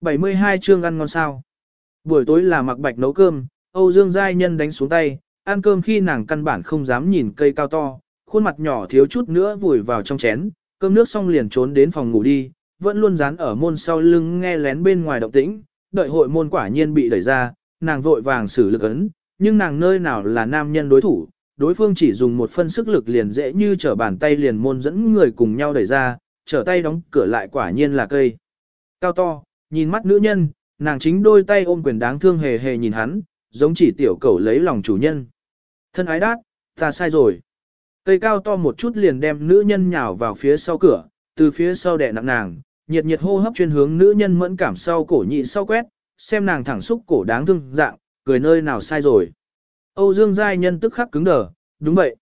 72 chương ăn ngon sao. Buổi tối là mặc bạch nấu cơm, Âu Dương Giai Nhân đánh xuống tay, ăn cơm khi nàng căn bản không dám nhìn cây cao to, khuôn mặt nhỏ thiếu chút nữa vùi vào trong chén, cơm nước xong liền trốn đến phòng ngủ đi, vẫn luôn dán ở môn sau lưng nghe lén bên ngoài động tĩnh, đợi hội môn quả nhiên bị đẩy ra, nàng vội vàng xử lực ấn, nhưng nàng nơi nào là nam nhân đối thủ, đối phương chỉ dùng một phân sức lực liền dễ như trở bàn tay liền môn dẫn người cùng nhau đẩy ra, trở tay đóng cửa lại quả nhiên là cây. Cao to, nhìn mắt nữ nhân, nàng chính đôi tay ôm quyền đáng thương hề hề nhìn hắn, giống chỉ tiểu cẩu lấy lòng chủ nhân. Thân ái đát, ta sai rồi. Cây cao to một chút liền đem nữ nhân nhào vào phía sau cửa, từ phía sau đè nặng nàng, nhiệt nhiệt hô hấp chuyên hướng nữ nhân mẫn cảm sau cổ nhị sau quét, xem nàng thẳng xúc cổ đáng thương dạng, cười nơi nào sai rồi. Âu Dương Giai Nhân tức khắc cứng đờ, đúng vậy.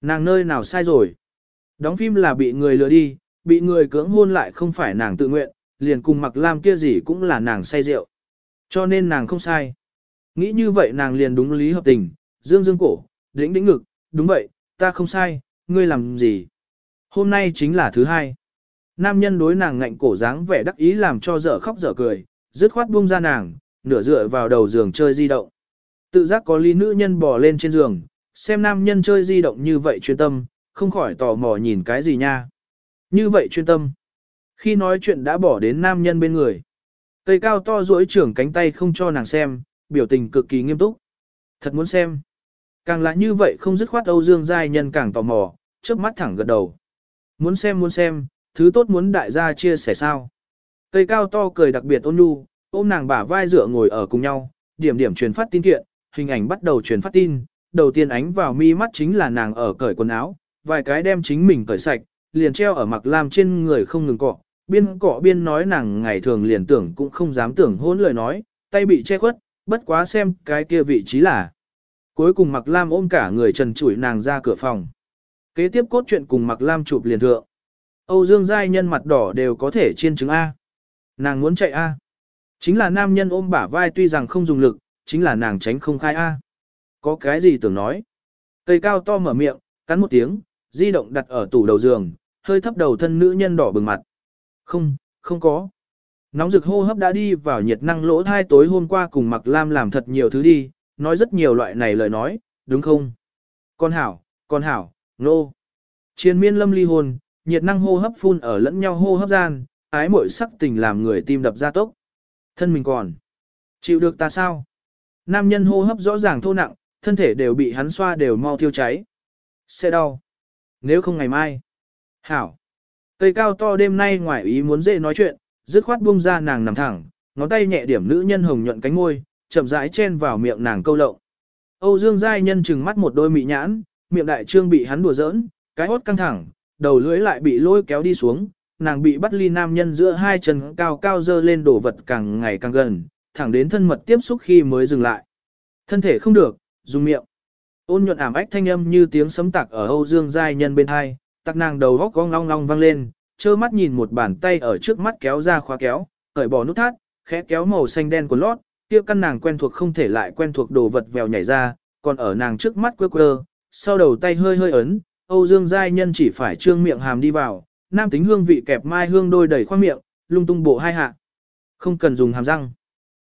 Nàng nơi nào sai rồi. Đóng phim là bị người lừa đi, bị người cưỡng hôn lại không phải nàng tự nguyện, liền cùng mặc lam kia gì cũng là nàng say rượu. Cho nên nàng không sai. Nghĩ như vậy nàng liền đúng lý hợp tình, dương dương cổ, đĩnh đĩnh ngực, đúng vậy, ta không sai, ngươi làm gì. Hôm nay chính là thứ hai. Nam nhân đối nàng ngạnh cổ dáng vẻ đắc ý làm cho dở khóc dở cười, dứt khoát buông ra nàng, nửa dựa vào đầu giường chơi di động. Tự giác có ly nữ nhân bò lên trên giường, xem nam nhân chơi di động như vậy chuyên tâm, không khỏi tò mò nhìn cái gì nha. Như vậy chuyên tâm. Khi nói chuyện đã bỏ đến nam nhân bên người. Cây cao to duỗi trưởng cánh tay không cho nàng xem, biểu tình cực kỳ nghiêm túc. Thật muốn xem. Càng là như vậy không dứt khoát Âu Dương Giai Nhân càng tò mò, trước mắt thẳng gật đầu. Muốn xem muốn xem, thứ tốt muốn đại gia chia sẻ sao. Cây cao to cười đặc biệt ôn nhu, ôm nàng bả vai dựa ngồi ở cùng nhau, điểm điểm truyền phát tin kiện, hình ảnh bắt đầu truyền phát tin, đầu tiên ánh vào mi mắt chính là nàng ở cởi quần áo, vài cái đem chính mình cởi sạch, liền treo ở mặc lam trên người không ngừng cọ, biên cọ biên nói nàng ngày thường liền tưởng cũng không dám tưởng hôn lời nói, tay bị che khuất, bất quá xem cái kia vị trí là. Cuối cùng mặc lam ôm cả người trần trụi nàng ra cửa phòng. Kế tiếp cốt chuyện cùng mặc lam chụp liền thượng. Âu Dương Giai nhân mặt đỏ đều có thể chiên trứng A. Nàng muốn chạy A. Chính là nam nhân ôm bả vai tuy rằng không dùng lực, chính là nàng tránh không khai A. Có cái gì tưởng nói? Cây cao to mở miệng, cắn một tiếng, di động đặt ở tủ đầu giường, hơi thấp đầu thân nữ nhân đỏ bừng mặt. Không, không có. Nóng rực hô hấp đã đi vào nhiệt năng lỗ thai tối hôm qua cùng Mặc Lam làm thật nhiều thứ đi, nói rất nhiều loại này lời nói, đúng không? Con hảo, con hảo, nô. No. Chiến miên lâm ly hồn, nhiệt năng hô hấp phun ở lẫn nhau hô hấp gian, ái mội sắc tình làm người tim đập ra tốc. Thân mình còn. Chịu được ta sao? Nam nhân hô hấp rõ ràng thô nặng, thân thể đều bị hắn xoa đều mau thiêu cháy. Sẽ đau. Nếu không ngày mai. Hảo. Cây cao to đêm nay ngoài ý muốn dễ nói chuyện, dứt khoát buông ra nàng nằm thẳng, ngón tay nhẹ điểm nữ nhân hồng nhuận cánh môi, chậm rãi chen vào miệng nàng câu lộng. Âu Dương Giai Nhân chừng mắt một đôi mị nhãn, miệng đại trương bị hắn đùa giỡn, cái hốt căng thẳng, đầu lưỡi lại bị lôi kéo đi xuống, nàng bị bắt ly nam nhân giữa hai chân cao cao dơ lên đổ vật càng ngày càng gần, thẳng đến thân mật tiếp xúc khi mới dừng lại. Thân thể không được, dùng miệng. Ôn nhuận ảm ách thanh âm như tiếng sấm tạc ở Âu Dương Giai Nhân bên hai, tặc nàng đầu góc cong long long vang lên, trơ mắt nhìn một bàn tay ở trước mắt kéo ra khóa kéo, cởi bỏ nút thắt, khẽ kéo màu xanh đen của lót, kia căn nàng quen thuộc không thể lại quen thuộc đồ vật vèo nhảy ra, còn ở nàng trước mắt quơ quơ, sau đầu tay hơi hơi ấn, Âu Dương Giai Nhân chỉ phải trương miệng hàm đi vào, nam tính hương vị kẹp mai hương đôi đầy khoang miệng, lung tung bộ hai hạ. Không cần dùng hàm răng.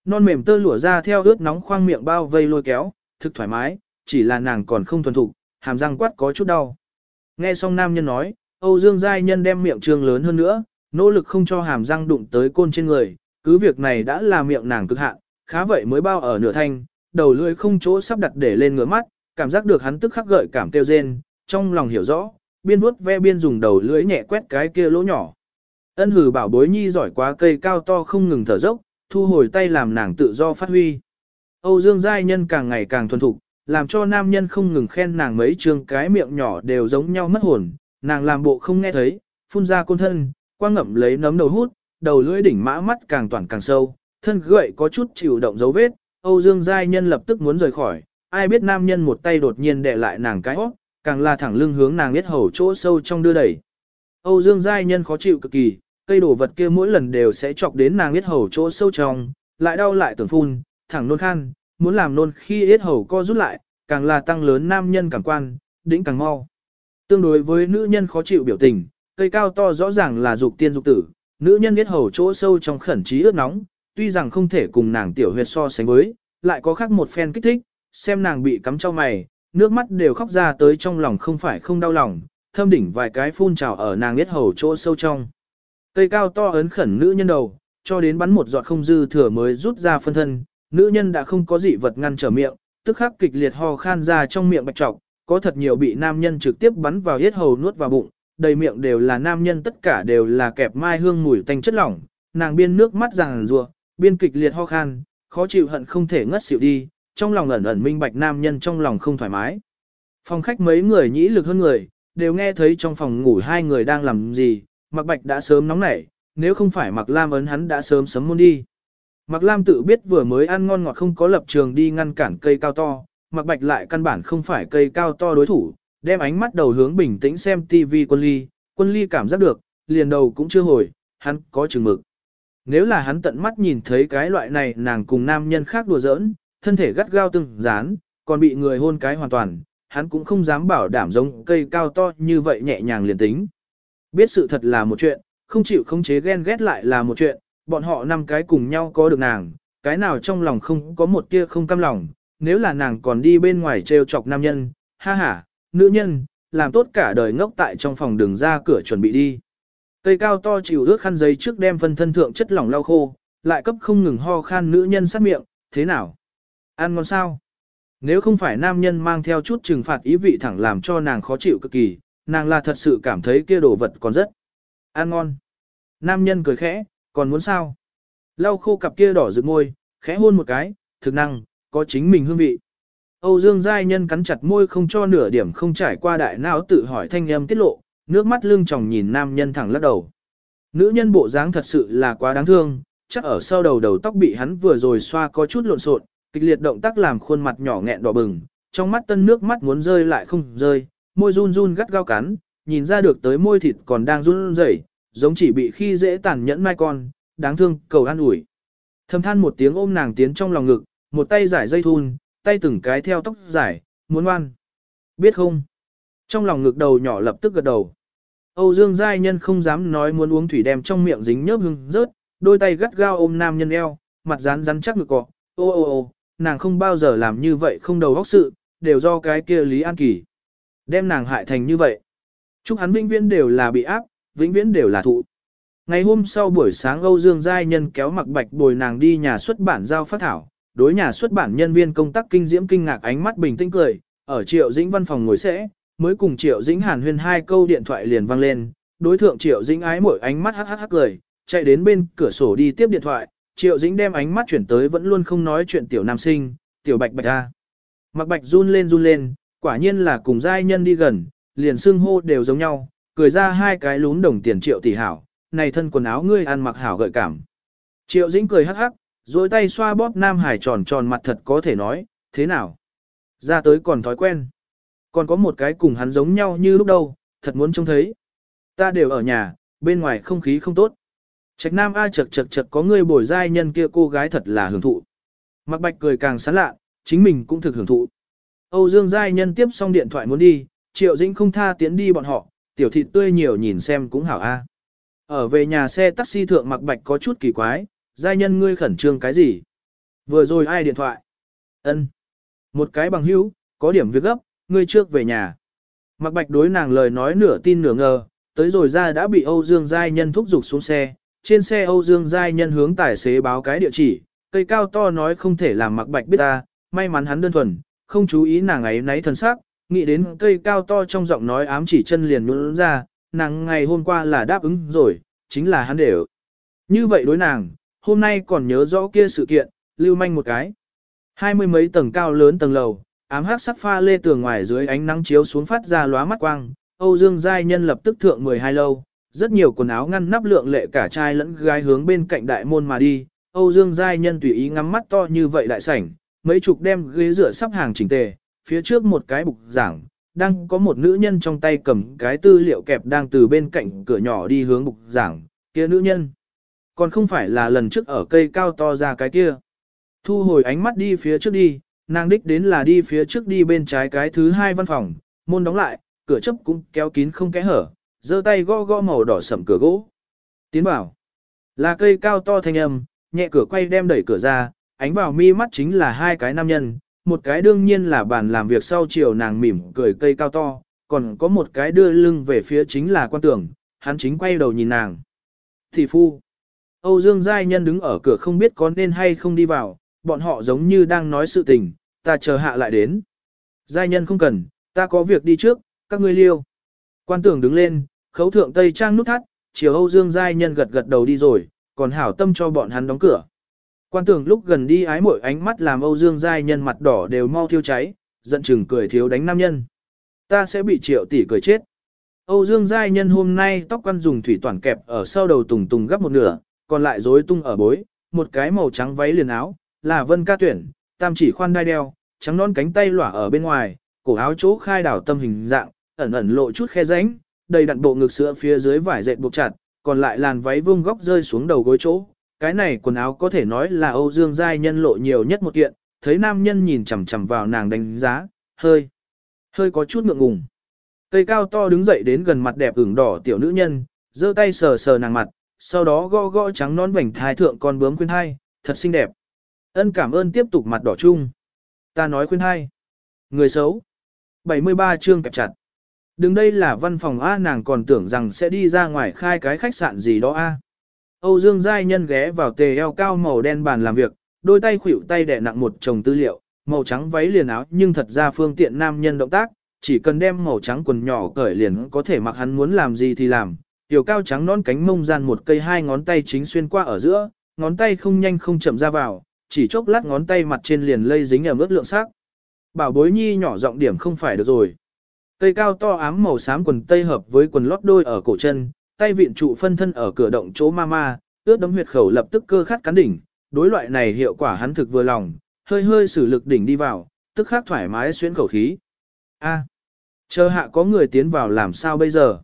Non mềm tơ lụa ra theo ướt nóng khoang miệng bao vây lôi kéo, thực thoải mái, chỉ là nàng còn không thuần thục, hàm răng quát có chút đau. Nghe xong nam nhân nói, Âu Dương Giai Nhân đem miệng trương lớn hơn nữa, nỗ lực không cho hàm răng đụng tới côn trên người, cứ việc này đã là miệng nàng cực hạn, khá vậy mới bao ở nửa thanh, đầu lưỡi không chỗ sắp đặt để lên ngửa mắt, cảm giác được hắn tức khắc gợi cảm kêu rên, trong lòng hiểu rõ, biên vuốt ve biên dùng đầu lưỡi nhẹ quét cái kia lỗ nhỏ. Ân hử bảo bối nhi giỏi quá cây cao to không ngừng thở dốc, thu hồi tay làm nàng tự do phát huy. Âu Dương Giai Nhân càng ngày càng thuần thục, làm cho nam nhân không ngừng khen nàng mấy trường cái miệng nhỏ đều giống nhau mất hồn, nàng làm bộ không nghe thấy, phun ra côn thân, quang ngậm lấy nấm đầu hút, đầu lưỡi đỉnh mã mắt càng toàn càng sâu, thân gậy có chút chịu động dấu vết, Âu Dương Giai Nhân lập tức muốn rời khỏi, ai biết nam nhân một tay đột nhiên đè lại nàng cái hót, càng là thẳng lưng hướng nàng biết hầu chỗ sâu trong đưa đẩy. Âu Dương Giai Nhân khó chịu cực kỳ, cây đồ vật kia mỗi lần đều sẽ chọc đến nàng biết hầu chỗ sâu trong, lại đau lại tưởng phun, thẳng nôn khan, muốn làm nôn khi yết hầu co rút lại, càng là tăng lớn nam nhân càng quan, đỉnh càng mau. Tương đối với nữ nhân khó chịu biểu tình, cây cao to rõ ràng là dục tiên dục tử, nữ nhân yết hầu chỗ sâu trong khẩn trí ướt nóng, tuy rằng không thể cùng nàng tiểu huyệt so sánh với, lại có khác một phen kích thích, xem nàng bị cắm trong mày, nước mắt đều khóc ra tới trong lòng không phải không đau lòng, thâm đỉnh vài cái phun trào ở nàng biết hầu chỗ sâu trong. Cây cao to ấn khẩn nữ nhân đầu, cho đến bắn một giọt không dư thừa mới rút ra phân thân, nữ nhân đã không có dị vật ngăn trở miệng, tức khắc kịch liệt ho khan ra trong miệng bạch trọc, có thật nhiều bị nam nhân trực tiếp bắn vào yết hầu nuốt vào bụng, đầy miệng đều là nam nhân tất cả đều là kẹp mai hương mùi tanh chất lỏng, nàng biên nước mắt ràng rùa, biên kịch liệt ho khan, khó chịu hận không thể ngất xỉu đi, trong lòng ẩn ẩn minh bạch nam nhân trong lòng không thoải mái. Phòng khách mấy người nhĩ lực hơn người, đều nghe thấy trong phòng ngủ hai người đang làm gì, Mạc Bạch đã sớm nóng nảy, nếu không phải Mạc Lam ấn hắn đã sớm sấm môn đi. Mạc Lam tự biết vừa mới ăn ngon ngọt không có lập trường đi ngăn cản cây cao to, Mạc Bạch lại căn bản không phải cây cao to đối thủ, đem ánh mắt đầu hướng bình tĩnh xem TV quân ly, quân ly cảm giác được, liền đầu cũng chưa hồi, hắn có chừng mực. Nếu là hắn tận mắt nhìn thấy cái loại này nàng cùng nam nhân khác đùa giỡn, thân thể gắt gao từng dán, còn bị người hôn cái hoàn toàn, hắn cũng không dám bảo đảm giống cây cao to như vậy nhẹ nhàng liền tính. Biết sự thật là một chuyện, không chịu khống chế ghen ghét lại là một chuyện, bọn họ năm cái cùng nhau có được nàng, cái nào trong lòng không có một tia không cam lòng, nếu là nàng còn đi bên ngoài trêu chọc nam nhân, ha ha, nữ nhân, làm tốt cả đời ngốc tại trong phòng đường ra cửa chuẩn bị đi. Cây cao to chịu ướt khăn giấy trước đem phân thân thượng chất lỏng lau khô, lại cấp không ngừng ho khan nữ nhân sát miệng, thế nào? Ăn ngon sao? Nếu không phải nam nhân mang theo chút trừng phạt ý vị thẳng làm cho nàng khó chịu cực kỳ, nàng là thật sự cảm thấy kia đồ vật còn rất ăn ngon. Nam nhân cười khẽ, còn muốn sao? Lau khô cặp kia đỏ rực môi, khẽ hôn một cái, thực năng, có chính mình hương vị. Âu Dương Giai Nhân cắn chặt môi không cho nửa điểm không trải qua đại não tự hỏi thanh âm tiết lộ, nước mắt lưng tròng nhìn nam nhân thẳng lắc đầu. Nữ nhân bộ dáng thật sự là quá đáng thương, chắc ở sau đầu đầu tóc bị hắn vừa rồi xoa có chút lộn xộn, kịch liệt động tác làm khuôn mặt nhỏ nghẹn đỏ bừng, trong mắt tân nước mắt muốn rơi lại không rơi, môi run run gắt gao cắn, nhìn ra được tới môi thịt còn đang run rẩy, giống chỉ bị khi dễ tàn nhẫn mai con, đáng thương, cầu an ủi. Thầm than một tiếng ôm nàng tiến trong lòng ngực, một tay giải dây thun, tay từng cái theo tóc giải, muốn ngoan. Biết không? Trong lòng ngực đầu nhỏ lập tức gật đầu. Âu Dương Giai Nhân không dám nói muốn uống thủy đem trong miệng dính nhớp hưng rớt, đôi tay gắt gao ôm nam nhân eo, mặt rán rắn chắc ngực cọ. Ô ô ô, nàng không bao giờ làm như vậy không đầu óc sự, đều do cái kia Lý An Kỳ. Đem nàng hại thành như vậy. Chúc hắn vĩnh viễn đều là bị áp, vĩnh viễn đều là thụ. Ngày hôm sau buổi sáng Âu Dương Giai Nhân kéo mặc bạch bồi nàng đi nhà xuất bản giao phát thảo, đối nhà xuất bản nhân viên công tác kinh diễm kinh ngạc ánh mắt bình tĩnh cười, ở Triệu Dĩnh văn phòng ngồi sẽ, mới cùng Triệu Dĩnh hàn huyên hai câu điện thoại liền vang lên, đối thượng Triệu Dĩnh ái mỗi ánh mắt hắc hắc hắc cười, chạy đến bên cửa sổ đi tiếp điện thoại, Triệu Dĩnh đem ánh mắt chuyển tới vẫn luôn không nói chuyện tiểu nam sinh, tiểu bạch bạch a. Mặc bạch run lên run lên, quả nhiên là cùng giai nhân đi gần, liền xưng hô đều giống nhau, cười ra hai cái lún đồng tiền triệu tỷ hảo, này thân quần áo ngươi ăn mặc hảo gợi cảm. Triệu Dĩnh cười hắc hắc, rồi tay xoa bóp Nam Hải tròn tròn mặt thật có thể nói, thế nào? Ra tới còn thói quen. Còn có một cái cùng hắn giống nhau như lúc đầu thật muốn trông thấy. Ta đều ở nhà, bên ngoài không khí không tốt. Trạch Nam A chật chật chật có người bồi giai nhân kia cô gái thật là hưởng thụ. Mặc bạch cười càng sán lạ, chính mình cũng thực hưởng thụ. Âu Dương giai nhân tiếp xong điện thoại muốn đi, Triệu Dĩnh không tha tiến đi bọn họ, tiểu thịt tươi nhiều nhìn xem cũng hảo A. Ở về nhà xe taxi thượng mặc bạch có chút kỳ quái, giai nhân ngươi khẩn trương cái gì? Vừa rồi ai điện thoại? Ân, Một cái bằng hữu, có điểm việc gấp, ngươi trước về nhà. Mặc bạch đối nàng lời nói nửa tin nửa ngờ, tới rồi ra đã bị Âu Dương Giai Nhân thúc giục xuống xe. Trên xe Âu Dương Giai Nhân hướng tài xế báo cái địa chỉ, cây cao to nói không thể làm mặc bạch biết ta, may mắn hắn đơn thuần, không chú ý nàng ấy nấy thần sắc, nghĩ đến cây cao to trong giọng nói ám chỉ chân liền nhún ra, nàng ngày hôm qua là đáp ứng rồi, chính là hắn đều. Như vậy đối nàng, hôm nay còn nhớ rõ kia sự kiện, lưu manh một cái. Hai mươi mấy tầng cao lớn tầng lầu, ám hắc sắc pha lê tường ngoài dưới ánh nắng chiếu xuống phát ra lóa mắt quang, Âu Dương Giai Nhân lập tức thượng 12 lâu, rất nhiều quần áo ngăn nắp lượng lệ cả trai lẫn gái hướng bên cạnh đại môn mà đi, Âu Dương Giai Nhân tùy ý ngắm mắt to như vậy đại sảnh, mấy chục đem ghế rửa sắp hàng chỉnh tề, phía trước một cái bục giảng, đang có một nữ nhân trong tay cầm cái tư liệu kẹp đang từ bên cạnh cửa nhỏ đi hướng bục giảng, kia nữ nhân. Còn không phải là lần trước ở cây cao to ra cái kia. Thu hồi ánh mắt đi phía trước đi, nàng đích đến là đi phía trước đi bên trái cái thứ hai văn phòng, môn đóng lại, cửa chấp cũng kéo kín không kẽ hở, giơ tay gõ gõ màu đỏ sậm cửa gỗ. Tiến bảo, là cây cao to thanh âm, nhẹ cửa quay đem đẩy cửa ra, ánh vào mi mắt chính là hai cái nam nhân, một cái đương nhiên là bàn làm việc sau chiều nàng mỉm cười cây cao to, còn có một cái đưa lưng về phía chính là quan tưởng, hắn chính quay đầu nhìn nàng. Thị phu. Âu Dương Giai Nhân đứng ở cửa không biết có nên hay không đi vào, bọn họ giống như đang nói sự tình, ta chờ hạ lại đến. Giai Nhân không cần, ta có việc đi trước, các ngươi liêu. Quan tưởng đứng lên, khấu thượng tây trang nút thắt, chiều Âu Dương Giai Nhân gật gật đầu đi rồi, còn hảo tâm cho bọn hắn đóng cửa. Quan tưởng lúc gần đi ái mỗi ánh mắt làm Âu Dương Giai Nhân mặt đỏ đều mau thiêu cháy, giận chừng cười thiếu đánh nam nhân. Ta sẽ bị triệu tỷ cười chết. Âu Dương Giai Nhân hôm nay tóc quăn dùng thủy toàn kẹp ở sau đầu tùng tùng gấp một nửa, còn lại rối tung ở bối, một cái màu trắng váy liền áo, là vân ca tuyển, tam chỉ khoan đai đeo, trắng non cánh tay lỏa ở bên ngoài, cổ áo chỗ khai đảo tâm hình dạng, ẩn ẩn lộ chút khe ránh, đầy đặn bộ ngực sữa phía dưới vải dệt buộc chặt, còn lại làn váy vuông góc rơi xuống đầu gối chỗ. Cái này quần áo có thể nói là Âu Dương Giai nhân lộ nhiều nhất một kiện, thấy nam nhân nhìn chằm chằm vào nàng đánh giá, hơi, hơi có chút ngượng ngùng. Cây cao to đứng dậy đến gần mặt đẹp ửng đỏ tiểu nữ nhân, giơ tay sờ sờ nàng mặt, sau đó gõ gõ trắng nón vành thai thượng con bướm khuyên hai, thật xinh đẹp. Ân cảm ơn tiếp tục mặt đỏ chung. Ta nói khuyên hai. Người xấu. 73 chương kẹp chặt. Đừng đây là văn phòng A nàng còn tưởng rằng sẽ đi ra ngoài khai cái khách sạn gì đó A. Âu Dương Giai Nhân ghé vào tề eo cao màu đen bàn làm việc, đôi tay khuỷu tay đè nặng một chồng tư liệu, màu trắng váy liền áo nhưng thật ra phương tiện nam nhân động tác, chỉ cần đem màu trắng quần nhỏ cởi liền có thể mặc hắn muốn làm gì thì làm. Tiểu cao trắng non cánh mông gian một cây hai ngón tay chính xuyên qua ở giữa, ngón tay không nhanh không chậm ra vào, chỉ chốc lát ngón tay mặt trên liền lây dính ở mức lượng sắc. Bảo bối nhi nhỏ giọng điểm không phải được rồi. Cây cao to ám màu xám quần tây hợp với quần lót đôi ở cổ chân, tay viện trụ phân thân ở cửa động chỗ mama, ướt đấm huyệt khẩu lập tức cơ khát cắn đỉnh, đối loại này hiệu quả hắn thực vừa lòng, hơi hơi sử lực đỉnh đi vào, tức khắc thoải mái xuyên khẩu khí. A, chờ hạ có người tiến vào làm sao bây giờ?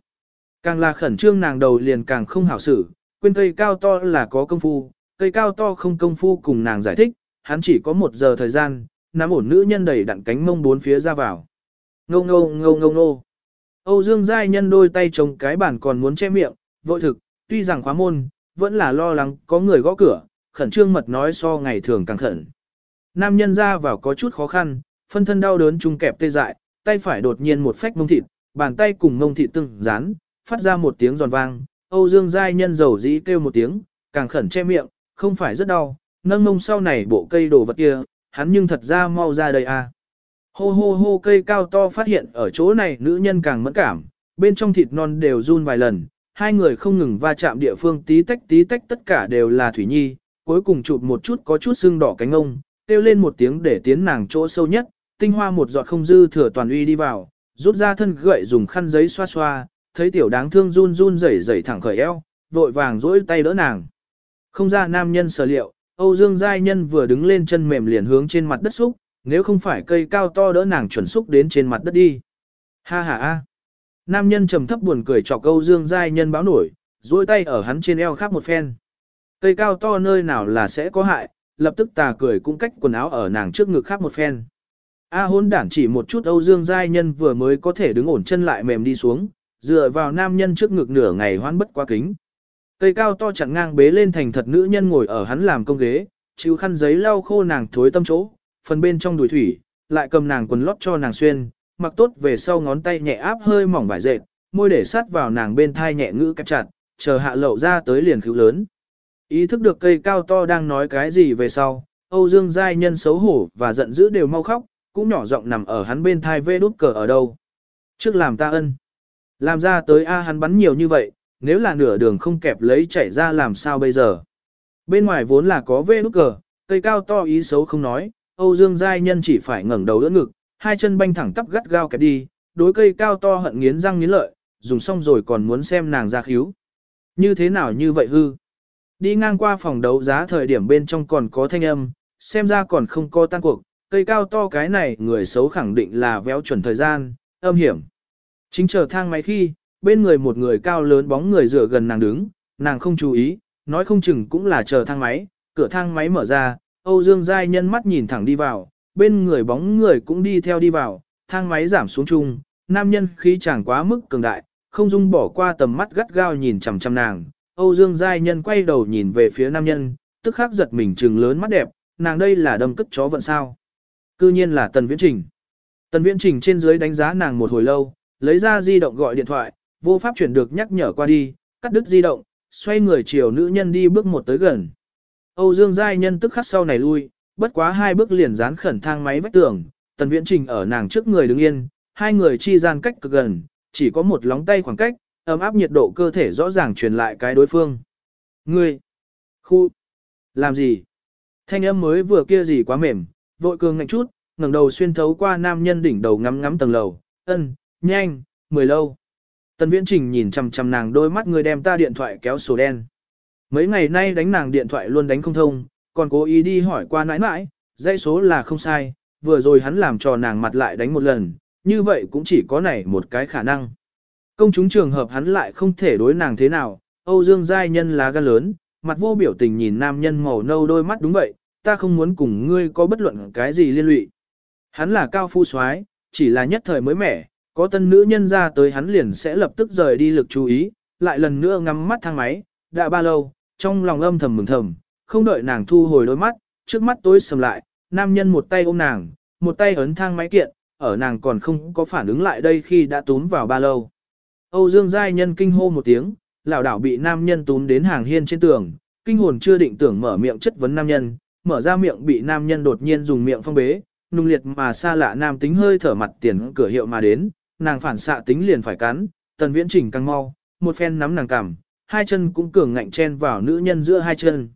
Càng là khẩn trương nàng đầu liền càng không hảo xử, quên cây cao to là có công phu, cây cao to không công phu cùng nàng giải thích, hắn chỉ có một giờ thời gian, nắm ổn nữ nhân đầy đặn cánh mông bốn phía ra vào. Ngô ngô ngô ngô ngô. Âu Dương Giai nhân đôi tay chống cái bàn còn muốn che miệng, vội thực, tuy rằng khóa môn, vẫn là lo lắng có người gõ cửa, khẩn trương mật nói so ngày thường càng khẩn. Nam nhân ra vào có chút khó khăn, phân thân đau đớn chung kẹp tê dại, tay phải đột nhiên một phách mông thịt, bàn tay cùng mông thịt tương dán, phát ra một tiếng giòn vang. Âu Dương Giai nhân dầu dĩ kêu một tiếng, càng khẩn che miệng, không phải rất đau, nâng mông sau này bộ cây đồ vật kia, hắn nhưng thật ra mau ra đây à. Hô hô hô cây cao to phát hiện ở chỗ này nữ nhân càng mẫn cảm, bên trong thịt non đều run vài lần, hai người không ngừng va chạm địa phương tí tách tí tách tất cả đều là Thủy Nhi, cuối cùng chụp một chút có chút sưng đỏ cánh ông, kêu lên một tiếng để tiến nàng chỗ sâu nhất, tinh hoa một giọt không dư thừa toàn uy đi vào, rút ra thân gậy dùng khăn giấy xoa xoa, thấy tiểu đáng thương run run rẩy rẩy thẳng khởi eo, vội vàng duỗi tay đỡ nàng. Không ra nam nhân sở liệu, Âu Dương Giai Nhân vừa đứng lên chân mềm liền hướng trên mặt đất xúc, nếu không phải cây cao to đỡ nàng chuẩn xúc đến trên mặt đất đi. Ha ha ha. Nam nhân trầm thấp buồn cười trọc Âu Dương Giai Nhân báo nổi, duỗi tay ở hắn trên eo khắp một phen. Cây cao to nơi nào là sẽ có hại, lập tức tà cười cũng cách quần áo ở nàng trước ngực khắp một phen. A hôn đản chỉ một chút Âu Dương Giai Nhân vừa mới có thể đứng ổn chân lại mềm đi xuống, dựa vào nam nhân trước ngực nửa ngày hoan bất quá kính. Cây cao to chặn ngang bế lên thành thật nữ nhân ngồi ở hắn làm công ghế, chịu khăn giấy lau khô nàng thối tâm chỗ, phần bên trong đùi thủy, lại cầm nàng quần lót cho nàng xuyên, mặc tốt về sau ngón tay nhẹ áp hơi mỏng vải dệt, môi để sát vào nàng bên thai nhẹ ngữ kẹp chặt, chờ hạ lậu ra tới liền cứu lớn. Ý thức được cây cao to đang nói cái gì về sau, Âu Dương Giai nhân xấu hổ và giận dữ đều mau khóc, cũng nhỏ giọng nằm ở hắn bên thai vê đút cờ ở đâu. Trước làm ta ân. Làm ra tới A hắn bắn nhiều như vậy, nếu là nửa đường không kẹp lấy chảy ra làm sao bây giờ. Bên ngoài vốn là có vê đút cờ, cây cao to ý xấu không nói, Âu Dương Giai Nhân chỉ phải ngẩng đầu đỡ ngực, hai chân banh thẳng tắp gắt gao kẹp đi, đối cây cao to hận nghiến răng nghiến lợi, dùng xong rồi còn muốn xem nàng ra khíu. Như thế nào như vậy hư? Đi ngang qua phòng đấu giá thời điểm bên trong còn có thanh âm, xem ra còn không có tan cuộc, cây cao to cái này người xấu khẳng định là véo chuẩn thời gian, âm hiểm. Chính chờ thang máy khi, bên người một người cao lớn bóng người dựa gần nàng đứng, nàng không chú ý, nói không chừng cũng là chờ thang máy, cửa thang máy mở ra, Âu Dương Giai nhân mắt nhìn thẳng đi vào, bên người bóng người cũng đi theo đi vào, thang máy giảm xuống chung, nam nhân khí chẳng quá mức cường đại, không dung bỏ qua tầm mắt gắt gao nhìn chằm chằm nàng. Âu Dương Giai nhân quay đầu nhìn về phía nam nhân, tức khắc giật mình trừng lớn mắt đẹp, nàng đây là đâm cất chó vận sao. Cư nhiên là Tần Viễn Trình. Tần Viễn Trình trên dưới đánh giá nàng một hồi lâu, lấy ra di động gọi điện thoại, vô pháp chuyển được nhắc nhở qua đi, cắt đứt di động, xoay người chiều nữ nhân đi bước một tới gần. Âu Dương Giai Nhân tức khắc sau này lui, bất quá hai bước liền dán khẩn thang máy vách tường, Tần Viễn Trình ở nàng trước người đứng yên, hai người chi gian cách cực gần, chỉ có một lóng tay khoảng cách, ấm áp nhiệt độ cơ thể rõ ràng truyền lại cái đối phương. Ngươi, khu, làm gì? Thanh âm mới vừa kia gì quá mềm, vội cường ngạnh chút, ngẩng đầu xuyên thấu qua nam nhân đỉnh đầu ngắm ngắm tầng lầu, ân, nhanh, mười lâu. Tần Viễn Trình nhìn chằm chằm nàng đôi mắt người đem ta điện thoại kéo sổ đen. Mấy ngày nay đánh nàng điện thoại luôn đánh không thông, còn cố ý đi hỏi qua nãi nãi, dãy số là không sai, vừa rồi hắn làm cho nàng mặt lại đánh một lần, như vậy cũng chỉ có này một cái khả năng. Công chúng trường hợp hắn lại không thể đối nàng thế nào, Âu Dương Giai Nhân lá gan lớn, mặt vô biểu tình nhìn nam nhân màu nâu đôi mắt đúng vậy, ta không muốn cùng ngươi có bất luận cái gì liên lụy. Hắn là cao phu soái, chỉ là nhất thời mới mẻ, có tân nữ nhân ra tới hắn liền sẽ lập tức rời đi lực chú ý, lại lần nữa ngắm mắt thang máy, đã ba lâu, trong lòng âm thầm mừng thầm, không đợi nàng thu hồi đôi mắt, trước mắt tối sầm lại, nam nhân một tay ôm nàng, một tay ấn thang máy kiện, ở nàng còn không có phản ứng lại đây khi đã túm vào ba lâu. Âu Dương Giai Nhân kinh hô một tiếng, lão đảo bị nam nhân túm đến hàng hiên trên tường, kinh hồn chưa định tưởng mở miệng chất vấn nam nhân, mở ra miệng bị nam nhân đột nhiên dùng miệng phong bế, nung liệt mà xa lạ nam tính hơi thở mặt tiền cửa hiệu mà đến, nàng phản xạ tính liền phải cắn, tần viễn chỉnh căng mau, một phen nắm nàng cằm, hai chân cũng cường ngạnh chen vào nữ nhân giữa hai chân.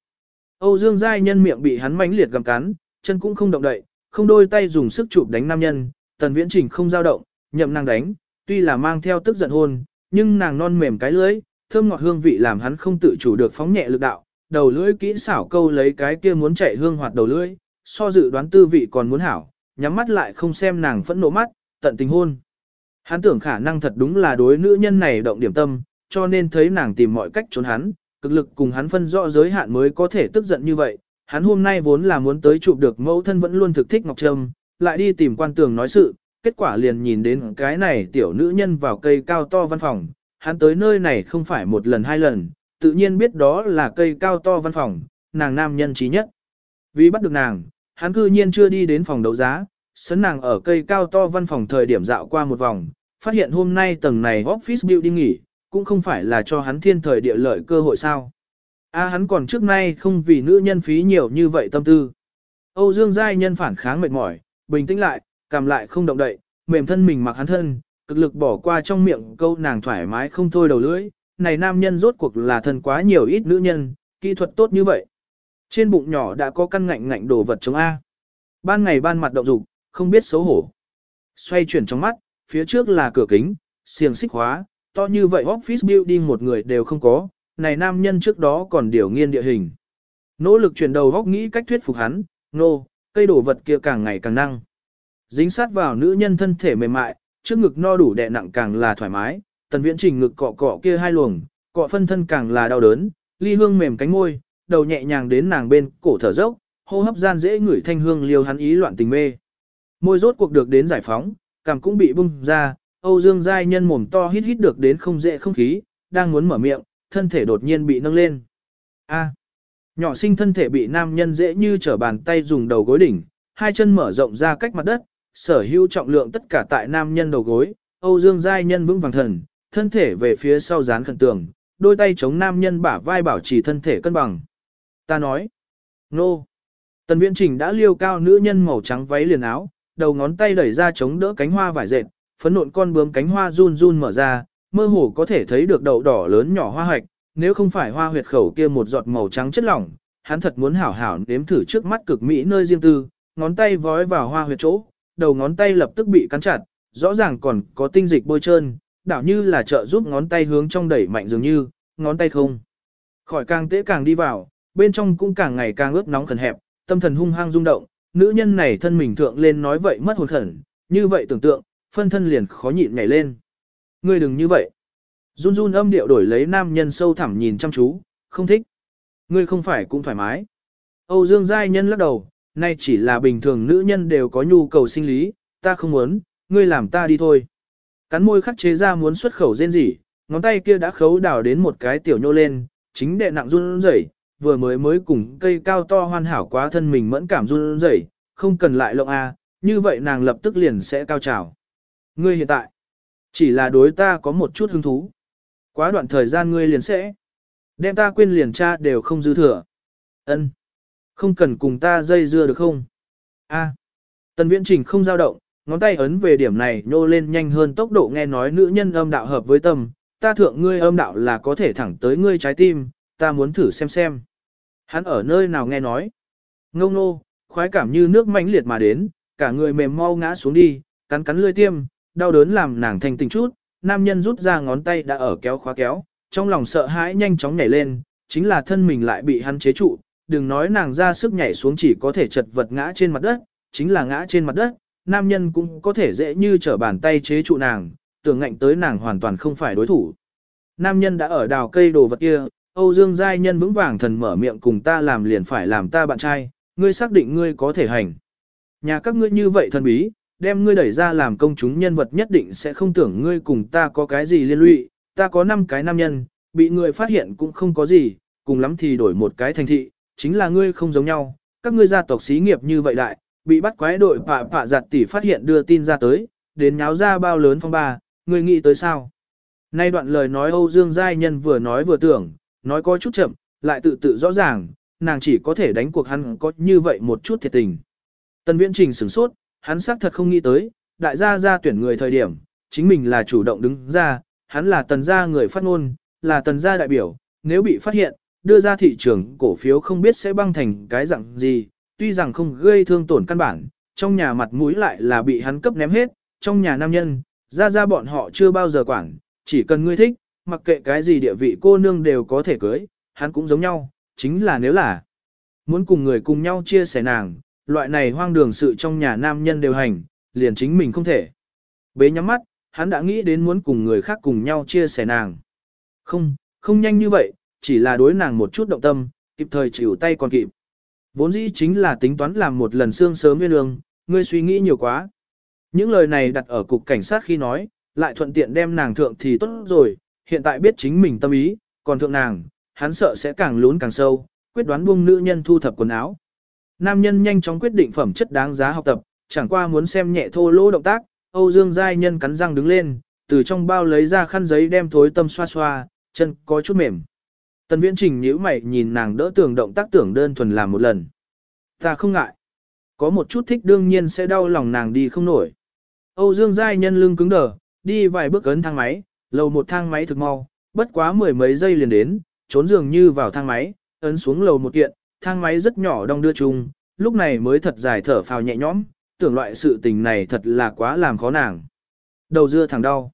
Âu Dương Giai nhân miệng bị hắn mãnh liệt gầm cắn, chân cũng không động đậy, không đôi tay dùng sức chụp đánh nam nhân, tần viễn chỉnh không dao động, nhậm nàng đánh, tuy là mang theo tức giận hôn, nhưng nàng non mềm cái lưỡi, thơm ngọt hương vị làm hắn không tự chủ được phóng nhẹ lực đạo, đầu lưỡi kỹ xảo câu lấy cái kia muốn chạy hương hoạt đầu lưỡi, so dự đoán tư vị còn muốn hảo, nhắm mắt lại không xem nàng phẫn nộ mắt, tận tình hôn. Hắn tưởng khả năng thật đúng là đối nữ nhân này động điểm tâm, cho nên thấy nàng tìm mọi cách trốn hắn, cực lực cùng hắn phân rõ giới hạn mới có thể tức giận như vậy. Hắn hôm nay vốn là muốn tới chụp được mẫu thân vẫn luôn thực thích Ngọc Trâm, lại đi tìm quan tường nói sự, kết quả liền nhìn đến cái này tiểu nữ nhân vào cây cao to văn phòng. Hắn tới nơi này không phải một lần hai lần, tự nhiên biết đó là cây cao to văn phòng, nàng nam nhân trí nhất. Vì bắt được nàng, hắn cư nhiên chưa đi đến phòng đấu giá, sấn nàng ở cây cao to văn phòng thời điểm dạo qua một vòng, phát hiện hôm nay tầng này office building nghỉ, cũng không phải là cho hắn thiên thời địa lợi cơ hội sao. A hắn còn trước nay không vì nữ nhân phí nhiều như vậy tâm tư. Âu Dương Giai nhân phản kháng mệt mỏi, bình tĩnh lại, cầm lại không động đậy, mềm thân mình mặc hắn thân, cực lực bỏ qua trong miệng câu nàng thoải mái không thôi đầu lưỡi. Này nam nhân rốt cuộc là thân quá nhiều ít nữ nhân, kỹ thuật tốt như vậy. Trên bụng nhỏ đã có căn ngạnh ngạnh đồ vật chống A. Ban ngày ban mặt động dục, không biết xấu hổ. Xoay chuyển trong mắt, phía trước là cửa kính, xiềng xích hóa, to như vậy office building một người đều không có, này nam nhân trước đó còn điều nghiên địa hình. Nỗ lực chuyển đầu góc nghĩ cách thuyết phục hắn, nô, no, cây đổ vật kia càng ngày càng năng. Dính sát vào nữ nhân thân thể mềm mại, trước ngực no đủ đè nặng càng là thoải mái, tần viễn trình ngực cọ cọ kia hai luồng, cọ phân thân càng là đau đớn, ly hương mềm cánh môi, đầu nhẹ nhàng đến nàng bên, cổ thở dốc, hô hấp gian dễ ngửi thanh hương liêu hắn ý loạn tình mê. Môi rốt cuộc được đến giải phóng, cảm cũng bị bung ra, Âu Dương Giai nhân mồm to hít hít được đến không dễ không khí, đang muốn mở miệng, thân thể đột nhiên bị nâng lên. A. Nhỏ sinh thân thể bị nam nhân dễ như trở bàn tay dùng đầu gối đỉnh, hai chân mở rộng ra cách mặt đất, sở hữu trọng lượng tất cả tại nam nhân đầu gối, Âu Dương Giai nhân vững vàng thần, thân thể về phía sau dán khẩn tường, đôi tay chống nam nhân bả vai bảo trì thân thể cân bằng. Ta nói, nô. No. Tần Viễn Trình đã liêu cao nữ nhân màu trắng váy liền áo, đầu ngón tay đẩy ra chống đỡ cánh hoa vải dệt, phấn nộn con bướm cánh hoa run run mở ra, mơ hồ có thể thấy được đậu đỏ lớn nhỏ hoa hạch, nếu không phải hoa huyệt khẩu kia một giọt màu trắng chất lỏng, hắn thật muốn hảo hảo nếm thử trước mắt cực mỹ nơi riêng tư, ngón tay vói vào hoa huyệt chỗ, đầu ngón tay lập tức bị cắn chặt, rõ ràng còn có tinh dịch bôi trơn, đảo như là trợ giúp ngón tay hướng trong đẩy mạnh dường như, ngón tay không. Khỏi càng tế càng đi vào, bên trong cũng càng ngày càng ướt nóng khẩn hẹp, tâm thần hung hăng rung động, nữ nhân này thân mình thượng lên nói vậy mất hồn khẩn, như vậy tưởng tượng, phân thân liền khó nhịn nhảy lên. Ngươi đừng như vậy. Run run âm điệu đổi lấy nam nhân sâu thẳm nhìn chăm chú, không thích. Ngươi không phải cũng thoải mái. Âu Dương Giai Nhân lắc đầu, nay chỉ là bình thường nữ nhân đều có nhu cầu sinh lý, ta không muốn, ngươi làm ta đi thôi. Cắn môi khắc chế ra muốn xuất khẩu rên rỉ, ngón tay kia đã khấu đảo đến một cái tiểu nhô lên, chính đệ nặng run rẩy, vừa mới mới cùng cây cao to hoàn hảo quá thân mình mẫn cảm run rẩy, không cần lại lộng a, như vậy nàng lập tức liền sẽ cao trào. Ngươi hiện tại, chỉ là đối ta có một chút hứng thú. Quá đoạn thời gian ngươi liền sẽ, đem ta quên liền cha đều không dư thừa. Ân, Không cần cùng ta dây dưa được không? A. Tần viễn trình không dao động, ngón tay ấn về điểm này nhô lên nhanh hơn tốc độ nghe nói nữ nhân âm đạo hợp với tâm, ta thượng ngươi âm đạo là có thể thẳng tới ngươi trái tim, ta muốn thử xem xem. Hắn ở nơi nào nghe nói. Ngông nô, khoái cảm như nước mãnh liệt mà đến, cả người mềm mau ngã xuống đi, cắn cắn lưỡi tiêm, đau đớn làm nàng thành tình chút, nam nhân rút ra ngón tay đã ở kéo khóa kéo, trong lòng sợ hãi nhanh chóng nhảy lên, chính là thân mình lại bị hắn chế trụ, đừng nói nàng ra sức nhảy xuống chỉ có thể chật vật ngã trên mặt đất, chính là ngã trên mặt đất, nam nhân cũng có thể dễ như trở bàn tay chế trụ nàng, tưởng ngạnh tới nàng hoàn toàn không phải đối thủ. Nam nhân đã ở đào cây đồ vật kia, Âu Dương Giai Nhân vững vàng thần mở miệng cùng ta làm liền phải làm ta bạn trai, ngươi xác định ngươi có thể hành. Nhà các ngươi như vậy thần bí, đem ngươi đẩy ra làm công chúng nhân vật nhất định sẽ không tưởng ngươi cùng ta có cái gì liên lụy, ta có 5 cái nam nhân, bị ngươi phát hiện cũng không có gì, cùng lắm thì đổi một cái thành thị, chính là ngươi không giống nhau, các ngươi gia tộc xí nghiệp như vậy đại, bị bắt quái đội phạ phạ giặt tỷ phát hiện đưa tin ra tới, đến nháo ra bao lớn phong ba, ngươi nghĩ tới sao? Nay đoạn lời nói Âu Dương Giai Nhân vừa nói vừa tưởng, nói có chút chậm, lại tự tự rõ ràng, nàng chỉ có thể đánh cuộc hắn có như vậy một chút thiệt tình. Tần Viễn Trình sửng sốt, hắn xác thật không nghĩ tới, đại gia ra tuyển người thời điểm, chính mình là chủ động đứng ra, hắn là tần gia người phát ngôn, là tần gia đại biểu, nếu bị phát hiện, đưa ra thị trường cổ phiếu không biết sẽ băng thành cái dạng gì, tuy rằng không gây thương tổn căn bản, trong nhà mặt mũi lại là bị hắn cấp ném hết, trong nhà nam nhân, ra ra bọn họ chưa bao giờ quản, chỉ cần ngươi thích, mặc kệ cái gì địa vị cô nương đều có thể cưới, hắn cũng giống nhau, chính là nếu là muốn cùng người cùng nhau chia sẻ nàng, loại này hoang đường sự trong nhà nam nhân đều hành, liền chính mình không thể. Bế nhắm mắt, hắn đã nghĩ đến muốn cùng người khác cùng nhau chia sẻ nàng. Không, không nhanh như vậy, chỉ là đối nàng một chút động tâm, kịp thời chịu tay còn kịp. Vốn dĩ chính là tính toán làm một lần xương sớm nguyên lương, ngươi suy nghĩ nhiều quá. Những lời này đặt ở cục cảnh sát khi nói, lại thuận tiện đem nàng thượng thì tốt rồi, hiện tại biết chính mình tâm ý, còn thượng nàng, hắn sợ sẽ càng lún càng sâu, quyết đoán buông nữ nhân thu thập quần áo. Nam nhân nhanh chóng quyết định phẩm chất đáng giá học tập, chẳng qua muốn xem nhẹ thô lỗ động tác, Âu Dương Giai Nhân cắn răng đứng lên, từ trong bao lấy ra khăn giấy đem thối tâm xoa xoa, chân có chút mềm. Tần Viễn Trình nhíu mày nhìn nàng đỡ tường động tác tưởng đơn thuần làm một lần. Ta không ngại. Có một chút thích đương nhiên sẽ đau lòng nàng đi không nổi. Âu Dương Giai Nhân lưng cứng đờ, đi vài bước ấn thang máy, lầu một thang máy thực mau, bất quá mười mấy giây liền đến, trốn dường như vào thang máy, ấn xuống lầu một kiện, thang máy rất nhỏ đong đưa chung, lúc này mới thật dài thở phào nhẹ nhõm, tưởng loại sự tình này thật là quá làm khó nàng. Đầu dưa thẳng đau.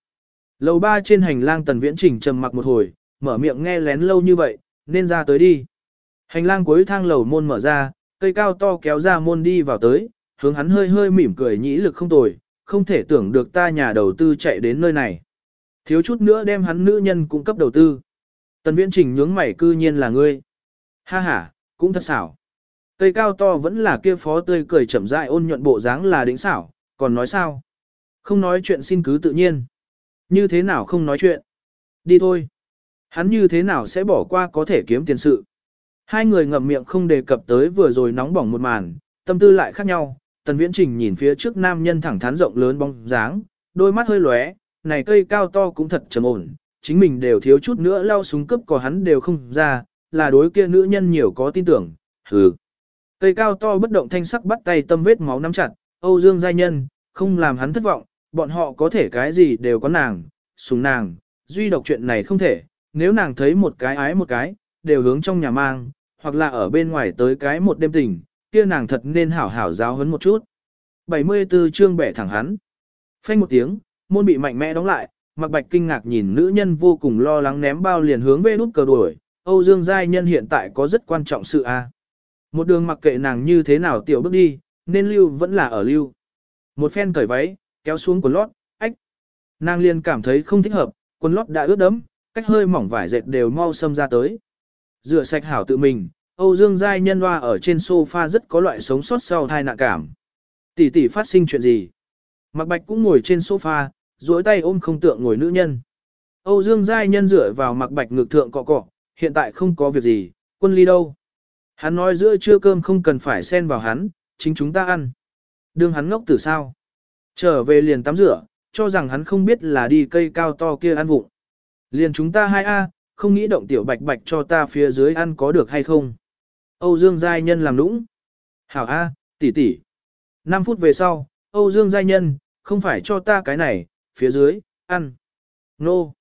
Lầu ba trên hành lang tần viễn trình trầm mặc một hồi, mở miệng nghe lén lâu như vậy, nên ra tới đi. Hành lang cuối thang lầu môn mở ra, cây cao to kéo ra môn đi vào tới, hướng hắn hơi hơi mỉm cười nhĩ lực không tồi, không thể tưởng được ta nhà đầu tư chạy đến nơi này. Thiếu chút nữa đem hắn nữ nhân cung cấp đầu tư. Tần viễn trình nhướng mày cư nhiên là ngươi. Ha ha, cũng thật xảo. Cây cao to vẫn là kia phó tươi cười chậm rãi ôn nhuận bộ dáng là đỉnh xảo, còn nói sao? Không nói chuyện xin cứ tự nhiên. Như thế nào không nói chuyện? Đi thôi. Hắn như thế nào sẽ bỏ qua có thể kiếm tiền sự? Hai người ngậm miệng không đề cập tới vừa rồi nóng bỏng một màn, tâm tư lại khác nhau. Tần Viễn Trình nhìn phía trước nam nhân thẳng thắn rộng lớn bóng dáng, đôi mắt hơi lóe, này cây cao to cũng thật trầm ổn, chính mình đều thiếu chút nữa lao súng cấp của hắn đều không ra, là đối kia nữ nhân nhiều có tin tưởng, hừ. Cây cao to bất động thanh sắc bắt tay tâm vết máu nắm chặt, Âu Dương giai nhân, không làm hắn thất vọng, bọn họ có thể cái gì đều có nàng, sùng nàng, duy độc chuyện này không thể, nếu nàng thấy một cái ái một cái, đều hướng trong nhà mang, hoặc là ở bên ngoài tới cái một đêm tình, kia nàng thật nên hảo hảo giáo hấn một chút. 74 chương bẻ thẳng hắn. Phanh một tiếng, môn bị mạnh mẽ đóng lại, Mặc Bạch kinh ngạc nhìn nữ nhân vô cùng lo lắng ném bao liền hướng về nút cờ đuổi, Âu Dương Giai Nhân hiện tại có rất quan trọng sự a. Một đường mặc kệ nàng như thế nào tiểu bước đi, nên lưu vẫn là ở lưu. Một phen cởi váy, kéo xuống quần lót, ách. Nàng liền cảm thấy không thích hợp, quần lót đã ướt đẫm, cách hơi mỏng vải dệt đều mau xâm ra tới. Rửa sạch hảo tự mình, Âu Dương Giai Nhân loa ở trên sofa rất có loại sống sót sau thai nạn cảm. Tỷ tỷ phát sinh chuyện gì? Mặc Bạch cũng ngồi trên sofa, duỗi tay ôm không tượng ngồi nữ nhân. Âu Dương Giai Nhân dựa vào Mặc Bạch ngực thượng cọ cọ, hiện tại không có việc gì, quân ly đâu? Hắn nói giữa trưa cơm không cần phải xen vào hắn, chính chúng ta ăn. Đương hắn ngốc từ sao? Trở về liền tắm rửa, cho rằng hắn không biết là đi cây cao to kia ăn vụng. Liền chúng ta hai a, không nghĩ động tiểu bạch bạch cho ta phía dưới ăn có được hay không. Âu Dương Giai Nhân làm nũng. Hảo a, tỷ tỷ. 5 phút về sau, Âu Dương Giai Nhân, không phải cho ta cái này, phía dưới, ăn. Nô.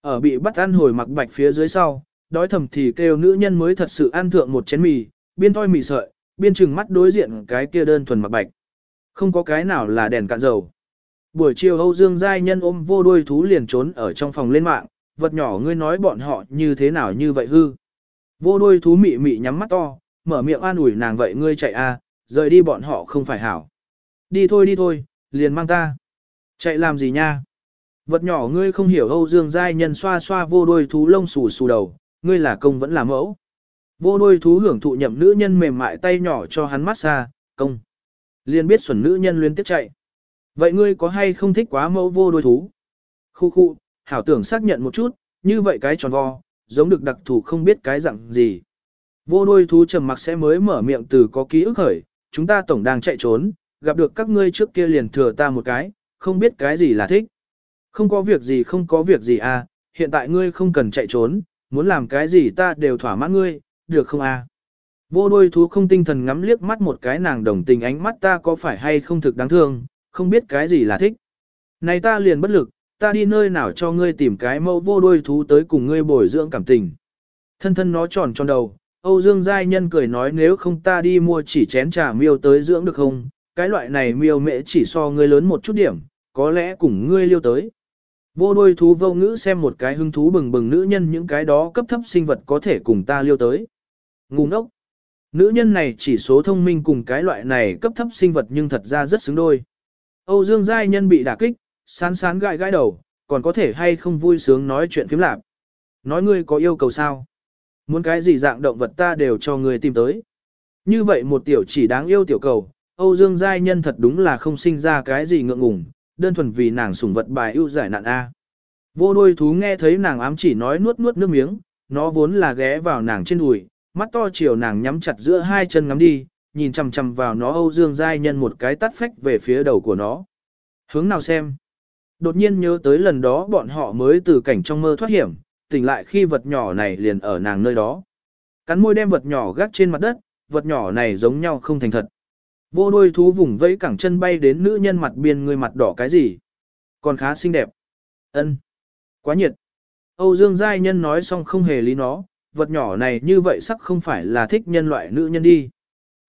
Ở bị bắt ăn hồi mặc bạch phía dưới sau, đói thầm thì kêu nữ nhân mới thật sự ăn thượng một chén mì, biên thoi mì sợi, biên chừng mắt đối diện cái kia đơn thuần mặc bạch. Không có cái nào là đèn cạn dầu. Buổi chiều Âu Dương Giai Nhân ôm vô đuôi thú liền trốn ở trong phòng lên mạng, vật nhỏ ngươi nói bọn họ như thế nào như vậy hư. Vô đuôi thú mị mị nhắm mắt to, mở miệng an ủi nàng vậy ngươi chạy a, à, rời đi bọn họ không phải hảo. Đi thôi đi thôi, liền mang ta. Chạy làm gì nha? Vật nhỏ ngươi không hiểu Âu Dương Giai Nhân xoa xoa vô đuôi thú lông xù xù đầu, ngươi là công vẫn là mẫu. Vô đuôi thú hưởng thụ nhậm nữ nhân mềm mại tay nhỏ cho hắn mát xa, công. Liên biết xuẩn nữ nhân liên tiếp chạy. Vậy ngươi có hay không thích quá mẫu vô đuôi thú? Khu khu, hảo tưởng xác nhận một chút, như vậy cái tròn vo, giống được đặc thù không biết cái dạng gì. Vô đuôi thú trầm mặc sẽ mới mở miệng từ có ký ức khởi, chúng ta tổng đang chạy trốn, gặp được các ngươi trước kia liền thừa ta một cái, không biết cái gì là thích. Không có việc gì không có việc gì à, hiện tại ngươi không cần chạy trốn, muốn làm cái gì ta đều thỏa mãn ngươi, được không à? Vô đôi thú không tinh thần ngắm liếc mắt một cái nàng đồng tình ánh mắt ta có phải hay không thực đáng thương, không biết cái gì là thích. Này ta liền bất lực, ta đi nơi nào cho ngươi tìm cái mẫu vô đôi thú tới cùng ngươi bồi dưỡng cảm tình. Thân thân nó tròn tròn đầu, Âu Dương Giai Nhân cười nói nếu không ta đi mua chỉ chén trà miêu tới dưỡng được không, cái loại này miêu mễ chỉ so ngươi lớn một chút điểm, có lẽ cùng ngươi liêu tới. Vô đuôi thú vô ngữ xem một cái hứng thú bừng bừng nữ nhân những cái đó cấp thấp sinh vật có thể cùng ta liêu tới. Ngu ngốc. Nữ nhân này chỉ số thông minh cùng cái loại này cấp thấp sinh vật nhưng thật ra rất xứng đôi. Âu Dương Giai Nhân bị đả kích, sán sán gãi gãi đầu, còn có thể hay không vui sướng nói chuyện phím lạp Nói ngươi có yêu cầu sao? Muốn cái gì dạng động vật ta đều cho ngươi tìm tới. Như vậy một tiểu chỉ đáng yêu tiểu cầu, Âu Dương Giai Nhân thật đúng là không sinh ra cái gì ngượng ngùng, đơn thuần vì nàng sủng vật bài ưu giải nạn A. Vô đôi thú nghe thấy nàng ám chỉ nói nuốt nuốt nước miếng, nó vốn là ghé vào nàng trên đùi, mắt to chiều nàng nhắm chặt giữa hai chân ngắm đi, nhìn chằm chằm vào nó Âu Dương Giai Nhân một cái tắt phách về phía đầu của nó. Hướng nào xem? Đột nhiên nhớ tới lần đó bọn họ mới từ cảnh trong mơ thoát hiểm, tỉnh lại khi vật nhỏ này liền ở nàng nơi đó. Cắn môi đem vật nhỏ gác trên mặt đất, vật nhỏ này giống nhau không thành thật. Vô đôi thú vùng vẫy cẳng chân bay đến nữ nhân mặt biên người mặt đỏ cái gì? Còn khá xinh đẹp. ân Quá nhiệt. Âu Dương Giai Nhân nói xong không hề lý nó, vật nhỏ này như vậy sắc không phải là thích nhân loại nữ nhân đi.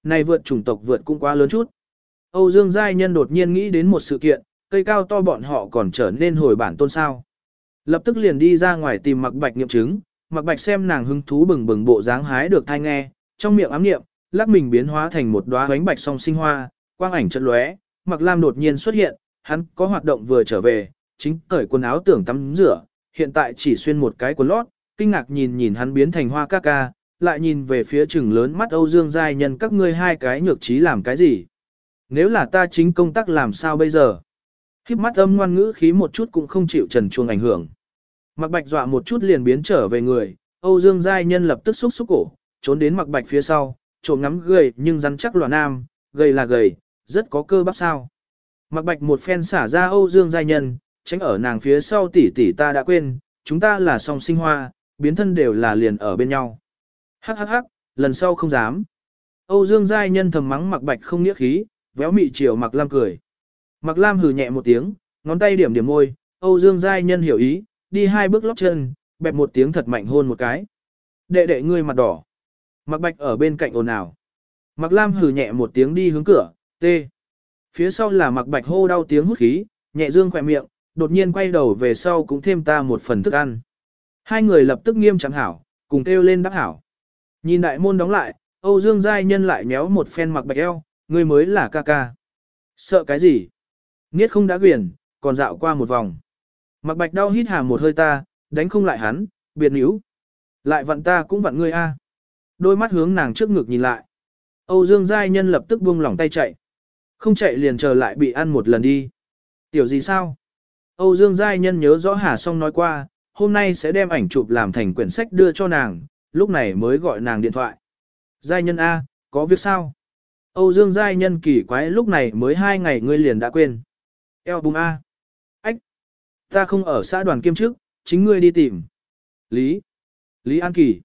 Này vượt chủng tộc vượt cũng quá lớn chút. Âu Dương Giai Nhân đột nhiên nghĩ đến một sự kiện, cây cao to bọn họ còn trở nên hồi bản tôn sao. Lập tức liền đi ra ngoài tìm mặc bạch nghiệm chứng, mặc bạch xem nàng hứng thú bừng bừng bộ dáng hái được thai nghe, trong miệng ám niệm, lắc mình biến hóa thành một đóa ánh bạch song sinh hoa, quang ảnh chợt lóe, mặc lam đột nhiên xuất hiện, hắn có hoạt động vừa trở về, chính cởi quần áo tưởng tắm rửa, hiện tại chỉ xuyên một cái quần lót, kinh ngạc nhìn nhìn hắn biến thành hoa ca ca, lại nhìn về phía trừng lớn mắt Âu Dương Giai nhân các ngươi hai cái nhược trí làm cái gì. Nếu là ta chính công tác làm sao bây giờ? Khiếp mắt âm ngoan ngữ khí một chút cũng không chịu trần chuông ảnh hưởng. Mặc bạch dọa một chút liền biến trở về người, Âu Dương Giai nhân lập tức xúc xúc cổ, trốn đến mặc bạch phía sau, trộm ngắm gầy nhưng rắn chắc loạn nam, gầy là gầy, rất có cơ bắp sao. Mặc bạch một phen xả ra Âu Dương Giai nhân, tránh ở nàng phía sau tỷ tỷ ta đã quên, chúng ta là song sinh hoa, biến thân đều là liền ở bên nhau. Hắc hắc hắc, lần sau không dám. Âu Dương Giai nhân thầm mắng mặc bạch không nghĩa khí, véo mị chiều mặc lam cười. Mặc lam hừ nhẹ một tiếng, ngón tay điểm điểm môi, Âu Dương Giai nhân hiểu ý, đi hai bước lóc chân, bẹp một tiếng thật mạnh hôn một cái. Đệ đệ ngươi mặt đỏ. Mạc bạch ở bên cạnh ồn ào. Mạc lam hừ nhẹ một tiếng đi hướng cửa, tê. Phía sau là Mạc bạch hô đau tiếng hút khí, nhẹ dương khỏe miệng, đột nhiên quay đầu về sau cũng thêm ta một phần thức ăn. Hai người lập tức nghiêm chẳng hảo, cùng kêu lên đắc hảo. Nhìn đại môn đóng lại, Âu Dương Giai Nhân lại méo một phen Mạc bạch eo, người mới là ca ca. Sợ cái gì? Niết không đã quyền, còn dạo qua một vòng. Mạc bạch đau hít hà một hơi ta, đánh không lại hắn, biệt níu. Lại vặn ta cũng vặn ngươi a. Đôi mắt hướng nàng trước ngực nhìn lại. Âu Dương Giai Nhân lập tức buông lỏng tay chạy. Không chạy liền chờ lại bị ăn một lần đi. Tiểu gì sao? Âu Dương Giai Nhân nhớ rõ Hà Song nói qua, hôm nay sẽ đem ảnh chụp làm thành quyển sách đưa cho nàng, lúc này mới gọi nàng điện thoại. Giai nhân A, có việc sao? Âu Dương Giai nhân kỳ quái lúc này mới hai ngày ngươi liền đã quên. Eo bùng A. Ách. Ta không ở xã đoàn kiêm trước, chính ngươi đi tìm. Lý. Lý An Kỳ.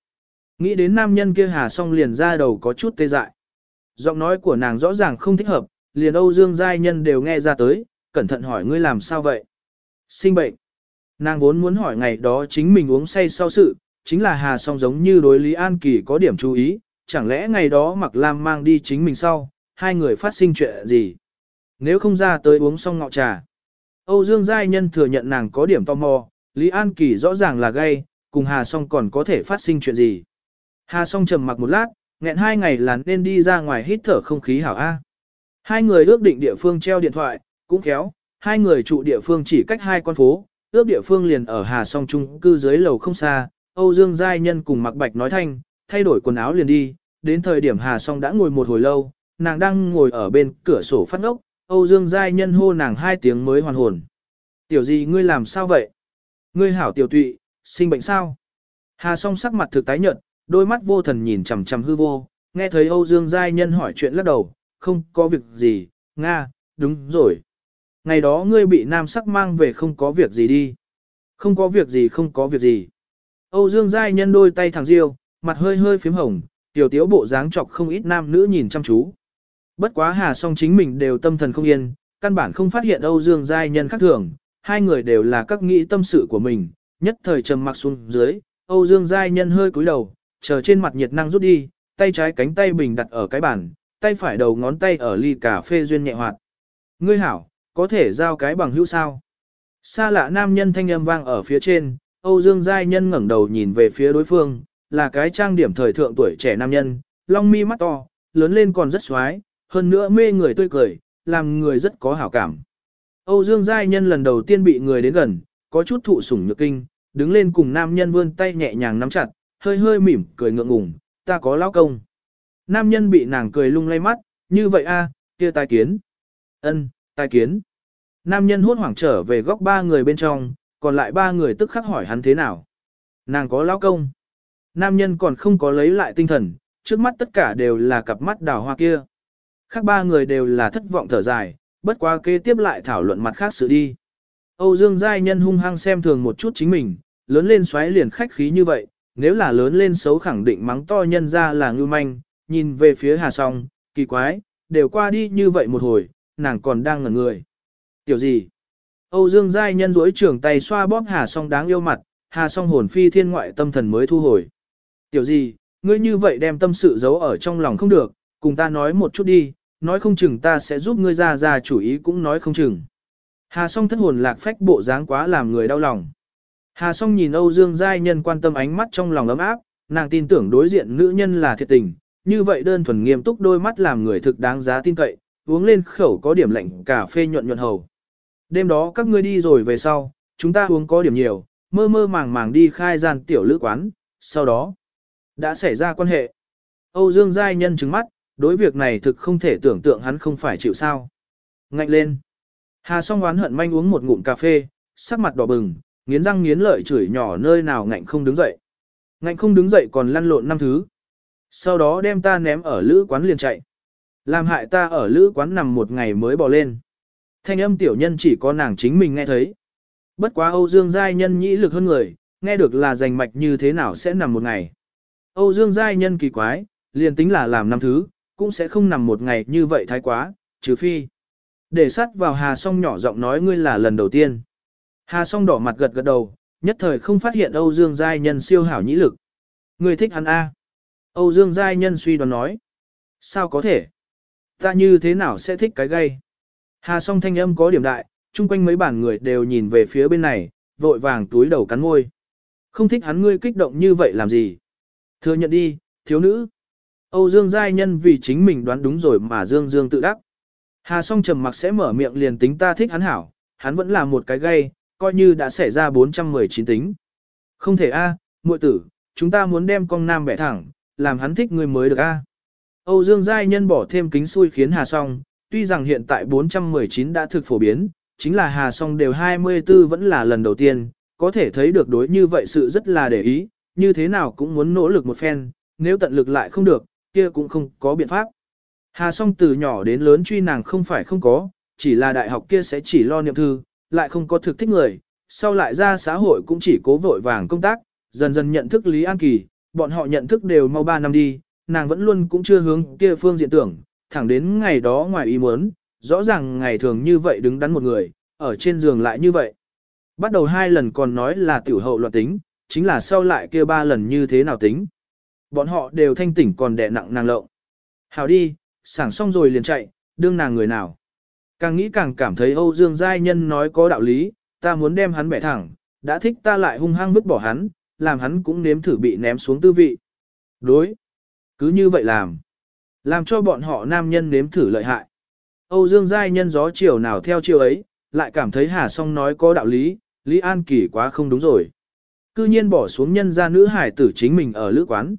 Nghĩ đến nam nhân kia hà Song liền ra đầu có chút tê dại. Giọng nói của nàng rõ ràng không thích hợp, liền Âu Dương Giai Nhân đều nghe ra tới, cẩn thận hỏi ngươi làm sao vậy. Sinh bệnh. Nàng vốn muốn hỏi ngày đó chính mình uống say sau sự, chính là hà song giống như đối Lý An Kỳ có điểm chú ý, chẳng lẽ ngày đó mặc Lam mang đi chính mình sau, hai người phát sinh chuyện gì. Nếu không ra tới uống xong ngọ trà. Âu Dương Giai Nhân thừa nhận nàng có điểm tò mò, Lý An Kỳ rõ ràng là gay, cùng Hà Song còn có thể phát sinh chuyện gì. Hà Song trầm mặc một lát, nghẹn hai ngày là nên đi ra ngoài hít thở không khí hảo A. Hai người ước định địa phương treo điện thoại, cũng khéo, hai người trụ địa phương chỉ cách hai con phố, ước địa phương liền ở Hà Song Trung cư dưới lầu không xa, Âu Dương Giai Nhân cùng Mạc Bạch nói thanh, thay đổi quần áo liền đi, đến thời điểm Hà Song đã ngồi một hồi lâu, nàng đang ngồi ở bên cửa sổ phát ngốc, Âu Dương Giai Nhân hô nàng hai tiếng mới hoàn hồn. Tiểu gì ngươi làm sao vậy? Ngươi hảo tiểu tụy, sinh bệnh sao? Hà Song sắc mặt thực tái nhợt, đôi mắt vô thần nhìn chằm chằm hư vô, nghe thấy Âu Dương Giai Nhân hỏi chuyện lắc đầu, không có việc gì, Nga, đúng rồi. Ngày đó ngươi bị nam sắc mang về không có việc gì đi. Không có việc gì không có việc gì. Âu Dương Giai Nhân đôi tay thẳng riêu, mặt hơi hơi phím hồng, tiểu tiếu bộ dáng chọc không ít nam nữ nhìn chăm chú. Bất quá hà song chính mình đều tâm thần không yên, căn bản không phát hiện Âu Dương Giai Nhân khác thường, hai người đều là các nghĩ tâm sự của mình, nhất thời trầm mặc xuống dưới, Âu Dương Giai Nhân hơi cúi đầu, chờ trên mặt nhiệt năng rút đi, tay trái cánh tay bình đặt ở cái bàn, tay phải đầu ngón tay ở ly cà phê duyên nhẹ hoạt. Ngươi hảo, có thể giao cái bằng hữu sao? Xa lạ nam nhân thanh âm vang ở phía trên, Âu Dương Giai Nhân ngẩng đầu nhìn về phía đối phương, là cái trang điểm thời thượng tuổi trẻ nam nhân, long mi mắt to, lớn lên còn rất xoái, hơn nữa mê người tươi cười, làm người rất có hảo cảm. Âu Dương Giai Nhân lần đầu tiên bị người đến gần, có chút thụ sủng nhược kinh, đứng lên cùng nam nhân vươn tay nhẹ nhàng nắm chặt, hơi hơi mỉm, cười ngượng ngùng, ta có lão công. Nam nhân bị nàng cười lung lay mắt, như vậy a, kia tai kiến. Ân, tai kiến. Nam nhân hốt hoảng trở về góc ba người bên trong, còn lại ba người tức khắc hỏi hắn thế nào. Nàng có lão công. Nam nhân còn không có lấy lại tinh thần, trước mắt tất cả đều là cặp mắt đào hoa kia. Khác ba người đều là thất vọng thở dài, bất quá kế tiếp lại thảo luận mặt khác sự đi. Âu Dương Giai Nhân hung hăng xem thường một chút chính mình, lớn lên xoáy liền khách khí như vậy, nếu là lớn lên xấu khẳng định mắng to nhân ra là ngưu manh, nhìn về phía Hà Song, kỳ quái, đều qua đi như vậy một hồi, nàng còn đang ngẩn người. Tiểu gì? Âu Dương Giai Nhân rỗi trưởng tay xoa bóp Hà Song đáng yêu mặt, Hà Song hồn phi thiên ngoại tâm thần mới thu hồi. Tiểu gì, ngươi như vậy đem tâm sự giấu ở trong lòng không được, cùng ta nói một chút đi, nói không chừng ta sẽ giúp ngươi ra ra chủ ý cũng nói không chừng. Hà song thất hồn lạc phách bộ dáng quá làm người đau lòng. Hà song nhìn Âu Dương Giai Nhân quan tâm ánh mắt trong lòng ấm áp, nàng tin tưởng đối diện nữ nhân là thiệt tình, như vậy đơn thuần nghiêm túc đôi mắt làm người thực đáng giá tin cậy, uống lên khẩu có điểm lạnh cà phê nhuận nhuận hầu. Đêm đó các ngươi đi rồi về sau, chúng ta uống có điểm nhiều, mơ mơ màng màng đi khai gian tiểu lữ quán, sau đó đã xảy ra quan hệ. Âu Dương Giai Nhân trứng mắt, đối việc này thực không thể tưởng tượng hắn không phải chịu sao. Ngạnh lên. Hà song oán hận manh uống một ngụm cà phê, sắc mặt đỏ bừng, nghiến răng nghiến lợi chửi nhỏ nơi nào ngạnh không đứng dậy. Ngạnh không đứng dậy còn lăn lộn năm thứ. Sau đó đem ta ném ở lữ quán liền chạy. Làm hại ta ở lữ quán nằm một ngày mới bò lên. Thanh âm tiểu nhân chỉ có nàng chính mình nghe thấy. Bất quá Âu Dương Giai Nhân nhĩ lực hơn người, nghe được là giành mạch như thế nào sẽ nằm một ngày. Âu Dương Giai Nhân kỳ quái, liền tính là làm năm thứ, cũng sẽ không nằm một ngày như vậy thái quá, trừ phi. Để sắt vào Hà Song nhỏ giọng nói ngươi là lần đầu tiên. Hà Song đỏ mặt gật gật đầu, nhất thời không phát hiện Âu Dương Giai Nhân siêu hảo nhĩ lực. Người thích hắn A. Âu Dương Giai Nhân suy đoán nói. Sao có thể? Ta như thế nào sẽ thích cái gây? Hà Song thanh âm có điểm đại, chung quanh mấy bản người đều nhìn về phía bên này, vội vàng túi đầu cắn môi. Không thích hắn ngươi kích động như vậy làm gì? Thừa nhận đi, thiếu nữ. Âu Dương Giai Nhân vì chính mình đoán đúng rồi mà Dương Dương tự đắc. Hà song trầm mặc sẽ mở miệng liền tính ta thích hắn hảo, hắn vẫn là một cái gây, coi như đã xảy ra 419 tính. Không thể a, muội tử, chúng ta muốn đem con nam bẻ thẳng, làm hắn thích người mới được a. Âu Dương Giai Nhân bỏ thêm kính xui khiến Hà song, tuy rằng hiện tại 419 đã thực phổ biến, chính là Hà song đều 24 vẫn là lần đầu tiên, có thể thấy được đối như vậy sự rất là để ý, như thế nào cũng muốn nỗ lực một phen, nếu tận lực lại không được, kia cũng không có biện pháp. Hà song từ nhỏ đến lớn truy nàng không phải không có, chỉ là đại học kia sẽ chỉ lo niệm thư, lại không có thực thích người, sau lại ra xã hội cũng chỉ cố vội vàng công tác, dần dần nhận thức Lý An Kỳ, bọn họ nhận thức đều mau 3 năm đi, nàng vẫn luôn cũng chưa hướng kia phương diện tưởng, thẳng đến ngày đó ngoài ý muốn, rõ ràng ngày thường như vậy đứng đắn một người, ở trên giường lại như vậy. Bắt đầu hai lần còn nói là tiểu hậu loạn tính, chính là sau lại kia ba lần như thế nào tính. Bọn họ đều thanh tỉnh còn đẻ nặng nàng lộng. Hào đi, sảng xong rồi liền chạy, đương nàng người nào. Càng nghĩ càng cảm thấy Âu Dương Giai Nhân nói có đạo lý, ta muốn đem hắn bẻ thẳng, đã thích ta lại hung hăng vứt bỏ hắn, làm hắn cũng nếm thử bị ném xuống tư vị. Đối. Cứ như vậy làm. Làm cho bọn họ nam nhân nếm thử lợi hại. Âu Dương Giai Nhân gió chiều nào theo chiều ấy, lại cảm thấy Hà Song nói có đạo lý, Lý An Kỳ quá không đúng rồi. Cư nhiên bỏ xuống nhân ra nữ hải tử chính mình ở lữ quán.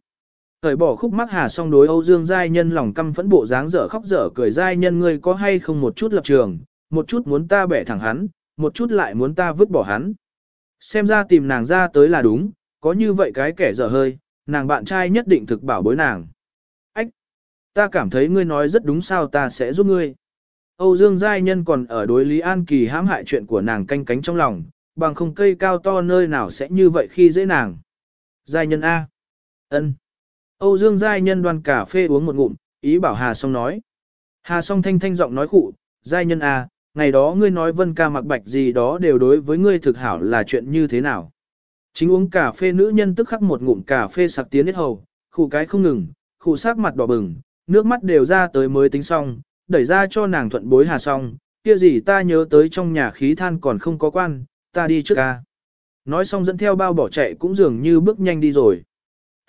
Thời bỏ khúc mắc Hà Song đối Âu Dương Giai Nhân lòng căm phẫn bộ dáng dở khóc dở cười Giai Nhân ngươi có hay không một chút lập trường, một chút muốn ta bẻ thẳng hắn, một chút lại muốn ta vứt bỏ hắn. Xem ra tìm nàng ra tới là đúng, có như vậy cái kẻ dở hơi, nàng bạn trai nhất định thực bảo bối nàng. Ách! Ta cảm thấy ngươi nói rất đúng sao ta sẽ giúp ngươi. Âu Dương Giai Nhân còn ở đối Lý An Kỳ hãm hại chuyện của nàng canh cánh trong lòng, bằng không cây cao to nơi nào sẽ như vậy khi dễ nàng. Giai Nhân A. ân. Âu Dương Giai Nhân đoan cà phê uống một ngụm, ý bảo Hà Song nói. Hà Song thanh thanh giọng nói khụ, Giai Nhân à, ngày đó ngươi nói vân ca mặc bạch gì đó đều đối với ngươi thực hảo là chuyện như thế nào. Chính uống cà phê nữ nhân tức khắc một ngụm cà phê sặc tiến hết hầu, khụ cái không ngừng, khụ sắc mặt đỏ bừng, nước mắt đều ra tới mới tính xong, đẩy ra cho nàng thuận bối hà Song. kia gì ta nhớ tới trong nhà khí than còn không có quan, ta đi trước ca. Nói xong dẫn theo bao bỏ chạy cũng dường như bước nhanh đi rồi.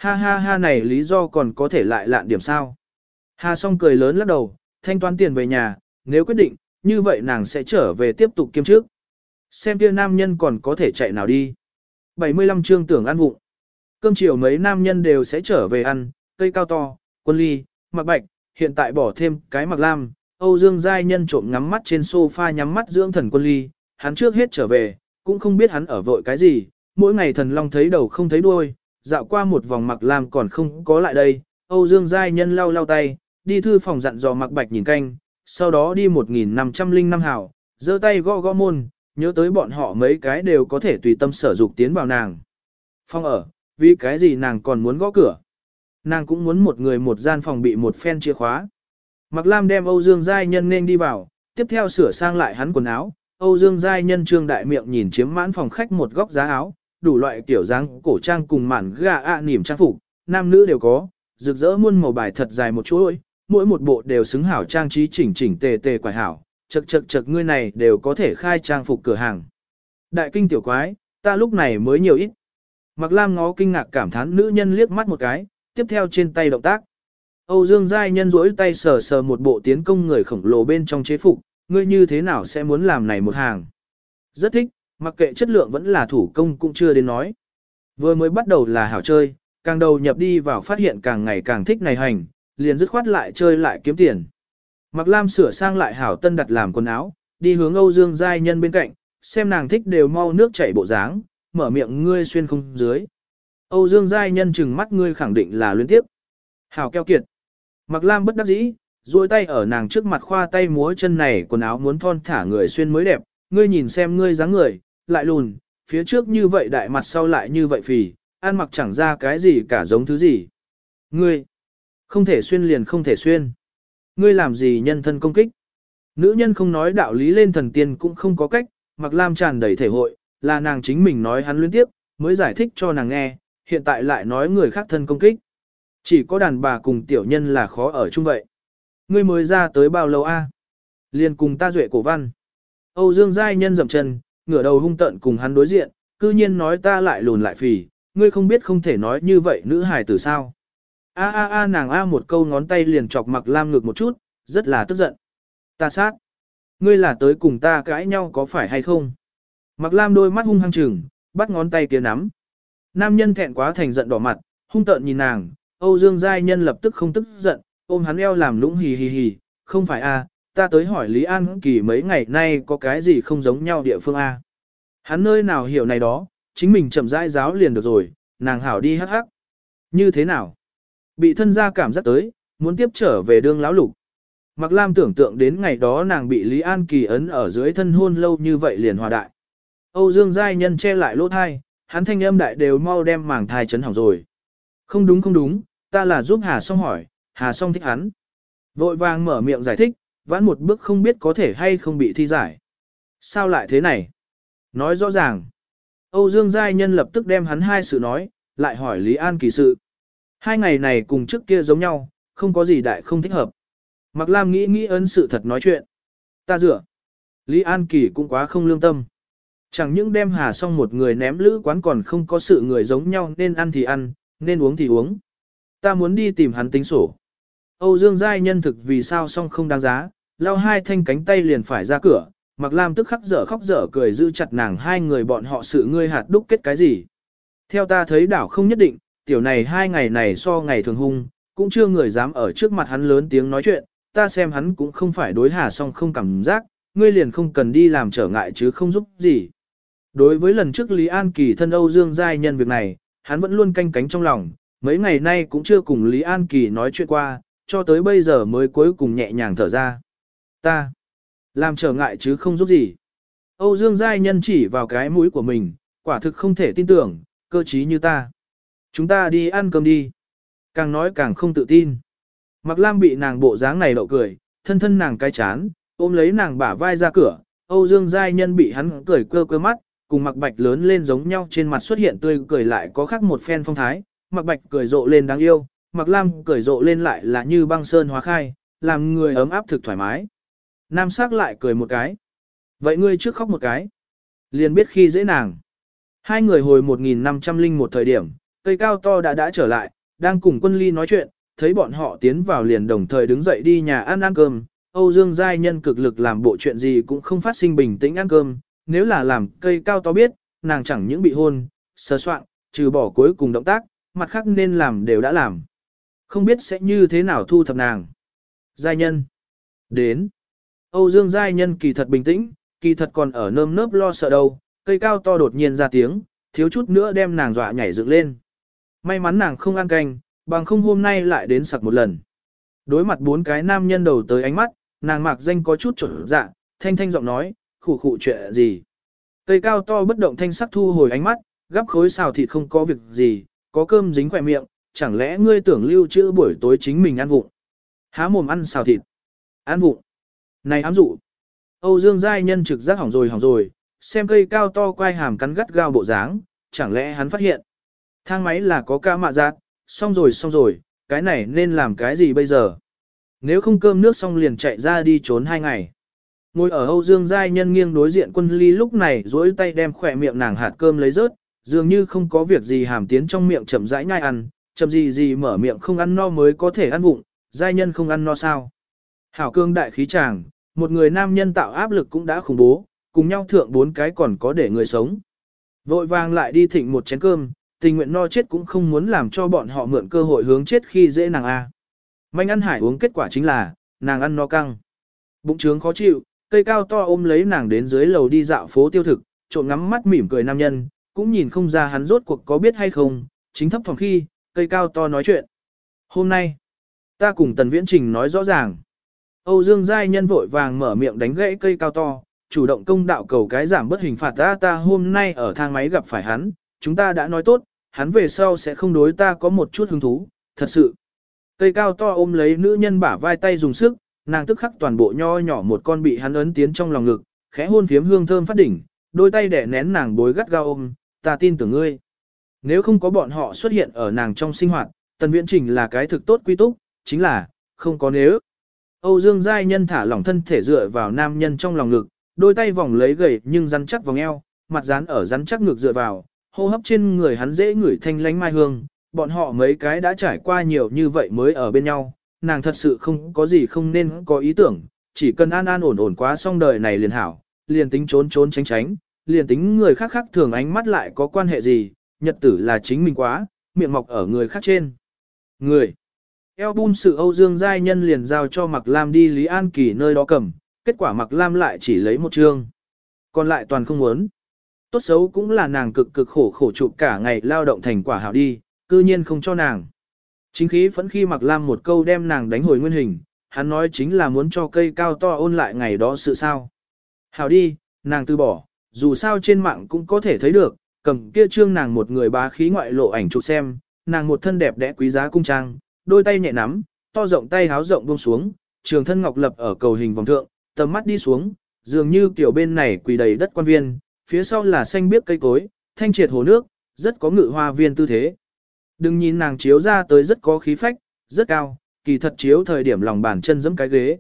Ha ha ha này lý do còn có thể lại lạn điểm sao. Hà song cười lớn lắc đầu, thanh toán tiền về nhà, nếu quyết định, như vậy nàng sẽ trở về tiếp tục kiêm trước. Xem kia nam nhân còn có thể chạy nào đi. 75 chương tưởng ăn vụng. Cơm chiều mấy nam nhân đều sẽ trở về ăn, cây cao to, quân ly, mặc bạch, hiện tại bỏ thêm cái mặc lam. Âu Dương Giai Nhân trộm ngắm mắt trên sofa nhắm mắt dưỡng thần quân ly, hắn trước hết trở về, cũng không biết hắn ở vội cái gì, mỗi ngày thần long thấy đầu không thấy đuôi, dạo qua một vòng mặc lam còn không có lại đây. Âu Dương Giai Nhân lau lau tay, đi thư phòng dặn dò mặc bạch nhìn canh, sau đó đi 1505 hảo, giơ tay gõ gõ môn, nhớ tới bọn họ mấy cái đều có thể tùy tâm sở dục tiến vào nàng. Phong ở, vì cái gì nàng còn muốn gõ cửa. Nàng cũng muốn một người một gian phòng bị một phen chìa khóa. Mặc Lam đem Âu Dương Giai Nhân nên đi vào, tiếp theo sửa sang lại hắn quần áo. Âu Dương Giai Nhân trương đại miệng nhìn chiếm mãn phòng khách một góc giá áo, đủ loại kiểu dáng cổ trang cùng mản gà ạ à nỉm trang phục, nam nữ đều có, rực rỡ muôn màu bài thật dài một chuỗi, mỗi một bộ đều xứng hảo trang trí chỉnh chỉnh tề tề quải hảo, chật chật chật ngươi này đều có thể khai trang phục cửa hàng. Đại kinh tiểu quái, ta lúc này mới nhiều ít. Mặc Lam ngó kinh ngạc cảm thán nữ nhân liếc mắt một cái, tiếp theo trên tay động tác. Âu Dương Giai nhân rỗi tay sờ sờ một bộ tiến công người khổng lồ bên trong chế phục, ngươi như thế nào sẽ muốn làm này một hàng. Rất thích, mặc kệ chất lượng vẫn là thủ công cũng chưa đến nói. Vừa mới bắt đầu là hảo chơi, càng đầu nhập đi vào phát hiện càng ngày càng thích này hành, liền dứt khoát lại chơi lại kiếm tiền. Mặc Lam sửa sang lại hảo tân đặt làm quần áo, đi hướng Âu Dương Giai Nhân bên cạnh, xem nàng thích đều mau nước chảy bộ dáng, mở miệng ngươi xuyên không dưới. Âu Dương Giai Nhân chừng mắt ngươi khẳng định là luyến tiếp. Hảo keo kiệt. Mặc Lam bất đắc dĩ, duỗi tay ở nàng trước mặt khoa tay múa chân này quần áo muốn thon thả người xuyên mới đẹp, ngươi nhìn xem ngươi dáng người, lại lùn, phía trước như vậy đại mặt sau lại như vậy phì, ăn mặc chẳng ra cái gì cả giống thứ gì. Ngươi, không thể xuyên liền không thể xuyên. Ngươi làm gì nhân thân công kích? Nữ nhân không nói đạo lý lên thần tiên cũng không có cách, mặc lam tràn đầy thể hội, là nàng chính mình nói hắn liên tiếp, mới giải thích cho nàng nghe, hiện tại lại nói người khác thân công kích. Chỉ có đàn bà cùng tiểu nhân là khó ở chung vậy. Ngươi mới ra tới bao lâu a? Liên cùng ta duệ cổ văn. Âu Dương Giai nhân dậm chân, ngửa đầu hung tận cùng hắn đối diện, cư nhiên nói ta lại lùn lại phì, ngươi không biết không thể nói như vậy nữ hài tử sao. A a a nàng a một câu ngón tay liền chọc mặc lam ngược một chút, rất là tức giận. Ta sát. Ngươi là tới cùng ta cãi nhau có phải hay không? Mặc lam đôi mắt hung hăng chừng, bắt ngón tay kia nắm. Nam nhân thẹn quá thành giận đỏ mặt, hung tợn nhìn nàng, Âu Dương Giai Nhân lập tức không tức giận, ôm hắn eo làm lũng hì hì hì, không phải a, ta tới hỏi Lý An Kỳ mấy ngày nay có cái gì không giống nhau địa phương a. Hắn nơi nào hiểu này đó, chính mình chậm rãi giáo liền được rồi, nàng hảo đi hắc hắc. Như thế nào? Bị thân gia cảm giác tới, muốn tiếp trở về đương lão lục. Mạc Lam tưởng tượng đến ngày đó nàng bị Lý An Kỳ ấn ở dưới thân hôn lâu như vậy liền hòa đại. Âu Dương Giai Nhân che lại lỗ thai, hắn thanh âm đại đều mau đem màng thai chấn hỏng rồi. Không đúng không đúng, ta là giúp Hà Song hỏi, Hà Song thích hắn. Vội vàng mở miệng giải thích, vãn một bước không biết có thể hay không bị thi giải. Sao lại thế này? Nói rõ ràng. Âu Dương Giai Nhân lập tức đem hắn hai sự nói, lại hỏi Lý An Kỳ sự. Hai ngày này cùng trước kia giống nhau, không có gì đại không thích hợp. Mạc Lam nghĩ nghĩ ấn sự thật nói chuyện. Ta dựa. Lý An Kỳ cũng quá không lương tâm. Chẳng những đem hà xong một người ném lữ quán còn không có sự người giống nhau nên ăn thì ăn, nên uống thì uống. Ta muốn đi tìm hắn tính sổ. Âu Dương Giai nhân thực vì sao song không đáng giá, lao hai thanh cánh tay liền phải ra cửa, Mạc Lam tức khắc dở khóc dở cười giữ chặt nàng hai người bọn họ sự ngươi hạt đúc kết cái gì. Theo ta thấy đảo không nhất định, tiểu này hai ngày này so ngày thường hung, cũng chưa người dám ở trước mặt hắn lớn tiếng nói chuyện, ta xem hắn cũng không phải đối hà song không cảm giác, ngươi liền không cần đi làm trở ngại chứ không giúp gì. Đối với lần trước Lý An Kỳ thân Âu Dương Giai nhân việc này, hắn vẫn luôn canh cánh trong lòng, mấy ngày nay cũng chưa cùng Lý An Kỳ nói chuyện qua, cho tới bây giờ mới cuối cùng nhẹ nhàng thở ra. Ta, làm trở ngại chứ không giúp gì. Âu Dương Giai nhân chỉ vào cái mũi của mình, quả thực không thể tin tưởng, cơ trí như ta. Chúng ta đi ăn cơm đi. Càng nói càng không tự tin. Mặc Lam bị nàng bộ dáng này đậu cười, thân thân nàng cái chán, ôm lấy nàng bả vai ra cửa, Âu Dương Giai Nhân bị hắn cười cơ cơ mắt, cùng mặc bạch lớn lên giống nhau trên mặt xuất hiện tươi cười lại có khác một phen phong thái, mặc bạch cười rộ lên đáng yêu, Mạc Lam cười rộ lên lại là như băng sơn hóa khai, làm người ấm áp thực thoải mái. Nam sắc lại cười một cái. Vậy ngươi trước khóc một cái. Liền biết khi dễ nàng. Hai người hồi 1500 linh một thời điểm, cây cao to đã đã trở lại, đang cùng quân ly nói chuyện, thấy bọn họ tiến vào liền đồng thời đứng dậy đi nhà ăn ăn cơm. Âu Dương Giai nhân cực lực làm bộ chuyện gì cũng không phát sinh bình tĩnh ăn cơm, nếu là làm cây cao to biết, nàng chẳng những bị hôn, sơ soạn, trừ bỏ cuối cùng động tác, mặt khác nên làm đều đã làm. Không biết sẽ như thế nào thu thập nàng. Giai nhân. Đến. Âu Dương Giai nhân kỳ thật bình tĩnh, kỳ thật còn ở nơm nớp lo sợ đâu, cây cao to đột nhiên ra tiếng, thiếu chút nữa đem nàng dọa nhảy dựng lên. May mắn nàng không ăn canh, bằng không hôm nay lại đến sặc một lần. Đối mặt bốn cái nam nhân đầu tới ánh mắt, nàng mạc danh có chút trở dạ, thanh thanh giọng nói, khủ khủ chuyện gì. Cây cao to bất động thanh sắc thu hồi ánh mắt, gắp khối xào thịt không có việc gì, có cơm dính khỏe miệng, chẳng lẽ ngươi tưởng lưu trữ buổi tối chính mình ăn vụng. Há mồm ăn xào thịt. Ăn vụng. Này ám dụ. Âu Dương Giai nhân trực giác hỏng rồi hỏng rồi, xem cây cao to quay hàm cắn gắt gao bộ dáng, chẳng lẽ hắn phát hiện. Thang máy là có ca mạ giác, xong rồi xong rồi, cái này nên làm cái gì bây giờ? Nếu không cơm nước xong liền chạy ra đi trốn hai ngày. Ngồi ở Âu Dương Giai Nhân nghiêng đối diện quân ly lúc này duỗi tay đem khỏe miệng nàng hạt cơm lấy rớt, dường như không có việc gì hàm tiến trong miệng chậm rãi nhai ăn, chậm gì gì mở miệng không ăn no mới có thể ăn vụng, Giai Nhân không ăn no sao. Hảo cương đại khí chàng, một người nam nhân tạo áp lực cũng đã khủng bố, cùng nhau thượng bốn cái còn có để người sống. Vội vàng lại đi thịnh một chén cơm, tình nguyện no chết cũng không muốn làm cho bọn họ mượn cơ hội hướng chết khi dễ nàng A. Manh ăn hải uống kết quả chính là, nàng ăn no căng. Bụng trướng khó chịu, cây cao to ôm lấy nàng đến dưới lầu đi dạo phố tiêu thực, trộm ngắm mắt mỉm cười nam nhân, cũng nhìn không ra hắn rốt cuộc có biết hay không, chính thấp phòng khi, cây cao to nói chuyện. Hôm nay, ta cùng Tần Viễn Trình nói rõ ràng. Âu Dương Giai nhân vội vàng mở miệng đánh gãy cây cao to, chủ động công đạo cầu cái giảm bất hình phạt ta ta hôm nay ở thang máy gặp phải hắn, chúng ta đã nói tốt, hắn về sau sẽ không đối ta có một chút hứng thú, thật sự. Cây cao to ôm lấy nữ nhân bả vai tay dùng sức, nàng tức khắc toàn bộ nho nhỏ một con bị hắn ấn tiến trong lòng ngực, khẽ hôn phiếm hương thơm phát đỉnh, đôi tay đẻ nén nàng bối gắt gao ôm, ta tin tưởng ngươi. Nếu không có bọn họ xuất hiện ở nàng trong sinh hoạt, tần viễn trình là cái thực tốt quy túc, chính là, không có nếu. Âu Dương Giai Nhân thả lỏng thân thể dựa vào nam nhân trong lòng ngực, đôi tay vòng lấy gầy nhưng rắn chắc vòng eo, mặt dán ở rắn chắc ngực dựa vào, hô hấp trên người hắn dễ ngửi thanh lánh mai hương, bọn họ mấy cái đã trải qua nhiều như vậy mới ở bên nhau, nàng thật sự không có gì không nên có ý tưởng, chỉ cần an an ổn ổn quá xong đời này liền hảo, liền tính trốn trốn tránh tránh, liền tính người khác khác thường ánh mắt lại có quan hệ gì, nhật tử là chính mình quá, miệng mọc ở người khác trên. Người. Eo bun sự Âu Dương Giai Nhân liền giao cho Mạc Lam đi Lý An Kỳ nơi đó cầm, kết quả Mạc Lam lại chỉ lấy một chương. Còn lại toàn không muốn. Tốt xấu cũng là nàng cực cực khổ khổ chụp cả ngày lao động thành quả hảo đi, cư nhiên không cho nàng. Chính khí phẫn khi mặc lam một câu đem nàng đánh hồi nguyên hình, hắn nói chính là muốn cho cây cao to ôn lại ngày đó sự sao. Hảo đi, nàng từ bỏ, dù sao trên mạng cũng có thể thấy được, cầm kia trương nàng một người bá khí ngoại lộ ảnh chụp xem, nàng một thân đẹp đẽ quý giá cung trang, đôi tay nhẹ nắm, to rộng tay háo rộng buông xuống, trường thân ngọc lập ở cầu hình vòng thượng, tầm mắt đi xuống, dường như kiểu bên này quỳ đầy đất quan viên, phía sau là xanh biếc cây cối, thanh triệt hồ nước, rất có ngự hoa viên tư thế. Đừng nhìn nàng chiếu ra tới rất có khí phách, rất cao, kỳ thật chiếu thời điểm lòng bàn chân giẫm cái ghế.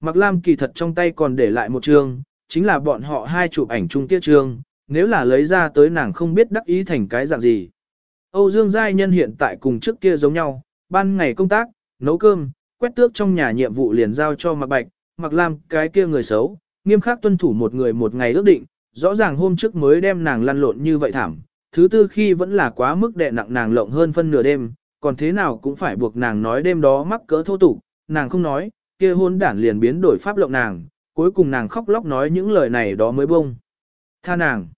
Mặc Lam kỳ thật trong tay còn để lại một trường, chính là bọn họ hai chụp ảnh chung kia trường, nếu là lấy ra tới nàng không biết đắc ý thành cái dạng gì. Âu Dương Giai Nhân hiện tại cùng trước kia giống nhau, ban ngày công tác, nấu cơm, quét tước trong nhà nhiệm vụ liền giao cho Mạc Bạch, Mạc Lam cái kia người xấu, nghiêm khắc tuân thủ một người một ngày ước định, rõ ràng hôm trước mới đem nàng lăn lộn như vậy thảm, thứ tư khi vẫn là quá mức đè nặng nàng lộng hơn phân nửa đêm, còn thế nào cũng phải buộc nàng nói đêm đó mắc cỡ thô tục, nàng không nói, kia hôn đản liền biến đổi pháp lộng nàng, cuối cùng nàng khóc lóc nói những lời này đó mới bông. Tha nàng.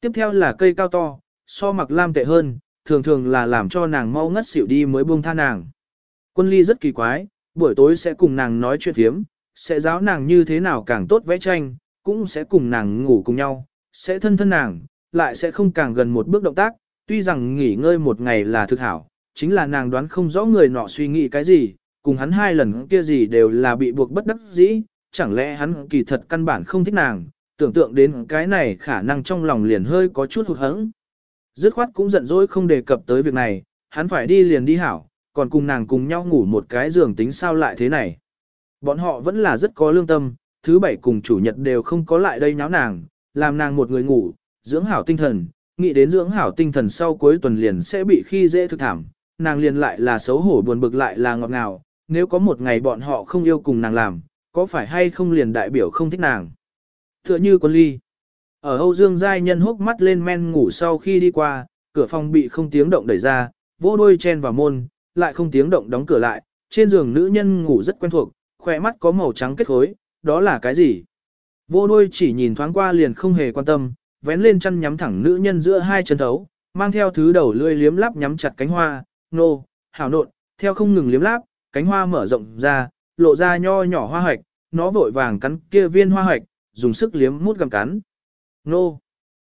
Tiếp theo là cây cao to, so mặc lam tệ hơn, thường thường là làm cho nàng mau ngất xỉu đi mới buông tha nàng. Quân ly rất kỳ quái, buổi tối sẽ cùng nàng nói chuyện thiếm, sẽ giáo nàng như thế nào càng tốt vẽ tranh, cũng sẽ cùng nàng ngủ cùng nhau, sẽ thân thân nàng, lại sẽ không càng gần một bước động tác, tuy rằng nghỉ ngơi một ngày là thực hảo, chính là nàng đoán không rõ người nọ suy nghĩ cái gì, cùng hắn hai lần kia gì đều là bị buộc bất đắc dĩ, chẳng lẽ hắn kỳ thật căn bản không thích nàng, tưởng tượng đến cái này khả năng trong lòng liền hơi có chút hụt hẫng. Dứt khoát cũng giận dỗi không đề cập tới việc này, hắn phải đi liền đi hảo, còn cùng nàng cùng nhau ngủ một cái giường tính sao lại thế này. Bọn họ vẫn là rất có lương tâm, thứ bảy cùng chủ nhật đều không có lại đây nháo nàng, làm nàng một người ngủ, dưỡng hảo tinh thần, nghĩ đến dưỡng hảo tinh thần sau cuối tuần liền sẽ bị khi dễ thực thảm, nàng liền lại là xấu hổ buồn bực lại là ngọt ngào, nếu có một ngày bọn họ không yêu cùng nàng làm, có phải hay không liền đại biểu không thích nàng. Tựa như con ly. Ở Âu Dương Giai Nhân hốc mắt lên men ngủ sau khi đi qua, cửa phòng bị không tiếng động đẩy ra, vô đôi chen vào môn, lại không tiếng động đóng cửa lại, trên giường nữ nhân ngủ rất quen thuộc, khỏe mắt có màu trắng kết khối, đó là cái gì? Vô đôi chỉ nhìn thoáng qua liền không hề quan tâm, vén lên chân nhắm thẳng nữ nhân giữa hai chân thấu, mang theo thứ đầu lươi liếm lắp nhắm chặt cánh hoa, nô, hảo nộn, theo không ngừng liếm láp, cánh hoa mở rộng ra, lộ ra nho nhỏ hoa hoạch, nó vội vàng cắn kia viên hoa hoạch, dùng sức liếm mút gặm cắn. Nô!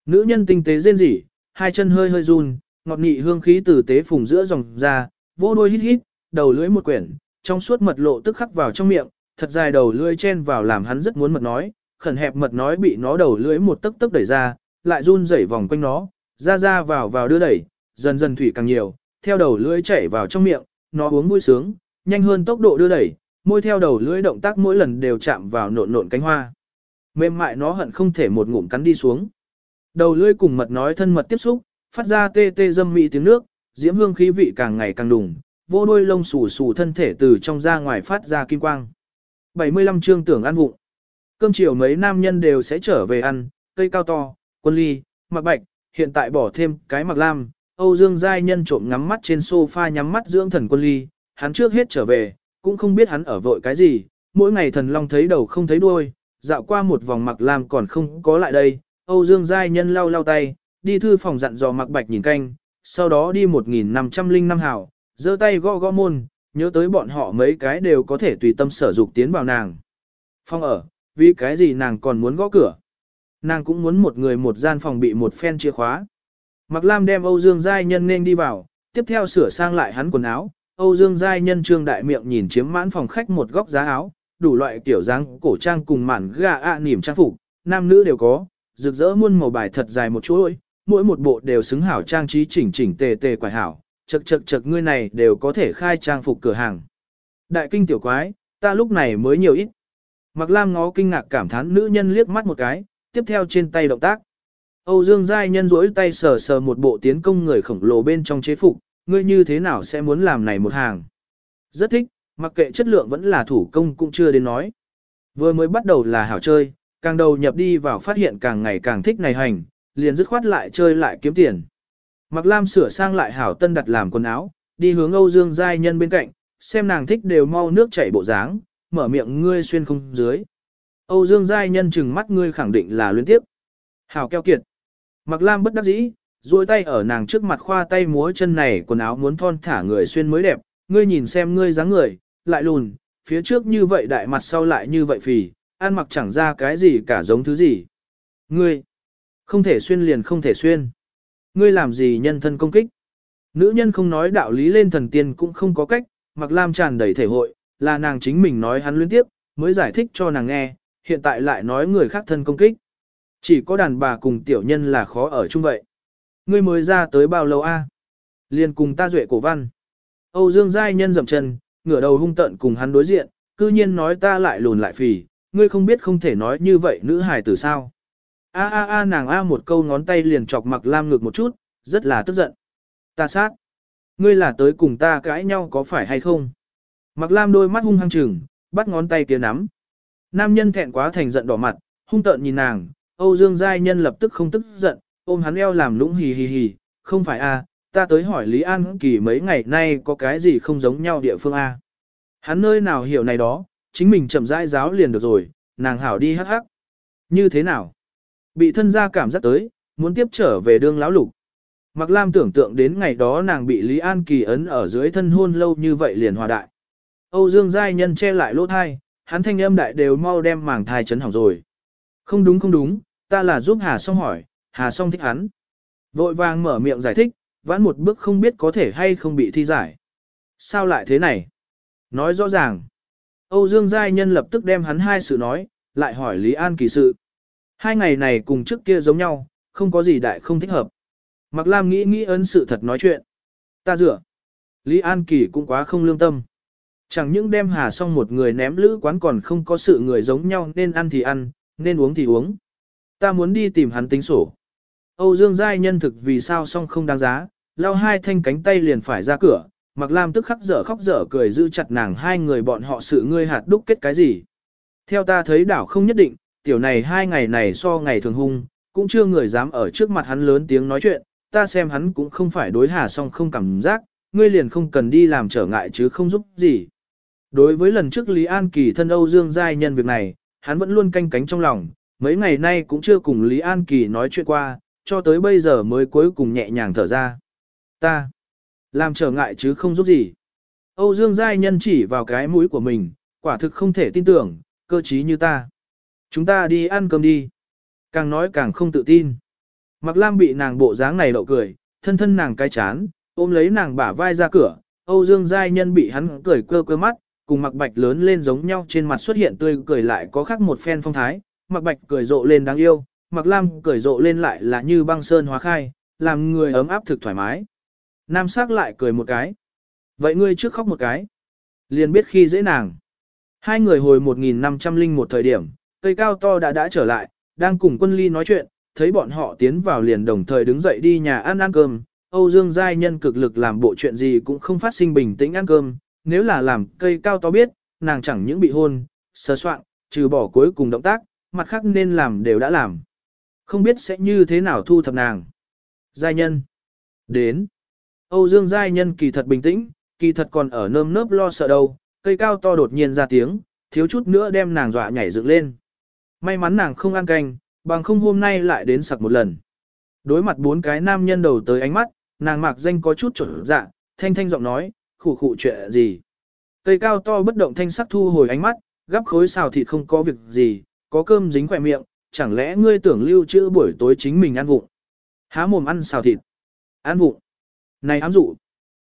Nữ nhân tinh tế rên rỉ, hai chân hơi hơi run, ngọt nị hương khí từ tế phùng giữa dòng ra, vô đôi hít hít, đầu lưỡi một quyển, trong suốt mật lộ tức khắc vào trong miệng, thật dài đầu lưỡi chen vào làm hắn rất muốn mật nói, khẩn hẹp mật nói bị nó đầu lưỡi một tấc tấc đẩy ra, lại run rẩy vòng quanh nó, ra ra vào vào đưa đẩy, dần dần thủy càng nhiều, theo đầu lưỡi chảy vào trong miệng, nó uống vui sướng, nhanh hơn tốc độ đưa đẩy, môi theo đầu lưỡi động tác mỗi lần đều chạm vào nộn nộn cánh hoa. Mềm mại nó hận không thể một ngụm cắn đi xuống. Đầu lưỡi cùng mật nói thân mật tiếp xúc, phát ra tê tê dâm mị tiếng nước, diễm hương khí vị càng ngày càng đùng, vô đôi lông xù xù thân thể từ trong ra ngoài phát ra kim quang. 75 chương tưởng ăn vụng. Cơm chiều mấy nam nhân đều sẽ trở về ăn, cây cao to, quân ly, mặc bạch, hiện tại bỏ thêm cái mặc lam. Âu Dương Giai nhân trộm ngắm mắt trên sofa nhắm mắt dưỡng thần quân ly, hắn trước hết trở về, cũng không biết hắn ở vội cái gì, mỗi ngày thần long thấy đầu không thấy đuôi, dạo qua một vòng mặc lam còn không có lại đây, Âu Dương Giai nhân lau lau tay, đi thư phòng dặn dò mặc bạch nhìn canh, sau đó đi 1505 hảo, giơ tay gõ gõ môn, nhớ tới bọn họ mấy cái đều có thể tùy tâm sở dục tiến vào nàng. Phong ở, vì cái gì nàng còn muốn gõ cửa. Nàng cũng muốn một người một gian phòng bị một phen chìa khóa. Mặc Lam đem Âu Dương Giai Nhân nên đi vào, tiếp theo sửa sang lại hắn quần áo. Âu Dương Giai Nhân trương đại miệng nhìn chiếm mãn phòng khách một góc giá áo, đủ loại kiểu dáng cổ trang cùng mản gà ạ à nỉm trang phục, nam nữ đều có, rực rỡ muôn màu bài thật dài một chuỗi, mỗi một bộ đều xứng hảo trang trí chỉnh chỉnh tề tề quải hảo, chật chật chật ngươi này đều có thể khai trang phục cửa hàng. Đại kinh tiểu quái, ta lúc này mới nhiều ít. Mặc Lam ngó kinh ngạc cảm thán nữ nhân liếc mắt một cái, tiếp theo trên tay động tác. Âu Dương Giai nhân rỗi tay sờ sờ một bộ tiến công người khổng lồ bên trong chế phục, ngươi như thế nào sẽ muốn làm này một hàng. Rất thích, mặc kệ chất lượng vẫn là thủ công cũng chưa đến nói. Vừa mới bắt đầu là hảo chơi, càng đầu nhập đi vào phát hiện càng ngày càng thích này hành, liền dứt khoát lại chơi lại kiếm tiền. Mặc Lam sửa sang lại hảo tân đặt làm quần áo, đi hướng Âu Dương Giai Nhân bên cạnh, xem nàng thích đều mau nước chảy bộ dáng, mở miệng ngươi xuyên không dưới. Âu Dương Giai Nhân chừng mắt ngươi khẳng định là luyến tiếp. Hảo keo kiệt. Mặc lam bất đắc dĩ, duỗi tay ở nàng trước mặt khoa tay múa chân này quần áo muốn thon thả người xuyên mới đẹp, ngươi nhìn xem ngươi dáng người, lại lùn, phía trước như vậy đại mặt sau lại như vậy phì, ăn mặc chẳng ra cái gì cả giống thứ gì. Ngươi, không thể xuyên liền không thể xuyên. Ngươi làm gì nhân thân công kích? Nữ nhân không nói đạo lý lên thần tiên cũng không có cách, mặc lam tràn đầy thể hội, là nàng chính mình nói hắn liên tiếp, mới giải thích cho nàng nghe, hiện tại lại nói người khác thân công kích. Chỉ có đàn bà cùng tiểu nhân là khó ở chung vậy. Ngươi mới ra tới bao lâu a? Liên cùng ta duệ cổ văn. Âu Dương Giai nhân dậm chân, ngửa đầu hung tận cùng hắn đối diện, cư nhiên nói ta lại lùn lại phì, ngươi không biết không thể nói như vậy nữ hài tử sao. A a a nàng a một câu ngón tay liền chọc mặc lam ngược một chút, rất là tức giận. Ta sát. Ngươi là tới cùng ta cãi nhau có phải hay không? Mặc lam đôi mắt hung hăng chừng, bắt ngón tay kia nắm. Nam nhân thẹn quá thành giận đỏ mặt, hung tợn nhìn nàng, Âu Dương Giai Nhân lập tức không tức giận, ôm hắn eo làm lũng hì hì hì, không phải a, ta tới hỏi Lý An Kỳ mấy ngày nay có cái gì không giống nhau địa phương a. Hắn nơi nào hiểu này đó, chính mình chậm rãi giáo liền được rồi, nàng hảo đi hắc hắc. Như thế nào? Bị thân gia cảm giác tới, muốn tiếp trở về đương lão lục. Mặc Lam tưởng tượng đến ngày đó nàng bị Lý An Kỳ ấn ở dưới thân hôn lâu như vậy liền hòa đại. Âu Dương Giai Nhân che lại lỗ thai, hắn thanh âm đại đều mau đem màng thai chấn hỏng rồi. Không đúng không đúng, ta là giúp Hà Song hỏi, Hà Song thích hắn. Vội vàng mở miệng giải thích, vãn một bước không biết có thể hay không bị thi giải. Sao lại thế này? Nói rõ ràng. Âu Dương Giai Nhân lập tức đem hắn hai sự nói, lại hỏi Lý An Kỳ sự. Hai ngày này cùng trước kia giống nhau, không có gì đại không thích hợp. Mạc Lam nghĩ nghĩ ấn sự thật nói chuyện. Ta dựa. Lý An Kỳ cũng quá không lương tâm. Chẳng những đem hà xong một người ném lữ quán còn không có sự người giống nhau nên ăn thì ăn, nên uống thì uống. Ta muốn đi tìm hắn tính sổ. Âu Dương Giai nhân thực vì sao song không đáng giá, lao hai thanh cánh tay liền phải ra cửa, Mạc Lam tức khắc dở khóc dở cười giữ chặt nàng hai người bọn họ sự ngươi hạt đúc kết cái gì. Theo ta thấy đảo không nhất định, tiểu này hai ngày này so ngày thường hung, cũng chưa người dám ở trước mặt hắn lớn tiếng nói chuyện, ta xem hắn cũng không phải đối hà song không cảm giác, ngươi liền không cần đi làm trở ngại chứ không giúp gì. Đối với lần trước Lý An Kỳ thân Âu Dương Giai nhân việc này, hắn vẫn luôn canh cánh trong lòng, mấy ngày nay cũng chưa cùng Lý An Kỳ nói chuyện qua, cho tới bây giờ mới cuối cùng nhẹ nhàng thở ra. Ta, làm trở ngại chứ không giúp gì. Âu Dương Giai nhân chỉ vào cái mũi của mình, quả thực không thể tin tưởng, cơ trí như ta. Chúng ta đi ăn cơm đi. Càng nói càng không tự tin. Mặc Lam bị nàng bộ dáng này đậu cười, thân thân nàng cái chán, ôm lấy nàng bả vai ra cửa. Âu Dương Giai Nhân bị hắn cười cơ cơ mắt, cùng mặc bạch lớn lên giống nhau trên mặt xuất hiện tươi cười lại có khác một phen phong thái. Mặc bạch cười rộ lên đáng yêu, Mạc Lam cười rộ lên lại là như băng sơn hóa khai, làm người ấm áp thực thoải mái. Nam sắc lại cười một cái. Vậy ngươi trước khóc một cái. Liền biết khi dễ nàng. Hai người hồi 1500 linh một thời điểm, cây cao to đã đã trở lại, đang cùng quân ly nói chuyện, thấy bọn họ tiến vào liền đồng thời đứng dậy đi nhà ăn ăn cơm. Âu Dương Giai nhân cực lực làm bộ chuyện gì cũng không phát sinh bình tĩnh ăn cơm, nếu là làm cây cao to biết, nàng chẳng những bị hôn, sơ soạn, trừ bỏ cuối cùng động tác, mặt khác nên làm đều đã làm. Không biết sẽ như thế nào thu thập nàng. Giai nhân. Đến. Âu Dương Giai nhân kỳ thật bình tĩnh, kỳ thật còn ở nơm nớp lo sợ đâu, cây cao to đột nhiên ra tiếng, thiếu chút nữa đem nàng dọa nhảy dựng lên. May mắn nàng không ăn canh, bằng không hôm nay lại đến sặc một lần. Đối mặt bốn cái nam nhân đầu tới ánh mắt, nàng mạc danh có chút trở dạ, thanh thanh giọng nói, khủ khủ chuyện gì. Cây cao to bất động thanh sắc thu hồi ánh mắt, gắp khối xào thịt không có việc gì, có cơm dính khỏe miệng, chẳng lẽ ngươi tưởng lưu trữ buổi tối chính mình ăn vụng. Há mồm ăn xào thịt. Ăn vụng. Này ám dụ.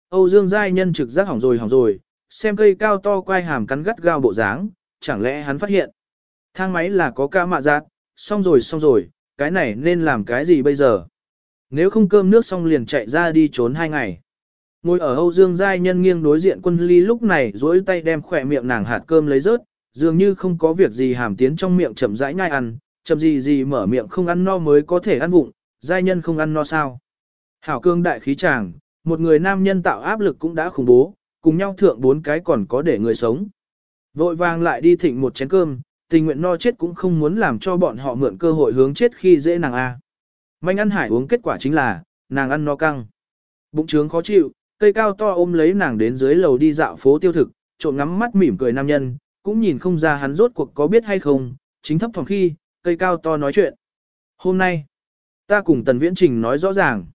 Âu Dương Giai nhân trực giác hỏng rồi hỏng rồi, xem cây cao to quay hàm cắn gắt gao bộ dáng, chẳng lẽ hắn phát hiện. Thang máy là có ca mạ giác, xong rồi xong rồi, cái này nên làm cái gì bây giờ? Nếu không cơm nước xong liền chạy ra đi trốn hai ngày. Ngồi ở Âu Dương Giai nhân nghiêng đối diện quân ly lúc này duỗi tay đem khỏe miệng nàng hạt cơm lấy rớt, dường như không có việc gì hàm tiến trong miệng chậm rãi nhai ăn, chậm gì gì mở miệng không ăn no mới có thể ăn vụng, giai nhân không ăn no sao. Hảo cương đại khí chàng, một người nam nhân tạo áp lực cũng đã khủng bố, cùng nhau thượng bốn cái còn có để người sống. Vội vàng lại đi thịnh một chén cơm, tình nguyện no chết cũng không muốn làm cho bọn họ mượn cơ hội hướng chết khi dễ nàng A. Manh ăn hải uống kết quả chính là, nàng ăn no căng. Bụng trướng khó chịu, cây cao to ôm lấy nàng đến dưới lầu đi dạo phố tiêu thực, trộm ngắm mắt mỉm cười nam nhân, cũng nhìn không ra hắn rốt cuộc có biết hay không, chính thấp phòng khi, cây cao to nói chuyện. Hôm nay, ta cùng Tần Viễn Trình nói rõ ràng.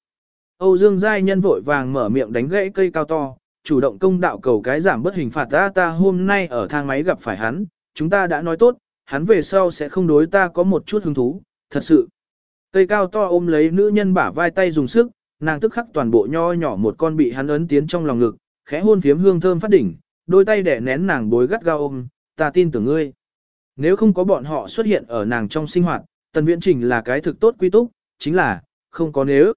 Âu Dương Giai Nhân vội vàng mở miệng đánh gãy cây cao to, chủ động công đạo cầu cái giảm bất hình phạt ta ta hôm nay ở thang máy gặp phải hắn, chúng ta đã nói tốt, hắn về sau sẽ không đối ta có một chút hứng thú, thật sự. Cây cao to ôm lấy nữ nhân bả vai tay dùng sức, nàng tức khắc toàn bộ nho nhỏ một con bị hắn ấn tiến trong lòng ngực, khẽ hôn phiếm hương thơm phát đỉnh, đôi tay đẻ nén nàng bối gắt gao ôm, ta tin tưởng ngươi. Nếu không có bọn họ xuất hiện ở nàng trong sinh hoạt, tần viễn trình là cái thực tốt quy túc, chính là, không có nếu.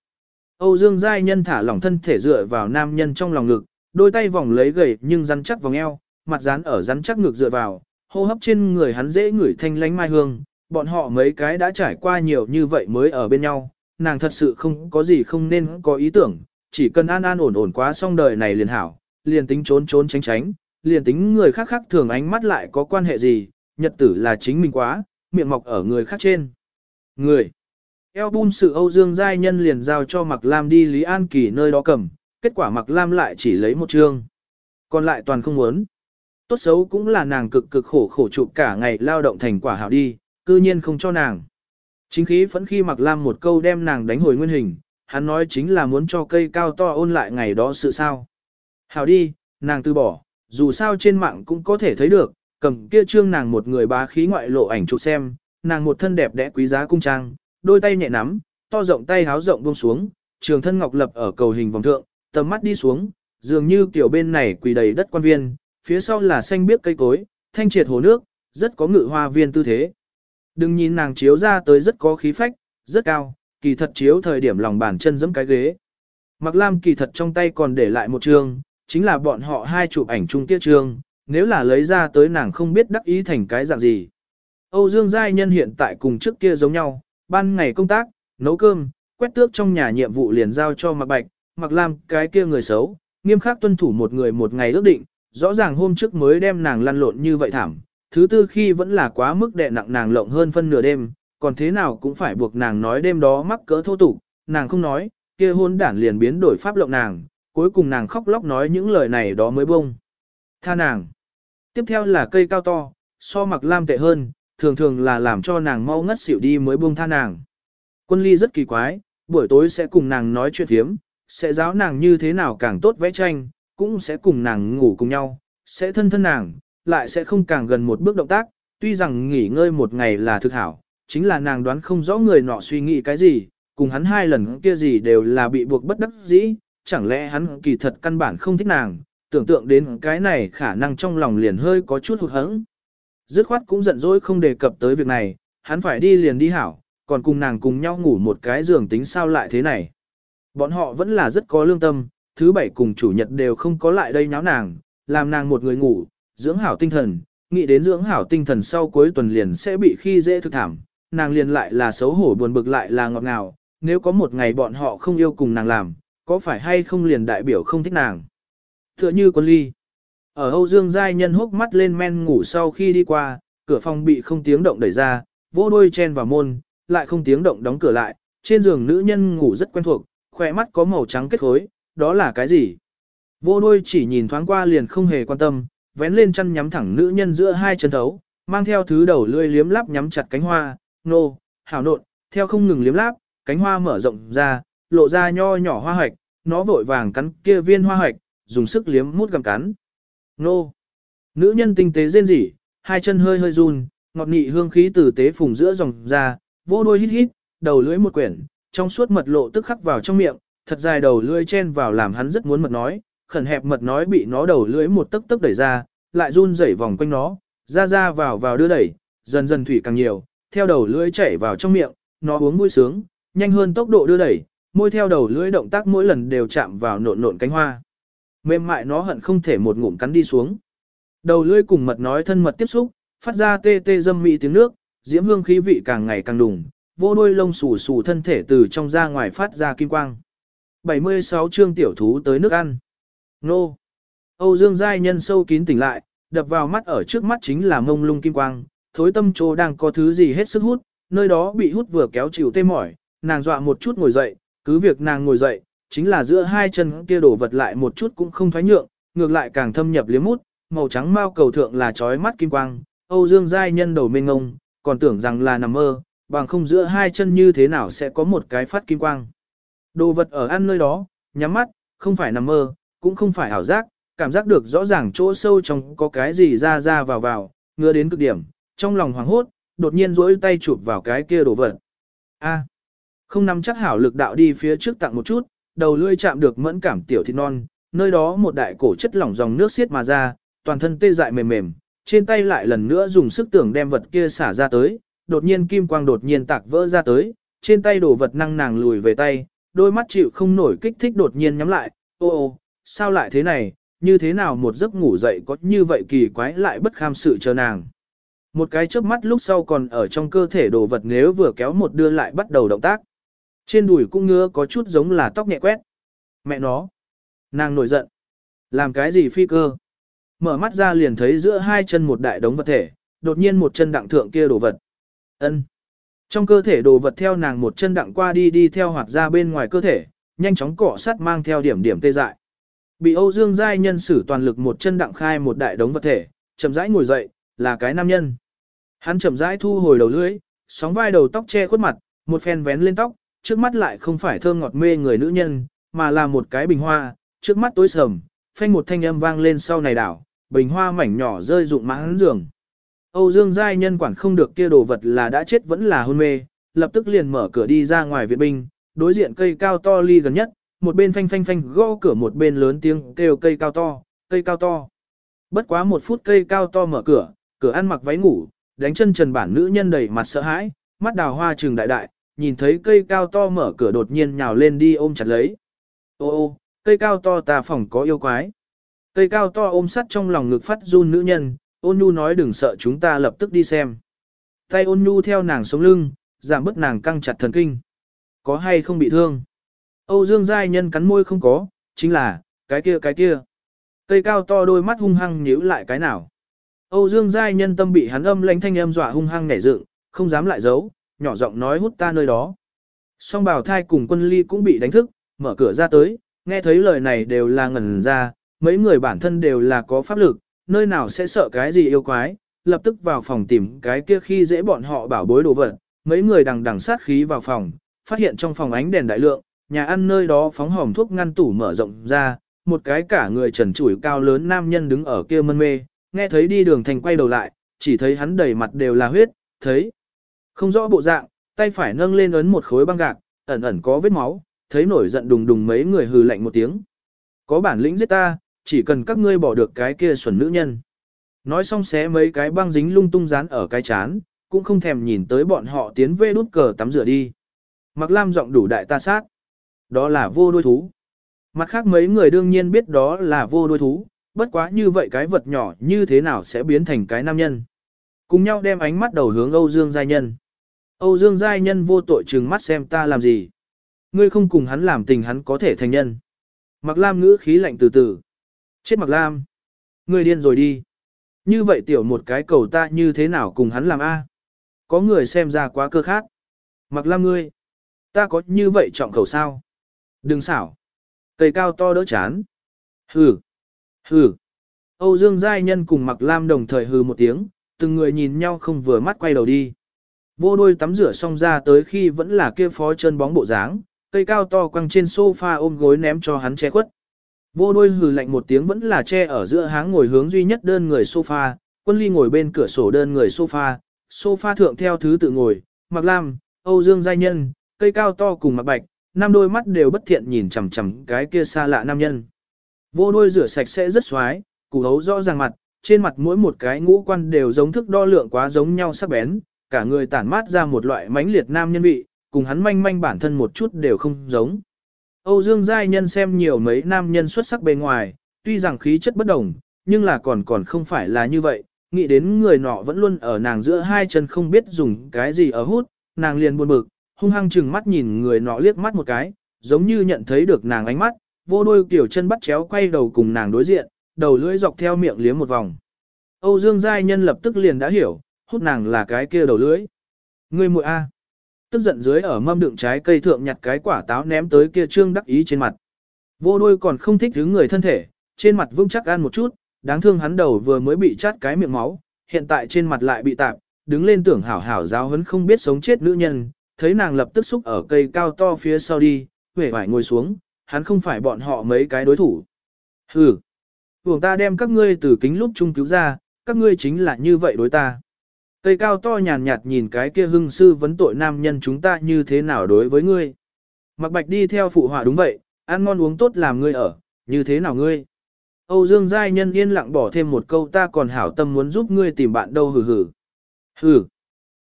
Âu Dương Giai Nhân thả lỏng thân thể dựa vào nam nhân trong lòng ngực, đôi tay vòng lấy gầy nhưng rắn chắc vòng eo, mặt dán ở rắn chắc ngực dựa vào, hô hấp trên người hắn dễ ngửi thanh lánh mai hương, bọn họ mấy cái đã trải qua nhiều như vậy mới ở bên nhau, nàng thật sự không có gì không nên có ý tưởng, chỉ cần an an ổn ổn quá xong đời này liền hảo, liền tính trốn trốn tránh tránh, liền tính người khác khác thường ánh mắt lại có quan hệ gì, nhật tử là chính mình quá, miệng mọc ở người khác trên. Người. Eo bun sự Âu Dương Giai Nhân liền giao cho Mạc Lam đi Lý An Kỳ nơi đó cầm, kết quả Mạc Lam lại chỉ lấy một chương. Còn lại toàn không muốn. Tốt xấu cũng là nàng cực cực khổ khổ chụp cả ngày lao động thành quả hảo đi, cư nhiên không cho nàng. Chính khí phẫn khi Mạc Lam một câu đem nàng đánh hồi nguyên hình, hắn nói chính là muốn cho cây cao to ôn lại ngày đó sự sao. Hảo đi, nàng từ bỏ, dù sao trên mạng cũng có thể thấy được, cầm kia trương nàng một người bá khí ngoại lộ ảnh chụp xem, nàng một thân đẹp đẽ quý giá cung trang, đôi tay nhẹ nắm, to rộng tay háo rộng buông xuống, trường thân ngọc lập ở cầu hình vòng thượng, tầm mắt đi xuống, dường như kiểu bên này quỳ đầy đất quan viên, phía sau là xanh biếc cây cối, thanh triệt hồ nước, rất có ngự hoa viên tư thế. Đừng nhìn nàng chiếu ra tới rất có khí phách, rất cao, kỳ thật chiếu thời điểm lòng bàn chân giẫm cái ghế. Mặc Lam kỳ thật trong tay còn để lại một trường, chính là bọn họ hai chụp ảnh chung kia trường, nếu là lấy ra tới nàng không biết đắc ý thành cái dạng gì. Âu Dương Giai Nhân hiện tại cùng trước kia giống nhau, ban ngày công tác, nấu cơm, quét tước trong nhà nhiệm vụ liền giao cho Mạc Bạch, Mạc Lam cái kia người xấu, nghiêm khắc tuân thủ một người một ngày ước định, rõ ràng hôm trước mới đem nàng lăn lộn như vậy thảm, thứ tư khi vẫn là quá mức đè nặng nàng lộng hơn phân nửa đêm, còn thế nào cũng phải buộc nàng nói đêm đó mắc cỡ thô tục, nàng không nói, kia hôn đản liền biến đổi pháp lộng nàng, cuối cùng nàng khóc lóc nói những lời này đó mới bông. Tha nàng. Tiếp theo là cây cao to, so mặc lam tệ hơn, thường thường là làm cho nàng mau ngất xỉu đi mới buông tha nàng. Quân ly rất kỳ quái, buổi tối sẽ cùng nàng nói chuyện thiếm, sẽ giáo nàng như thế nào càng tốt vẽ tranh, cũng sẽ cùng nàng ngủ cùng nhau, sẽ thân thân nàng, lại sẽ không càng gần một bước động tác, tuy rằng nghỉ ngơi một ngày là thực hảo, chính là nàng đoán không rõ người nọ suy nghĩ cái gì, cùng hắn hai lần kia gì đều là bị buộc bất đắc dĩ, chẳng lẽ hắn kỳ thật căn bản không thích nàng, tưởng tượng đến cái này khả năng trong lòng liền hơi có chút hụt hẫng. Dứt khoát cũng giận dỗi không đề cập tới việc này, hắn phải đi liền đi hảo, còn cùng nàng cùng nhau ngủ một cái giường tính sao lại thế này. Bọn họ vẫn là rất có lương tâm, thứ bảy cùng chủ nhật đều không có lại đây nháo nàng, làm nàng một người ngủ, dưỡng hảo tinh thần, nghĩ đến dưỡng hảo tinh thần sau cuối tuần liền sẽ bị khi dễ thực thảm, nàng liền lại là xấu hổ buồn bực lại là ngọt ngào, nếu có một ngày bọn họ không yêu cùng nàng làm, có phải hay không liền đại biểu không thích nàng. Tựa như con ly. Ở Âu Dương Giai Nhân hốc mắt lên men ngủ sau khi đi qua, cửa phòng bị không tiếng động đẩy ra, vô đuôi chen vào môn, lại không tiếng động đóng cửa lại, trên giường nữ nhân ngủ rất quen thuộc, khỏe mắt có màu trắng kết khối, đó là cái gì? Vô đuôi chỉ nhìn thoáng qua liền không hề quan tâm, vén lên chân nhắm thẳng nữ nhân giữa hai chân thấu, mang theo thứ đầu lươi liếm lắp nhắm chặt cánh hoa, nô, hảo nộn, theo không ngừng liếm láp, cánh hoa mở rộng ra, lộ ra nho nhỏ hoa hoạch, nó vội vàng cắn kia viên hoa hoạch, dùng sức liếm mút gặm cắn. Nô! Nữ nhân tinh tế rên rỉ, hai chân hơi hơi run, ngọt nị hương khí từ tế phùng giữa dòng ra, vô đôi hít hít, đầu lưỡi một quyển, trong suốt mật lộ tức khắc vào trong miệng, thật dài đầu lưỡi chen vào làm hắn rất muốn mật nói, khẩn hẹp mật nói bị nó đầu lưỡi một tấc tấc đẩy ra, lại run rẩy vòng quanh nó, ra ra vào vào đưa đẩy, dần dần thủy càng nhiều, theo đầu lưỡi chảy vào trong miệng, nó uống vui sướng, nhanh hơn tốc độ đưa đẩy, môi theo đầu lưỡi động tác mỗi lần đều chạm vào nộn nộn cánh hoa. Mềm mại nó hận không thể một ngụm cắn đi xuống. Đầu lưỡi cùng mật nói thân mật tiếp xúc, phát ra tê tê dâm mị tiếng nước, diễm hương khí vị càng ngày càng đùng, vô đôi lông xù xù thân thể từ trong ra ngoài phát ra kim quang. 76 chương tiểu thú tới nước ăn. Nô. Âu Dương Giai nhân sâu kín tỉnh lại, đập vào mắt ở trước mắt chính là mông lung kim quang, thối tâm chỗ đang có thứ gì hết sức hút, nơi đó bị hút vừa kéo chịu tê mỏi, nàng dọa một chút ngồi dậy, cứ việc nàng ngồi dậy, chính là giữa hai chân kia đổ vật lại một chút cũng không thoái nhượng, ngược lại càng thâm nhập liếm mút, màu trắng mao cầu thượng là chói mắt kim quang, Âu Dương Giai nhân đầu mênh ngông, còn tưởng rằng là nằm mơ, bằng không giữa hai chân như thế nào sẽ có một cái phát kim quang. Đồ vật ở ăn nơi đó, nhắm mắt, không phải nằm mơ, cũng không phải ảo giác, cảm giác được rõ ràng chỗ sâu trong có cái gì ra ra vào vào, ngứa đến cực điểm, trong lòng hoảng hốt, đột nhiên duỗi tay chụp vào cái kia đồ vật. A, không nắm chắc hảo lực đạo đi phía trước tặng một chút, đầu lưỡi chạm được mẫn cảm tiểu thịt non, nơi đó một đại cổ chất lỏng dòng nước xiết mà ra, toàn thân tê dại mềm mềm, trên tay lại lần nữa dùng sức tưởng đem vật kia xả ra tới, đột nhiên kim quang đột nhiên tạc vỡ ra tới, trên tay đổ vật năng nàng lùi về tay, đôi mắt chịu không nổi kích thích đột nhiên nhắm lại, ô ô, sao lại thế này, như thế nào một giấc ngủ dậy có như vậy kỳ quái lại bất kham sự chờ nàng. Một cái chớp mắt lúc sau còn ở trong cơ thể đồ vật nếu vừa kéo một đưa lại bắt đầu động tác. Trên đùi cũng ngứa có chút giống là tóc nhẹ quét. Mẹ nó. Nàng nổi giận. Làm cái gì phi cơ? Mở mắt ra liền thấy giữa hai chân một đại đống vật thể, đột nhiên một chân đặng thượng kia đồ vật. ân Trong cơ thể đồ vật theo nàng một chân đặng qua đi đi theo hoạt ra bên ngoài cơ thể, nhanh chóng cọ sát mang theo điểm điểm tê dại. Bị Âu Dương Giai nhân sử toàn lực một chân đặng khai một đại đống vật thể, chậm rãi ngồi dậy, là cái nam nhân. Hắn chậm rãi thu hồi đầu lưỡi, sóng vai đầu tóc che khuất mặt, một phen vén lên tóc, trước mắt lại không phải thơm ngọt mê người nữ nhân, mà là một cái bình hoa, trước mắt tối sầm, phanh một thanh âm vang lên sau này đảo, bình hoa mảnh nhỏ rơi rụng mãn giường. Âu Dương Giai nhân quản không được kia đồ vật là đã chết vẫn là hôn mê, lập tức liền mở cửa đi ra ngoài viện binh, đối diện cây cao to ly gần nhất, một bên phanh phanh phanh gõ cửa một bên lớn tiếng kêu cây cao to, cây cao to. Bất quá một phút cây cao to mở cửa, cửa ăn mặc váy ngủ, đánh chân trần bản nữ nhân đầy mặt sợ hãi, mắt đào hoa trừng đại đại, nhìn thấy cây cao to mở cửa đột nhiên nhào lên đi ôm chặt lấy. Ô ô, cây cao to tà phòng có yêu quái. Cây cao to ôm sắt trong lòng ngực phát run nữ nhân, ôn nhu nói đừng sợ chúng ta lập tức đi xem. Tay ôn nhu theo nàng sống lưng, giảm bớt nàng căng chặt thần kinh. Có hay không bị thương? Âu Dương Giai Nhân cắn môi không có, chính là, cái kia cái kia. Cây cao to đôi mắt hung hăng nhíu lại cái nào. Âu Dương Giai Nhân tâm bị hắn âm lãnh thanh âm dọa hung hăng nhảy dựng, không dám lại giấu, nhỏ giọng nói hút ta nơi đó. Song bào thai cùng quân ly cũng bị đánh thức, mở cửa ra tới, nghe thấy lời này đều là ngẩn ra, mấy người bản thân đều là có pháp lực, nơi nào sẽ sợ cái gì yêu quái, lập tức vào phòng tìm cái kia khi dễ bọn họ bảo bối đồ vật, mấy người đằng đằng sát khí vào phòng, phát hiện trong phòng ánh đèn đại lượng, nhà ăn nơi đó phóng hòm thuốc ngăn tủ mở rộng ra, một cái cả người trần trụi cao lớn nam nhân đứng ở kia mân mê, nghe thấy đi đường thành quay đầu lại, chỉ thấy hắn đầy mặt đều là huyết, thấy không rõ bộ dạng, tay phải nâng lên ấn một khối băng gạc, ẩn ẩn có vết máu, thấy nổi giận đùng đùng mấy người hừ lạnh một tiếng. Có bản lĩnh giết ta, chỉ cần các ngươi bỏ được cái kia xuẩn nữ nhân. Nói xong xé mấy cái băng dính lung tung dán ở cái chán, cũng không thèm nhìn tới bọn họ tiến về đút cờ tắm rửa đi. Mặc Lam giọng đủ đại ta sát. Đó là vô đuôi thú. Mặt khác mấy người đương nhiên biết đó là vô đuôi thú, bất quá như vậy cái vật nhỏ như thế nào sẽ biến thành cái nam nhân. Cùng nhau đem ánh mắt đầu hướng Âu Dương Giai Nhân. Âu Dương Giai Nhân vô tội trừng mắt xem ta làm gì. Ngươi không cùng hắn làm tình hắn có thể thành nhân. Mặc Lam ngữ khí lạnh từ từ. Chết Mặc Lam. Ngươi điên rồi đi. Như vậy tiểu một cái cầu ta như thế nào cùng hắn làm a? Có người xem ra quá cơ khát. Mặc Lam ngươi. Ta có như vậy trọng cầu sao? Đừng xảo. Cây cao to đỡ chán. Hừ. Hừ. Âu Dương Giai Nhân cùng Mặc Lam đồng thời hừ một tiếng, từng người nhìn nhau không vừa mắt quay đầu đi. Vô đôi tắm rửa xong ra tới khi vẫn là kia phó chân bóng bộ dáng, cây cao to quăng trên sofa ôm gối ném cho hắn che khuất. Vô đôi hừ lạnh một tiếng vẫn là che ở giữa háng ngồi hướng duy nhất đơn người sofa, quân ly ngồi bên cửa sổ đơn người sofa, sofa thượng theo thứ tự ngồi, Mặc Lam, Âu Dương Giai Nhân, cây cao to cùng Mặc Bạch, năm đôi mắt đều bất thiện nhìn chằm chằm cái kia xa lạ nam nhân. Vô đôi rửa sạch sẽ rất xoái, củ hấu rõ ràng mặt, trên mặt mỗi một cái ngũ quan đều giống thức đo lượng quá giống nhau sắc bén, cả người tản mát ra một loại mãnh liệt nam nhân vị, cùng hắn manh manh bản thân một chút đều không giống. Âu Dương Giai Nhân xem nhiều mấy nam nhân xuất sắc bề ngoài, tuy rằng khí chất bất đồng, nhưng là còn còn không phải là như vậy, nghĩ đến người nọ vẫn luôn ở nàng giữa hai chân không biết dùng cái gì ở hút, nàng liền buồn bực, hung hăng chừng mắt nhìn người nọ liếc mắt một cái, giống như nhận thấy được nàng ánh mắt, vô đôi kiểu chân bắt chéo quay đầu cùng nàng đối diện, đầu lưỡi dọc theo miệng liếm một vòng. Âu Dương Giai Nhân lập tức liền đã hiểu, hút nàng là cái kia đầu lưỡi. Ngươi muội A. Tức giận dưới ở mâm đựng trái cây thượng nhặt cái quả táo ném tới kia trương đắc ý trên mặt. Vô đôi còn không thích thứ người thân thể, trên mặt vững chắc ăn một chút, đáng thương hắn đầu vừa mới bị chát cái miệng máu, hiện tại trên mặt lại bị tạp, đứng lên tưởng hảo hảo giáo huấn không biết sống chết nữ nhân, thấy nàng lập tức xúc ở cây cao to phía sau đi, huệ vải ngồi xuống, hắn không phải bọn họ mấy cái đối thủ. Hừ, vùng ta đem các ngươi từ kính lúc chung cứu ra, các ngươi chính là như vậy đối ta. Cây cao to nhàn nhạt nhìn cái kia hưng sư vấn tội nam nhân chúng ta như thế nào đối với ngươi. Mặc bạch đi theo phụ họa đúng vậy, ăn ngon uống tốt làm ngươi ở, như thế nào ngươi. Âu Dương Giai Nhân yên lặng bỏ thêm một câu ta còn hảo tâm muốn giúp ngươi tìm bạn đâu hừ hừ. Hừ,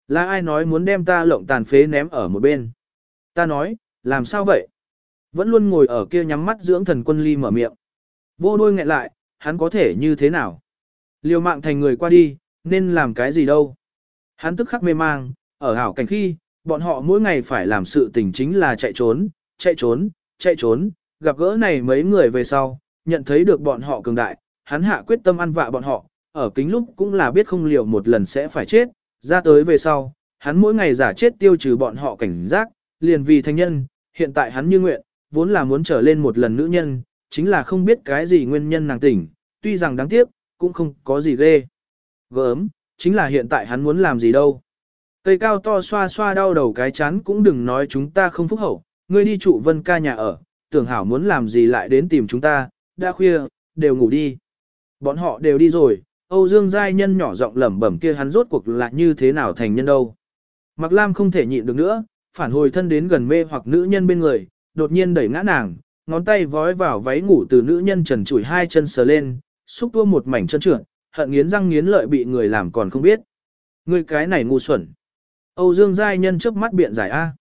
là ai nói muốn đem ta lộng tàn phế ném ở một bên. Ta nói, làm sao vậy? Vẫn luôn ngồi ở kia nhắm mắt dưỡng thần quân ly mở miệng. Vô đôi nghẹn lại, hắn có thể như thế nào? Liều mạng thành người qua đi, nên làm cái gì đâu? Hắn tức khắc mê mang, ở hảo cảnh khi, bọn họ mỗi ngày phải làm sự tình chính là chạy trốn, chạy trốn, chạy trốn, gặp gỡ này mấy người về sau, nhận thấy được bọn họ cường đại, hắn hạ quyết tâm ăn vạ bọn họ, ở kính lúc cũng là biết không liều một lần sẽ phải chết, ra tới về sau, hắn mỗi ngày giả chết tiêu trừ bọn họ cảnh giác, liền vì thanh nhân, hiện tại hắn như nguyện, vốn là muốn trở lên một lần nữ nhân, chính là không biết cái gì nguyên nhân nàng tỉnh, tuy rằng đáng tiếc, cũng không có gì ghê. Gớm, chính là hiện tại hắn muốn làm gì đâu. Cây cao to xoa xoa đau đầu cái chán cũng đừng nói chúng ta không phúc hậu, ngươi đi trụ vân ca nhà ở, tưởng hảo muốn làm gì lại đến tìm chúng ta, đã khuya, đều ngủ đi. Bọn họ đều đi rồi, Âu Dương Giai Nhân nhỏ giọng lẩm bẩm kia hắn rốt cuộc là như thế nào thành nhân đâu. Mạc Lam không thể nhịn được nữa, phản hồi thân đến gần mê hoặc nữ nhân bên người, đột nhiên đẩy ngã nàng, ngón tay vói vào váy ngủ từ nữ nhân trần trụi hai chân sờ lên, xúc tua một mảnh chân trượt, hận nghiến răng nghiến lợi bị người làm còn không biết. Người cái này ngu xuẩn. Âu Dương Giai Nhân trước mắt biện giải A.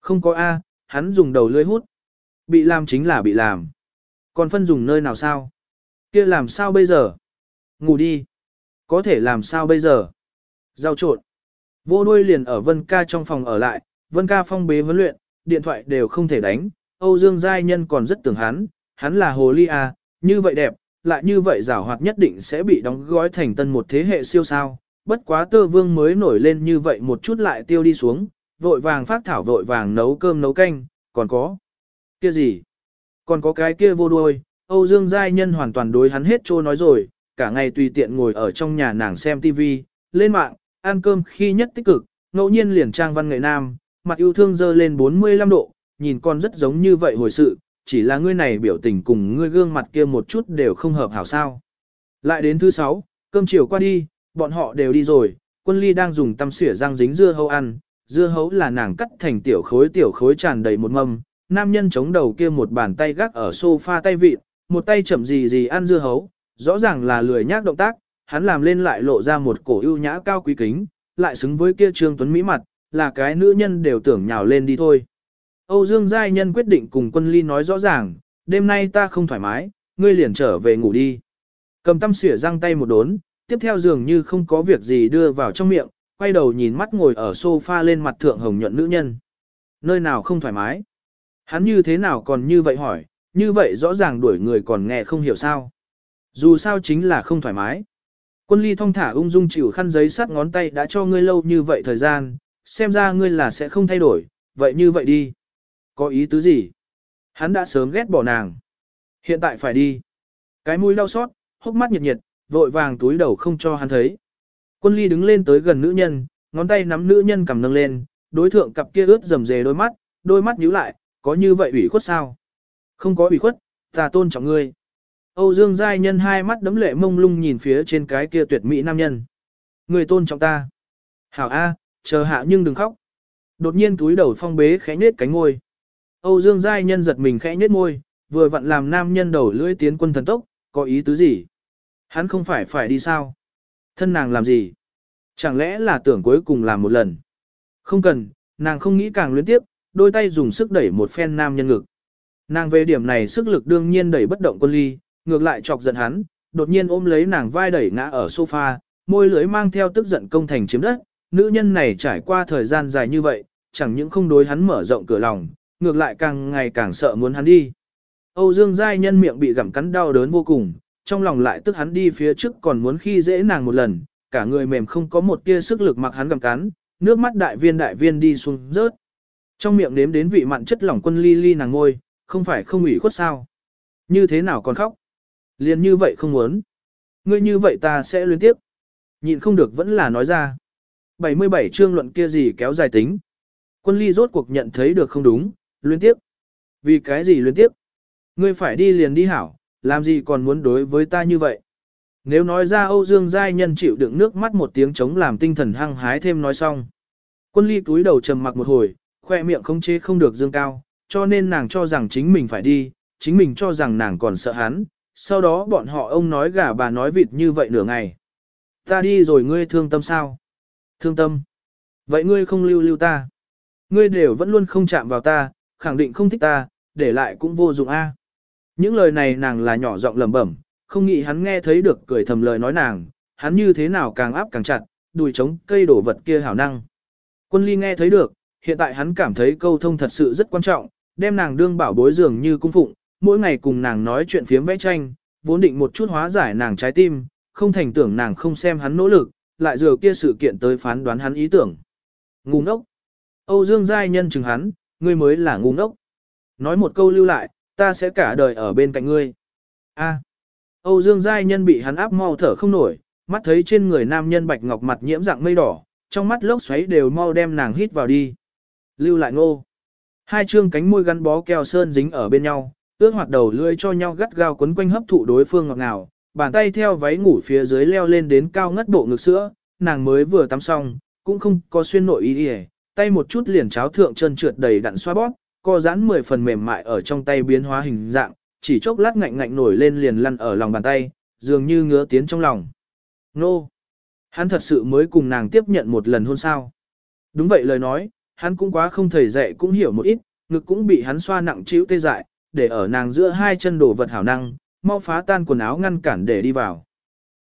Không có A, hắn dùng đầu lưỡi hút. Bị làm chính là bị làm. Còn phân dùng nơi nào sao? kia làm sao bây giờ? Ngủ đi. Có thể làm sao bây giờ? Giao trộn. Vô đuôi liền ở Vân ca trong phòng ở lại, Vân ca phong bế huấn luyện, điện thoại đều không thể đánh. Âu Dương Giai Nhân còn rất tưởng hắn, hắn là hồ ly à, như vậy đẹp, lại như vậy giảo hoạt nhất định sẽ bị đóng gói thành tân một thế hệ siêu sao. Bất quá tơ vương mới nổi lên như vậy một chút lại tiêu đi xuống, vội vàng phát thảo vội vàng nấu cơm nấu canh, còn có. Kia gì? Còn có cái kia vô đuôi, Âu Dương Giai Nhân hoàn toàn đối hắn hết trôi nói rồi, cả ngày tùy tiện ngồi ở trong nhà nàng xem TV, lên mạng, ăn cơm khi nhất tích cực, ngẫu nhiên liền trang văn nghệ nam, mặt yêu thương dơ lên 45 độ, nhìn con rất giống như vậy hồi sự, chỉ là ngươi này biểu tình cùng ngươi gương mặt kia một chút đều không hợp hảo sao. Lại đến thứ sáu, cơm chiều qua đi, bọn họ đều đi rồi, quân ly đang dùng tăm xỉa răng dính dưa hấu ăn, dưa hấu là nàng cắt thành tiểu khối tiểu khối tràn đầy một mâm, nam nhân chống đầu kia một bàn tay gác ở sofa tay vịt, một tay chậm gì gì ăn dưa hấu, rõ ràng là lười nhác động tác, hắn làm lên lại lộ ra một cổ ưu nhã cao quý kính, lại xứng với kia trương tuấn mỹ mặt, là cái nữ nhân đều tưởng nhào lên đi thôi. Âu Dương Giai Nhân quyết định cùng quân ly nói rõ ràng, đêm nay ta không thoải mái, ngươi liền trở về ngủ đi. Cầm tăm xỉa răng tay một đốn, tiếp theo dường như không có việc gì đưa vào trong miệng, quay đầu nhìn mắt ngồi ở sofa lên mặt thượng hồng nhuận nữ nhân. Nơi nào không thoải mái? Hắn như thế nào còn như vậy hỏi, như vậy rõ ràng đuổi người còn nghe không hiểu sao. Dù sao chính là không thoải mái. Quân ly thong thả ung dung chịu khăn giấy sắt ngón tay đã cho ngươi lâu như vậy thời gian, xem ra ngươi là sẽ không thay đổi, vậy như vậy đi. Có ý tứ gì? Hắn đã sớm ghét bỏ nàng. Hiện tại phải đi. Cái mũi đau xót, hốc mắt nhiệt nhiệt, vội vàng túi đầu không cho hắn thấy. Quân ly đứng lên tới gần nữ nhân, ngón tay nắm nữ nhân cầm nâng lên, đối thượng cặp kia ướt rầm rề đôi mắt, đôi mắt nhíu lại, có như vậy ủy khuất sao? Không có ủy khuất, ta tôn trọng ngươi. Âu Dương Giai Nhân hai mắt đấm lệ mông lung nhìn phía trên cái kia tuyệt mỹ nam nhân. Người tôn trọng ta. Hảo A, chờ hạ nhưng đừng khóc. Đột nhiên túi đầu phong bế khẽ nết cánh ngôi. Âu Dương Giai Nhân giật mình khẽ nhếch môi, vừa vặn làm nam nhân đầu lưỡi tiến quân thần tốc, có ý tứ gì? Hắn không phải phải đi sao? Thân nàng làm gì? Chẳng lẽ là tưởng cuối cùng làm một lần? Không cần, nàng không nghĩ càng luyến tiếp, đôi tay dùng sức đẩy một phen nam nhân ngực. Nàng về điểm này sức lực đương nhiên đẩy bất động quân ly, ngược lại chọc giận hắn, đột nhiên ôm lấy nàng vai đẩy ngã ở sofa, môi lưới mang theo tức giận công thành chiếm đất, nữ nhân này trải qua thời gian dài như vậy, chẳng những không đối hắn mở rộng cửa lòng, ngược lại càng ngày càng sợ muốn hắn đi. Âu Dương Giai nhân miệng bị gặm cắn đau đớn vô cùng, trong lòng lại tức hắn đi phía trước còn muốn khi dễ nàng một lần, cả người mềm không có một tia sức lực mặc hắn gặm cắn, nước mắt đại viên đại viên đi xuống rớt. Trong miệng nếm đến vị mặn chất lỏng quân ly ly nàng ngôi, không phải không ủy khuất sao. Như thế nào còn khóc? Liền như vậy không muốn. Ngươi như vậy ta sẽ luyến tiếp. Nhịn không được vẫn là nói ra. 77 chương luận kia gì kéo dài tính. Quân ly rốt cuộc nhận thấy được không đúng, luyến tiếp. Vì cái gì luyến tiếp? Ngươi phải đi liền đi hảo, làm gì còn muốn đối với ta như vậy? Nếu nói ra Âu Dương Giai Nhân chịu đựng nước mắt một tiếng chống làm tinh thần hăng hái thêm nói xong. Quân ly túi đầu trầm mặc một hồi, khoe miệng không chế không được dương cao, cho nên nàng cho rằng chính mình phải đi, chính mình cho rằng nàng còn sợ hắn, sau đó bọn họ ông nói gà bà nói vịt như vậy nửa ngày. Ta đi rồi ngươi thương tâm sao? Thương tâm. Vậy ngươi không lưu lưu ta. Ngươi đều vẫn luôn không chạm vào ta, khẳng định không thích ta, để lại cũng vô dụng a. Những lời này nàng là nhỏ giọng lẩm bẩm, không nghĩ hắn nghe thấy được cười thầm lời nói nàng, hắn như thế nào càng áp càng chặt, đùi trống cây đổ vật kia hảo năng. Quân ly nghe thấy được, hiện tại hắn cảm thấy câu thông thật sự rất quan trọng, đem nàng đương bảo bối dường như cung phụng, mỗi ngày cùng nàng nói chuyện phiếm vẽ tranh, vốn định một chút hóa giải nàng trái tim, không thành tưởng nàng không xem hắn nỗ lực, lại dừa kia sự kiện tới phán đoán hắn ý tưởng. Ngu ngốc. Âu Dương Giai nhân chừng hắn, ngươi mới là ngu ngốc. Nói một câu lưu lại, ta sẽ cả đời ở bên cạnh ngươi. A. Âu Dương Giai nhân bị hắn áp mau thở không nổi, mắt thấy trên người nam nhân bạch ngọc mặt nhiễm dạng mây đỏ, trong mắt lốc xoáy đều mau đem nàng hít vào đi. Lưu lại ngô. Hai chương cánh môi gắn bó keo sơn dính ở bên nhau, ước hoạt đầu lưỡi cho nhau gắt gao quấn quanh hấp thụ đối phương ngọt ngào, bàn tay theo váy ngủ phía dưới leo lên đến cao ngất bộ ngực sữa, nàng mới vừa tắm xong, cũng không có xuyên nội y đi tay một chút liền cháo thượng chân trượt đầy đặn xoa bóp, co giãn mười phần mềm mại ở trong tay biến hóa hình dạng, chỉ chốc lát ngạnh ngạnh nổi lên liền lăn ở lòng bàn tay, dường như ngứa tiến trong lòng. Nô! Hắn thật sự mới cùng nàng tiếp nhận một lần hôn sao. Đúng vậy lời nói, hắn cũng quá không thầy dạy cũng hiểu một ít, ngực cũng bị hắn xoa nặng chịu tê dại, để ở nàng giữa hai chân đổ vật hảo năng, mau phá tan quần áo ngăn cản để đi vào.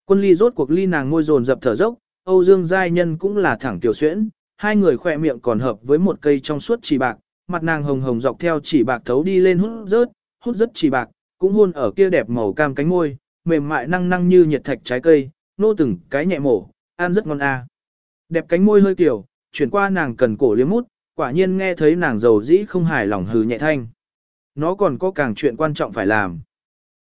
Quân ly rốt cuộc ly nàng ngôi dồn dập thở dốc, Âu Dương Giai Nhân cũng là thẳng tiểu xuyễn, hai người khỏe miệng còn hợp với một cây trong suốt chỉ bạc, mặt nàng hồng hồng dọc theo chỉ bạc thấu đi lên hút rớt, hút rất chỉ bạc, cũng hôn ở kia đẹp màu cam cánh môi, mềm mại năng năng như nhiệt thạch trái cây, nô từng cái nhẹ mổ, ăn rất ngon a. Đẹp cánh môi hơi kiểu, chuyển qua nàng cần cổ liếm mút, quả nhiên nghe thấy nàng giàu dĩ không hài lòng hừ nhẹ thanh. Nó còn có càng chuyện quan trọng phải làm.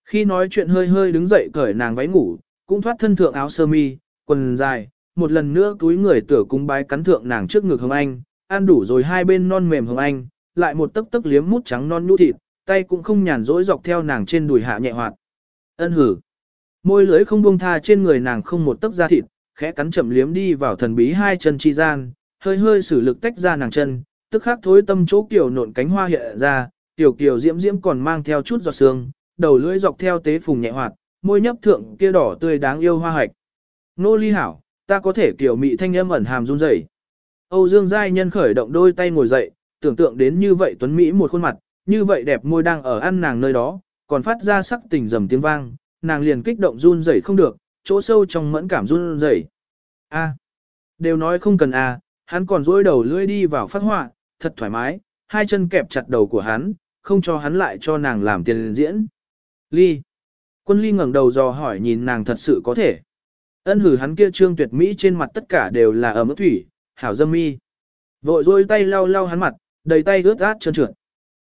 Khi nói chuyện hơi hơi đứng dậy cởi nàng váy ngủ, cũng thoát thân thượng áo sơ mi, quần dài, một lần nữa túi người tửa cung bái cắn thượng nàng trước ngực hồng anh, ăn đủ rồi hai bên non mềm hồng anh, lại một tấc tấc liếm mút trắng non nhũ thịt, tay cũng không nhàn rỗi dọc theo nàng trên đùi hạ nhẹ hoạt. Ân hử. Môi lưỡi không buông tha trên người nàng không một tấc da thịt, khẽ cắn chậm liếm đi vào thần bí hai chân chi gian, hơi hơi sử lực tách ra nàng chân, tức khắc thối tâm chỗ kiểu nộn cánh hoa hiện ra, tiểu kiều diễm diễm còn mang theo chút giọt sương, đầu lưỡi dọc theo tế phùng nhẹ hoạt, môi nhấp thượng kia đỏ tươi đáng yêu hoa hạch. Nô ly hảo, ta có thể kiểu mị thanh âm ẩn hàm run rẩy. Âu Dương Giai Nhân khởi động đôi tay ngồi dậy, tưởng tượng đến như vậy tuấn Mỹ một khuôn mặt, như vậy đẹp môi đang ở ăn nàng nơi đó, còn phát ra sắc tình rầm tiếng vang, nàng liền kích động run rẩy không được, chỗ sâu trong mẫn cảm run rẩy. A, đều nói không cần a, hắn còn dỗi đầu lưỡi đi vào phát họa, thật thoải mái, hai chân kẹp chặt đầu của hắn, không cho hắn lại cho nàng làm tiền diễn. Ly. Quân ly ngẩng đầu dò hỏi nhìn nàng thật sự có thể. Ân hử hắn kia trương tuyệt mỹ trên mặt tất cả đều là ấm thủy, hảo dâm mi. Vội dôi tay lau lau hắn mặt, đầy tay ướt át trơn trượt.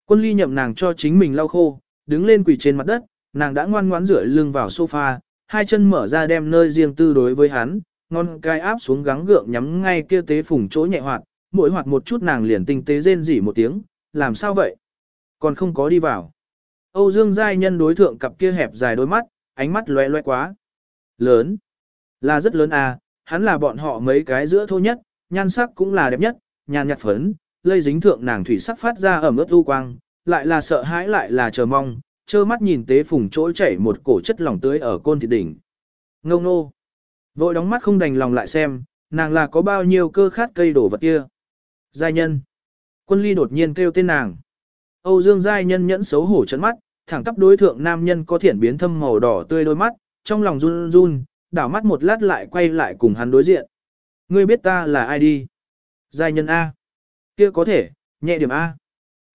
Quân ly nhậm nàng cho chính mình lau khô, đứng lên quỳ trên mặt đất, nàng đã ngoan ngoãn rửa lưng vào sofa, hai chân mở ra đem nơi riêng tư đối với hắn, ngon cai áp xuống gắng gượng nhắm ngay kia tế phùng chỗ nhẹ hoạt, mỗi hoạt một chút nàng liền tinh tế rên rỉ một tiếng, làm sao vậy? Còn không có đi vào. Âu Dương Giai Nhân đối thượng cặp kia hẹp dài đôi mắt, ánh mắt loe loe quá. Lớn. Là rất lớn à, hắn là bọn họ mấy cái giữa thô nhất, nhan sắc cũng là đẹp nhất, nhàn nhạt phấn, lây dính thượng nàng thủy sắc phát ra ẩm ướt u quang, lại là sợ hãi lại là chờ mong, trơ mắt nhìn tế phùng trỗi chảy một cổ chất lỏng tưới ở côn thịt đỉnh. Ngông nô. Vội đóng mắt không đành lòng lại xem, nàng là có bao nhiêu cơ khát cây đổ vật kia. Giai nhân. Quân ly đột nhiên kêu tên nàng. Âu Dương Giai nhân nhẫn xấu hổ chấn mắt, thẳng tắp đối thượng nam nhân có thiển biến thâm màu đỏ tươi đôi mắt, trong lòng run run, đảo mắt một lát lại quay lại cùng hắn đối diện. Ngươi biết ta là ai đi? Giai nhân A. Kia có thể, nhẹ điểm A.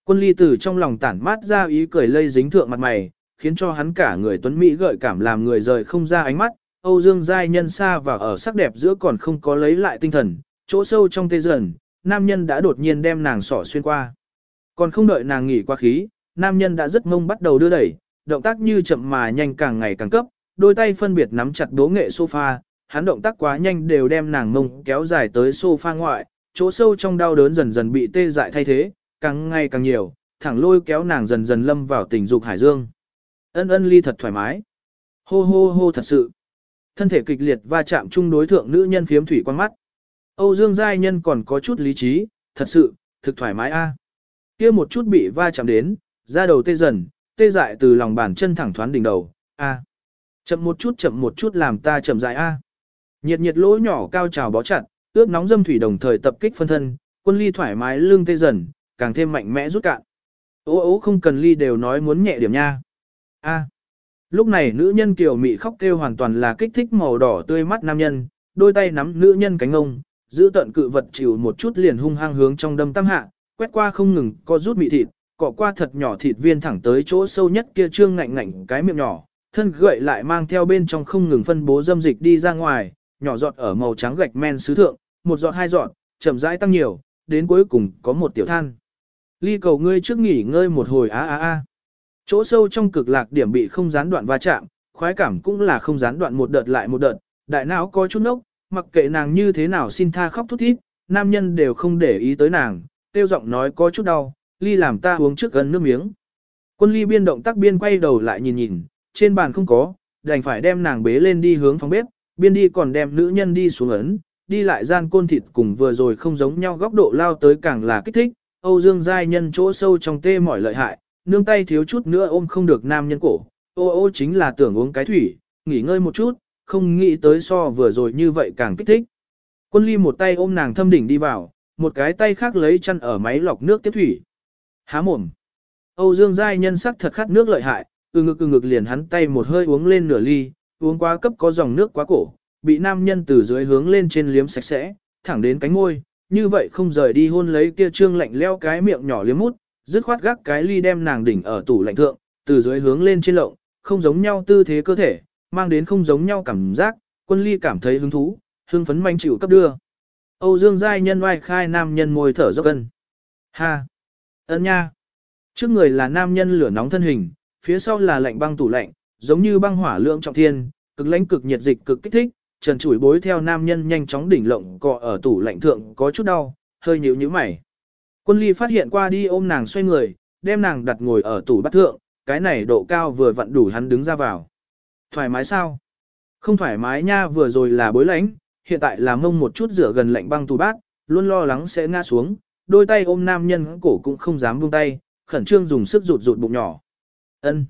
Quân ly tử trong lòng tản mát ra ý cười lây dính thượng mặt mày, khiến cho hắn cả người tuấn Mỹ gợi cảm làm người rời không ra ánh mắt. Âu Dương Giai nhân xa và ở sắc đẹp giữa còn không có lấy lại tinh thần, chỗ sâu trong tê dần, nam nhân đã đột nhiên đem nàng sỏ xuyên qua. Còn không đợi nàng nghỉ qua khí, nam nhân đã rất ngông bắt đầu đưa đẩy, động tác như chậm mà nhanh càng ngày càng cấp, đôi tay phân biệt nắm chặt đố nghệ sofa, hắn động tác quá nhanh đều đem nàng mông kéo dài tới sofa ngoại, chỗ sâu trong đau đớn dần dần bị tê dại thay thế, càng ngày càng nhiều, thẳng lôi kéo nàng dần dần lâm vào tình dục hải dương. Ân ân ly thật thoải mái. Hô hô hô thật sự. Thân thể kịch liệt va chạm chung đối thượng nữ nhân phiếm thủy quan mắt. Âu Dương Giai Nhân còn có chút lý trí, thật sự, thực thoải mái a. Kia một chút bị va chạm đến, da đầu tê dần, tê dại từ lòng bàn chân thẳng thoán đỉnh đầu, a. Chậm một chút chậm một chút làm ta chậm dài a. Nhiệt nhiệt lỗ nhỏ cao trào bó chặt, ướp nóng dâm thủy đồng thời tập kích phân thân, quân ly thoải mái lưng tê dần, càng thêm mạnh mẽ rút cạn. Ô ô không cần ly đều nói muốn nhẹ điểm nha. A. Lúc này nữ nhân kiều mị khóc kêu hoàn toàn là kích thích màu đỏ tươi mắt nam nhân, đôi tay nắm nữ nhân cánh ông, giữ tận cự vật chịu một chút liền hung hăng hướng trong đâm tam hạ, quét qua không ngừng co rút mị thịt, cọ qua thật nhỏ thịt viên thẳng tới chỗ sâu nhất kia trương ngạnh ngạnh cái miệng nhỏ, thân gậy lại mang theo bên trong không ngừng phân bố dâm dịch đi ra ngoài, nhỏ giọt ở màu trắng gạch men sứ thượng, một giọt hai giọt, chậm rãi tăng nhiều, đến cuối cùng có một tiểu than. Ly cầu ngươi trước nghỉ ngơi một hồi á á á. Chỗ sâu trong cực lạc điểm bị không gián đoạn va chạm, khoái cảm cũng là không gián đoạn một đợt lại một đợt, đại não có chút nốc, mặc kệ nàng như thế nào xin tha khóc thút thít, nam nhân đều không để ý tới nàng, tiêu giọng nói có chút đau, ly làm ta uống trước gần nước miếng. Quân ly biên động tác biên quay đầu lại nhìn nhìn, trên bàn không có, đành phải đem nàng bế lên đi hướng phòng bếp, biên đi còn đem nữ nhân đi xuống ấn, đi lại gian côn thịt cùng vừa rồi không giống nhau góc độ lao tới càng là kích thích, Âu Dương giai nhân chỗ sâu trong tê mỏi lợi hại, nương tay thiếu chút nữa ôm không được nam nhân cổ, ô ô chính là tưởng uống cái thủy, nghỉ ngơi một chút, không nghĩ tới so vừa rồi như vậy càng kích thích. Quân ly một tay ôm nàng thâm đỉnh đi vào, một cái tay khác lấy chăn ở máy lọc nước tiếp thủy. Há mồm. Âu Dương giai nhân sắc thật khát nước lợi hại, ừ ngực ừ ngực liền hắn tay một hơi uống lên nửa ly, uống quá cấp có dòng nước quá cổ, bị nam nhân từ dưới hướng lên trên liếm sạch sẽ, thẳng đến cánh môi, như vậy không rời đi hôn lấy kia trương lạnh leo cái miệng nhỏ liếm mút, dứt khoát gác cái ly đem nàng đỉnh ở tủ lạnh thượng, từ dưới hướng lên trên lộng, không giống nhau tư thế cơ thể, mang đến không giống nhau cảm giác, quân ly cảm thấy hứng thú, hưng phấn manh chịu cấp đưa. Âu Dương giai nhân oai khai nam nhân môi thở dốc cân. Ha! Ấn nha! Trước người là nam nhân lửa nóng thân hình, phía sau là lạnh băng tủ lạnh, giống như băng hỏa lượng trọng thiên, cực lãnh cực nhiệt dịch cực kích thích, trần Chuỷ bối theo nam nhân nhanh chóng đỉnh lộng cọ ở tủ lạnh thượng có chút đau, hơi nhíu nhíu mày. Quân ly phát hiện qua đi ôm nàng xoay người, đem nàng đặt ngồi ở tủ bát thượng, cái này độ cao vừa vặn đủ hắn đứng ra vào. Thoải mái sao? Không thoải mái nha vừa rồi là bối lãnh, hiện tại là mông một chút rửa gần lạnh băng tủ bát, luôn lo lắng sẽ ngã xuống, đôi tay ôm nam nhân cổ cũng không dám buông tay, khẩn trương dùng sức rụt rụt bụng nhỏ. Ân.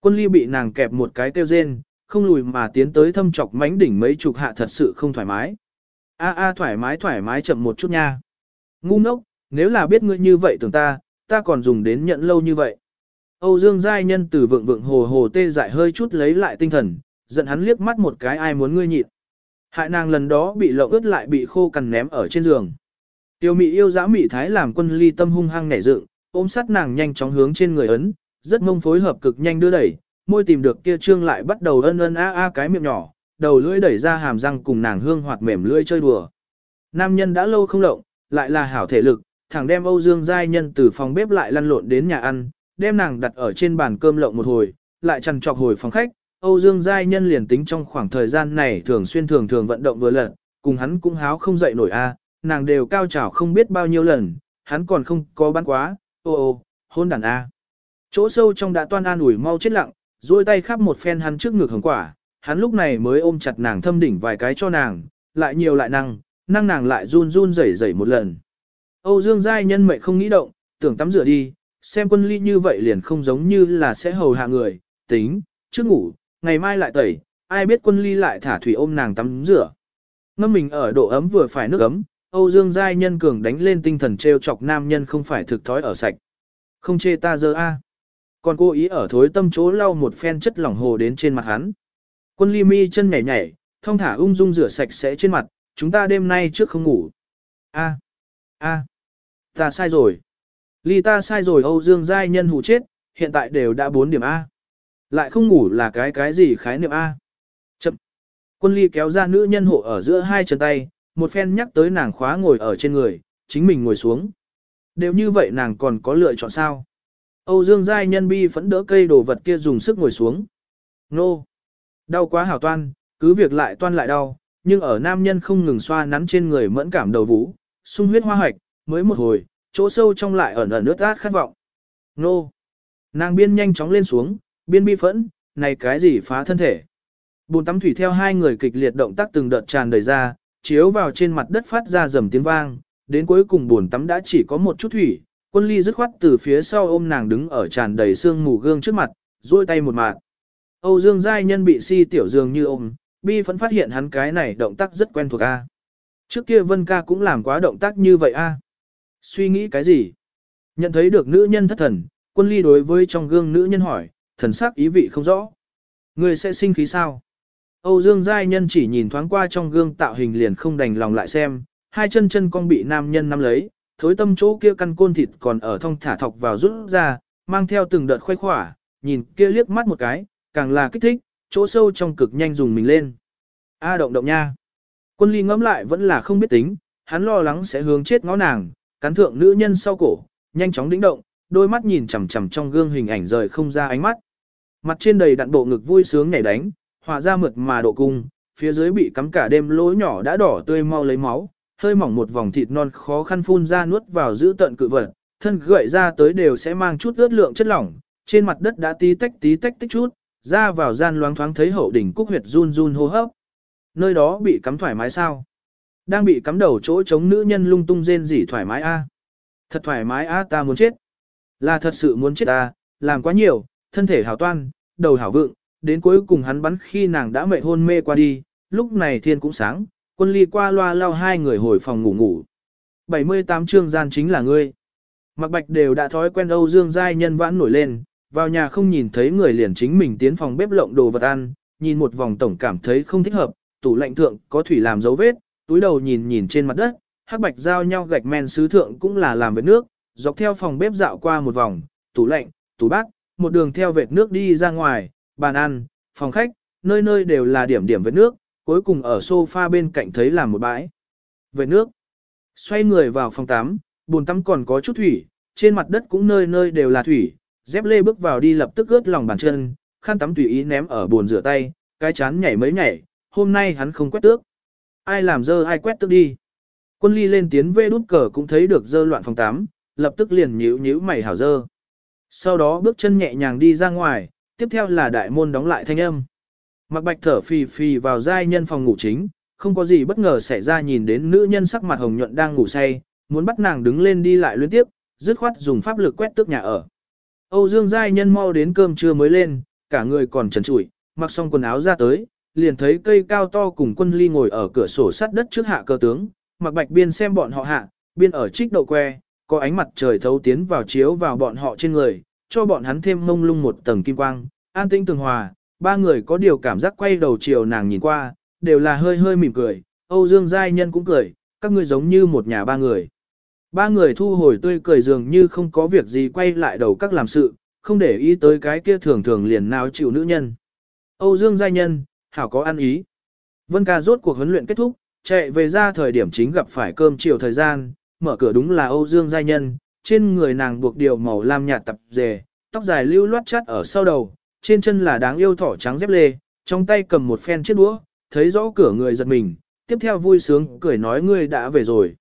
Quân ly bị nàng kẹp một cái tiêu rên, không lùi mà tiến tới thâm chọc mánh đỉnh mấy chục hạ thật sự không thoải mái. A a thoải mái thoải mái chậm một chút nha. Ngu ngốc, nếu là biết ngươi như vậy tưởng ta, ta còn dùng đến nhận lâu như vậy. Âu Dương Giai Nhân từ vượng vượng hồ hồ tê dại hơi chút lấy lại tinh thần, giận hắn liếc mắt một cái ai muốn ngươi nhịn. Hại nàng lần đó bị lộng ướt lại bị khô cằn ném ở trên giường. Tiêu mị yêu dã mị thái làm quân ly tâm hung hăng nảy dựng, ôm sát nàng nhanh chóng hướng trên người ấn, rất mông phối hợp cực nhanh đưa đẩy, môi tìm được kia trương lại bắt đầu ân ân a a cái miệng nhỏ, đầu lưỡi đẩy ra hàm răng cùng nàng hương hoạt mềm lưỡi chơi đùa. Nam nhân đã lâu không động, lại là hảo thể lực, thẳng đem Âu Dương Giai Nhân từ phòng bếp lại lăn lộn đến nhà ăn, đem nàng đặt ở trên bàn cơm lộng một hồi, lại chằn trọc hồi phòng khách. Âu Dương Giai Nhân liền tính trong khoảng thời gian này thường xuyên thường thường vận động vừa lần, cùng hắn cũng háo không dậy nổi a, nàng đều cao trào không biết bao nhiêu lần, hắn còn không có bán quá, ô ô, hôn đàn a. Chỗ sâu trong đã toan an ủi mau chết lặng, duỗi tay khắp một phen hắn trước ngực hồng quả, hắn lúc này mới ôm chặt nàng thâm đỉnh vài cái cho nàng, lại nhiều lại năng, năng nàng lại run run rẩy rẩy một lần. Âu Dương Giai nhân mệnh không nghĩ động, tưởng tắm rửa đi, xem quân ly như vậy liền không giống như là sẽ hầu hạ người, tính, trước ngủ, ngày mai lại tẩy, ai biết quân ly lại thả thủy ôm nàng tắm rửa. Ngâm mình ở độ ấm vừa phải nước ấm, Âu Dương Giai nhân cường đánh lên tinh thần treo chọc nam nhân không phải thực thói ở sạch. Không chê ta dơ a còn cố ý ở thối tâm chỗ lau một phen chất lỏng hồ đến trên mặt hắn. Quân ly mi chân nhảy nhảy, thông thả ung dung rửa sạch sẽ trên mặt, chúng ta đêm nay trước không ngủ. A, a, ta sai rồi. Ly ta sai rồi Âu Dương Giai nhân hù chết, hiện tại đều đã 4 điểm A. Lại không ngủ là cái cái gì khái niệm A. Chậm. Quân ly kéo ra nữ nhân hộ ở giữa hai chân tay, một phen nhắc tới nàng khóa ngồi ở trên người, chính mình ngồi xuống. Đều như vậy nàng còn có lựa chọn sao? Âu Dương Giai nhân bi phẫn đỡ cây đồ vật kia dùng sức ngồi xuống. Nô! Đau quá hảo toan, cứ việc lại toan lại đau, nhưng ở nam nhân không ngừng xoa nắn trên người mẫn cảm đầu vũ, sung huyết hoa hoạch, mới một hồi, chỗ sâu trong lại ẩn ẩn nước át khát vọng. Nô! Nàng biên nhanh chóng lên xuống, biên bi phẫn, này cái gì phá thân thể. Bùn tắm thủy theo hai người kịch liệt động tác từng đợt tràn đầy ra, chiếu vào trên mặt đất phát ra rầm tiếng vang, đến cuối cùng bùn tắm đã chỉ có một chút thủy, quân ly dứt khoát từ phía sau ôm nàng đứng ở tràn đầy sương mù gương trước mặt, duỗi tay một mạng. Âu Dương Giai Nhân bị si tiểu dường như ôm, bi vẫn phát hiện hắn cái này động tác rất quen thuộc a. Trước kia Vân ca cũng làm quá động tác như vậy a. Suy nghĩ cái gì? Nhận thấy được nữ nhân thất thần, quân ly đối với trong gương nữ nhân hỏi, thần sắc ý vị không rõ. Người sẽ sinh khí sao? Âu Dương Giai Nhân chỉ nhìn thoáng qua trong gương tạo hình liền không đành lòng lại xem, hai chân chân con bị nam nhân nắm lấy, thối tâm chỗ kia căn côn thịt còn ở thông thả thọc vào rút ra, mang theo từng đợt khoái khỏa, nhìn kia liếc mắt một cái, càng là kích thích, chỗ sâu trong cực nhanh dùng mình lên. A động động nha. Quân ly ngẫm lại vẫn là không biết tính, hắn lo lắng sẽ hướng chết ngó nàng, cắn thượng nữ nhân sau cổ, nhanh chóng đĩnh động, đôi mắt nhìn chằm chằm trong gương hình ảnh rời không ra ánh mắt. Mặt trên đầy đặn bộ ngực vui sướng nhảy đánh, hòa ra mượt mà độ cung, phía dưới bị cắm cả đêm lỗ nhỏ đã đỏ tươi mau lấy máu, hơi mỏng một vòng thịt non khó khăn phun ra nuốt vào giữ tận cự vật, thân gợi ra tới đều sẽ mang chút ướt lượng chất lỏng, trên mặt đất đã tí tách tí tách tích chút, ra vào gian loáng thoáng thấy hậu đỉnh cúc huyệt run run hô hấp. Nơi đó bị cắm thoải mái sao? Đang bị cắm đầu chỗ chống nữ nhân lung tung rên rỉ thoải mái a. À. Thật thoải mái a à, ta muốn chết. Là thật sự muốn chết ta, à, làm quá nhiều, thân thể hảo toan, đầu hảo vượng, đến cuối cùng hắn bắn khi nàng đã mệt hôn mê qua đi, lúc này thiên cũng sáng, quân ly qua loa lao hai người hồi phòng ngủ ngủ. 78 chương gian chính là ngươi. Mặc bạch đều đã thói quen Âu Dương Giai nhân vãn nổi lên, vào nhà không nhìn thấy người liền chính mình tiến phòng bếp lộng đồ vật ăn, nhìn một vòng tổng cảm thấy không thích hợp, tủ lạnh thượng có thủy làm dấu vết, túi đầu nhìn nhìn trên mặt đất, hắc bạch giao nhau gạch men sứ thượng cũng là làm vết nước, dọc theo phòng bếp dạo qua một vòng, tủ lạnh, tủ bát, một đường theo vệt nước đi ra ngoài, bàn ăn, phòng khách, nơi nơi đều là điểm điểm vết nước, cuối cùng ở sofa bên cạnh thấy là một bãi. Về nước. Xoay người vào phòng tắm, bồn tắm còn có chút thủy, trên mặt đất cũng nơi nơi đều là thủy, dép lê bước vào đi lập tức ướt lòng bàn chân, khăn tắm tùy ý ném ở bồn rửa tay, cái chán nhảy mấy nhảy, hôm nay hắn không quét tước. Ai làm dơ ai quét tước đi. Quân ly lên tiến vê đút cờ cũng thấy được dơ loạn phòng tắm, lập tức liền nhíu nhíu mày hảo dơ. Sau đó bước chân nhẹ nhàng đi ra ngoài, tiếp theo là đại môn đóng lại thanh âm. Mặc bạch thở phì phì vào giai nhân phòng ngủ chính, không có gì bất ngờ xảy ra nhìn đến nữ nhân sắc mặt hồng nhuận đang ngủ say, muốn bắt nàng đứng lên đi lại liên tiếp, dứt khoát dùng pháp lực quét tước nhà ở. Âu Dương giai nhân mau đến cơm trưa mới lên, cả người còn trần trụi, mặc xong quần áo ra tới, liền thấy cây cao to cùng quân ly ngồi ở cửa sổ sắt đất trước hạ cơ tướng, mặc bạch biên xem bọn họ hạ, biên ở trích đậu que, có ánh mặt trời thấu tiến vào chiếu vào bọn họ trên người, cho bọn hắn thêm mông lung một tầng kim quang, an tĩnh tường hòa, ba người có điều cảm giác quay đầu chiều nàng nhìn qua, đều là hơi hơi mỉm cười, Âu Dương Giai Nhân cũng cười, các ngươi giống như một nhà ba người. Ba người thu hồi tươi cười dường như không có việc gì quay lại đầu các làm sự, không để ý tới cái kia thường thường liền nào chịu nữ nhân. Âu Dương Giai Nhân, hảo có ăn ý. Vân ca rốt cuộc huấn luyện kết thúc, chạy về ra thời điểm chính gặp phải cơm chiều thời gian, mở cửa đúng là Âu Dương Giai Nhân, trên người nàng buộc điều màu lam nhạt tập dề, tóc dài lưu loát chắt ở sau đầu, trên chân là đáng yêu thỏ trắng dép lê, trong tay cầm một phen chiếc đũa, thấy rõ cửa người giật mình, tiếp theo vui sướng cười nói ngươi đã về rồi.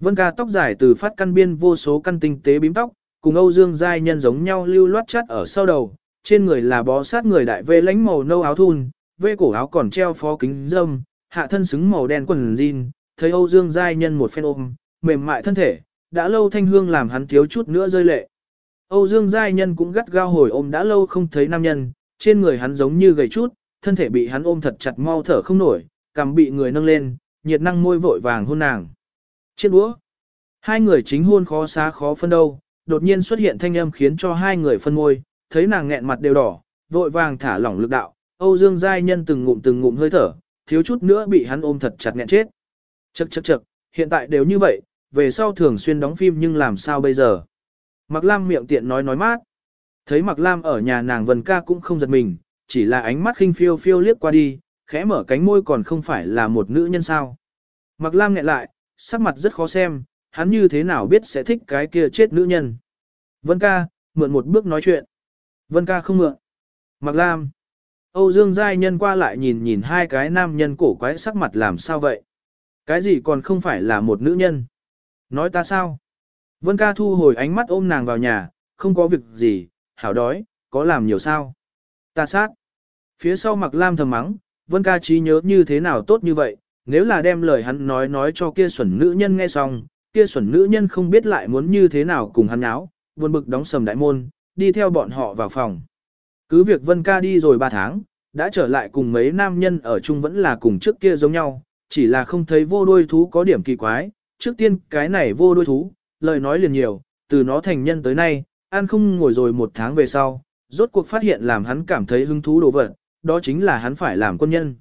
Vân ca tóc dài từ phát căn biên vô số căn tinh tế bím tóc, cùng Âu Dương Giai Nhân giống nhau lưu loát chát ở sau đầu, trên người là bó sát người đại vê lánh màu nâu áo thun, vê cổ áo còn treo phó kính dâm, hạ thân xứng màu đen quần jean, thấy Âu Dương Giai Nhân một phen ôm, mềm mại thân thể, đã lâu thanh hương làm hắn thiếu chút nữa rơi lệ. Âu Dương Giai Nhân cũng gắt gao hồi ôm đã lâu không thấy nam nhân, trên người hắn giống như gầy chút, thân thể bị hắn ôm thật chặt mau thở không nổi, cằm bị người nâng lên, nhiệt năng môi vội vàng hôn nàng. Chiếc đũa. Hai người chính hôn khó xa khó phân đâu, đột nhiên xuất hiện thanh âm khiến cho hai người phân môi, thấy nàng nghẹn mặt đều đỏ, vội vàng thả lỏng lực đạo, Âu Dương Giai Nhân từng ngụm từng ngụm hơi thở, thiếu chút nữa bị hắn ôm thật chặt nghẹn chết. Chậc chậc chậc, hiện tại đều như vậy, về sau thường xuyên đóng phim nhưng làm sao bây giờ? Mạc Lam miệng tiện nói nói mát. Thấy Mạc Lam ở nhà nàng Vân Ca cũng không giật mình, chỉ là ánh mắt khinh phiêu phiêu liếc qua đi, khẽ mở cánh môi còn không phải là một nữ nhân sao. Mạc Lam nghẹn lại, sắc mặt rất khó xem, hắn như thế nào biết sẽ thích cái kia chết nữ nhân. Vân Ca, mượn một bước nói chuyện. Vân Ca không mượn. Mạc Lam. Âu Dương Giai Nhân qua lại nhìn nhìn hai cái nam nhân cổ quái sắc mặt làm sao vậy? Cái gì còn không phải là một nữ nhân? Nói ta sao? Vân ca thu hồi ánh mắt ôm nàng vào nhà, không có việc gì, hảo đói, có làm nhiều sao? Ta sát. Phía sau mặc lam thầm mắng, Vân ca trí nhớ như thế nào tốt như vậy, nếu là đem lời hắn nói nói cho kia xuẩn nữ nhân nghe xong, kia xuẩn nữ nhân không biết lại muốn như thế nào cùng hắn áo, buồn bực đóng sầm đại môn, đi theo bọn họ vào phòng. Cứ việc Vân ca đi rồi 3 tháng, đã trở lại cùng mấy nam nhân ở chung vẫn là cùng trước kia giống nhau, chỉ là không thấy vô đôi thú có điểm kỳ quái, trước tiên cái này vô đôi thú, lời nói liền nhiều, từ nó thành nhân tới nay, ăn không ngồi rồi một tháng về sau, rốt cuộc phát hiện làm hắn cảm thấy hứng thú đồ vật, đó chính là hắn phải làm quân nhân.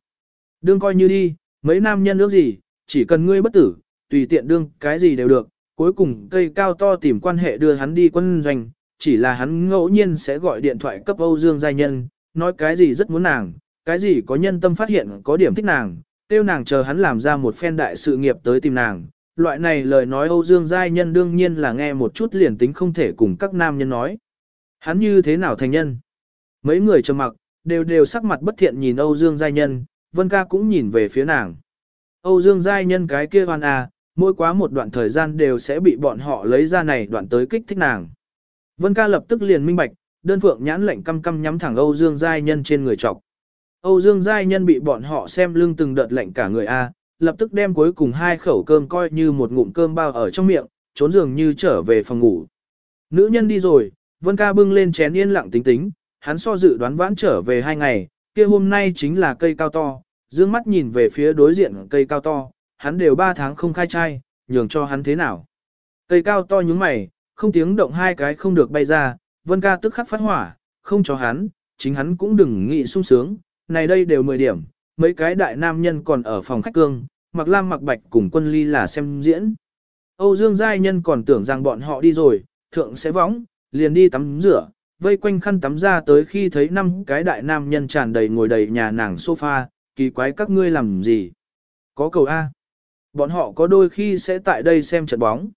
Đương coi như đi, mấy nam nhân ước gì, chỉ cần ngươi bất tử, tùy tiện đương cái gì đều được, cuối cùng cây cao to tìm quan hệ đưa hắn đi quân doanh, chỉ là hắn ngẫu nhiên sẽ gọi điện thoại cấp Âu Dương Giai Nhân, nói cái gì rất muốn nàng, cái gì có nhân tâm phát hiện có điểm thích nàng, tiêu nàng chờ hắn làm ra một phen đại sự nghiệp tới tìm nàng. Loại này lời nói Âu Dương Giai Nhân đương nhiên là nghe một chút liền tính không thể cùng các nam nhân nói. Hắn như thế nào thành nhân? Mấy người trầm mặc, đều đều sắc mặt bất thiện nhìn Âu Dương Giai Nhân, Vân ca cũng nhìn về phía nàng. Âu Dương Giai Nhân cái kia hoan à, mỗi quá một đoạn thời gian đều sẽ bị bọn họ lấy ra này đoạn tới kích thích nàng. Vân ca lập tức liền minh bạch, đơn phượng nhãn lệnh căm căm nhắm thẳng Âu Dương Giai Nhân trên người trọc. Âu Dương Giai Nhân bị bọn họ xem lưng từng đợt lệnh cả người A, lập tức đem cuối cùng hai khẩu cơm coi như một ngụm cơm bao ở trong miệng, trốn giường như trở về phòng ngủ. Nữ nhân đi rồi, Vân ca bưng lên chén yên lặng tính tính, hắn so dự đoán vãn trở về hai ngày, kia hôm nay chính là cây cao to, dương mắt nhìn về phía đối diện cây cao to, hắn đều ba tháng không khai trai, nhường cho hắn thế nào. Cây cao to nhúng mày, không tiếng động hai cái không được bay ra, vân ca tức khắc phát hỏa, không cho hắn, chính hắn cũng đừng nghĩ sung sướng, này đây đều 10 điểm, mấy cái đại nam nhân còn ở phòng khách cương, mặc lam mặc bạch cùng quân ly là xem diễn. Âu Dương Giai Nhân còn tưởng rằng bọn họ đi rồi, thượng sẽ võng, liền đi tắm rửa, vây quanh khăn tắm ra tới khi thấy năm cái đại nam nhân tràn đầy ngồi đầy nhà nàng sofa, kỳ quái các ngươi làm gì? Có cầu A. Bọn họ có đôi khi sẽ tại đây xem trận bóng.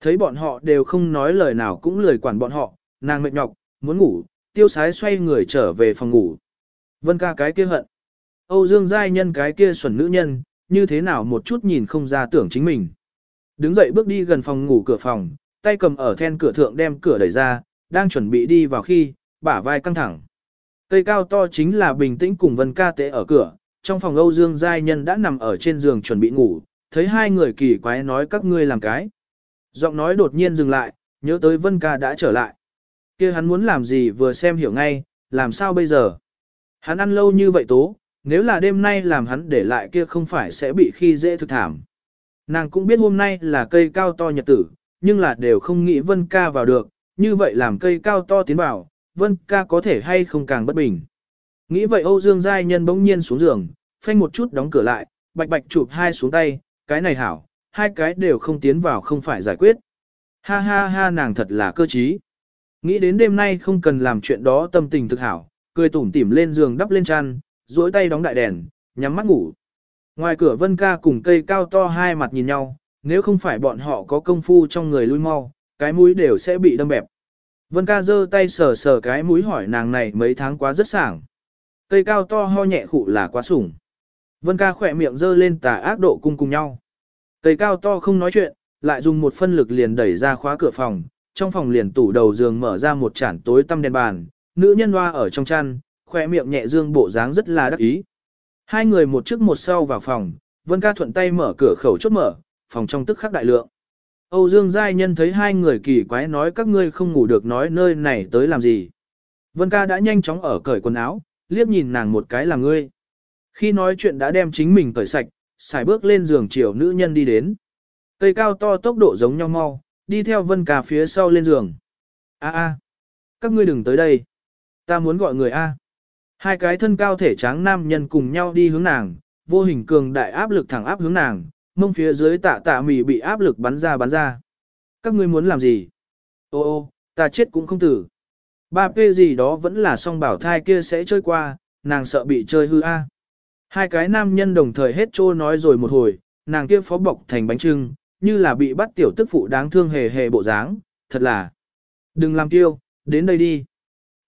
Thấy bọn họ đều không nói lời nào cũng lười quản bọn họ, nàng mệt nhọc, muốn ngủ, tiêu sái xoay người trở về phòng ngủ. Vân ca cái kia hận. Âu Dương Giai nhân cái kia xuẩn nữ nhân, như thế nào một chút nhìn không ra tưởng chính mình. Đứng dậy bước đi gần phòng ngủ cửa phòng, tay cầm ở then cửa thượng đem cửa đẩy ra, đang chuẩn bị đi vào khi, bả vai căng thẳng. Cây cao to chính là bình tĩnh cùng Vân ca Tế ở cửa, trong phòng Âu Dương Giai Nhân đã nằm ở trên giường chuẩn bị ngủ, thấy hai người kỳ quái nói các ngươi làm cái. Giọng nói đột nhiên dừng lại, nhớ tới Vân ca đã trở lại. kia hắn muốn làm gì vừa xem hiểu ngay, làm sao bây giờ. Hắn ăn lâu như vậy tố, nếu là đêm nay làm hắn để lại kia không phải sẽ bị khi dễ thực thảm. Nàng cũng biết hôm nay là cây cao to nhật tử, nhưng là đều không nghĩ Vân ca vào được, như vậy làm cây cao to tiến vào, Vân ca có thể hay không càng bất bình. Nghĩ vậy Âu Dương Giai Nhân bỗng nhiên xuống giường, phanh một chút đóng cửa lại, bạch bạch chụp hai xuống tay, cái này hảo, hai cái đều không tiến vào không phải giải quyết. Ha ha ha nàng thật là cơ trí. Nghĩ đến đêm nay không cần làm chuyện đó tâm tình thực hảo, cười tủm tỉm lên giường đắp lên chăn, duỗi tay đóng đại đèn, nhắm mắt ngủ. Ngoài cửa Vân ca cùng cây cao to hai mặt nhìn nhau, nếu không phải bọn họ có công phu trong người lui mau, cái mũi đều sẽ bị đâm bẹp. Vân ca giơ tay sờ sờ cái mũi hỏi nàng này mấy tháng quá rất sảng. Cây cao to ho nhẹ khụ là quá sủng. Vân ca khỏe miệng giơ lên tà ác độ cung cùng nhau. Cây cao to không nói chuyện, lại dùng một phân lực liền đẩy ra khóa cửa phòng, trong phòng liền tủ đầu giường mở ra một chản tối tăm đèn bàn, nữ nhân hoa ở trong chăn, Khoe miệng nhẹ dương bộ dáng rất là đắc ý. Hai người một trước một sau vào phòng, Vân ca thuận tay mở cửa khẩu chốt mở, phòng trong tức khắc đại lượng. Âu Dương Giai Nhân thấy hai người kỳ quái nói các ngươi không ngủ được nói nơi này tới làm gì. Vân ca đã nhanh chóng ở cởi quần áo, liếc nhìn nàng một cái là ngươi. Khi nói chuyện đã đem chính mình cởi sạch, xài bước lên giường chiều nữ nhân đi đến. Cây cao to tốc độ giống nhau mau, đi theo Vân ca phía sau lên giường. A a, các ngươi đừng tới đây. Ta muốn gọi người A. Hai cái thân cao thể tráng nam nhân cùng nhau đi hướng nàng, vô hình cường đại áp lực thẳng áp hướng nàng, mông phía dưới tạ tạ mì bị áp lực bắn ra bắn ra. Các ngươi muốn làm gì? Ô ô, ta chết cũng không tử. Ba p gì đó vẫn là song bảo thai kia sẽ chơi qua, nàng sợ bị chơi hư a. Hai cái nam nhân đồng thời hết trô nói rồi một hồi, nàng kia phó bọc thành bánh trưng, như là bị bắt tiểu tức phụ đáng thương hề hề bộ dáng, thật là. Đừng làm tiêu, đến đây đi.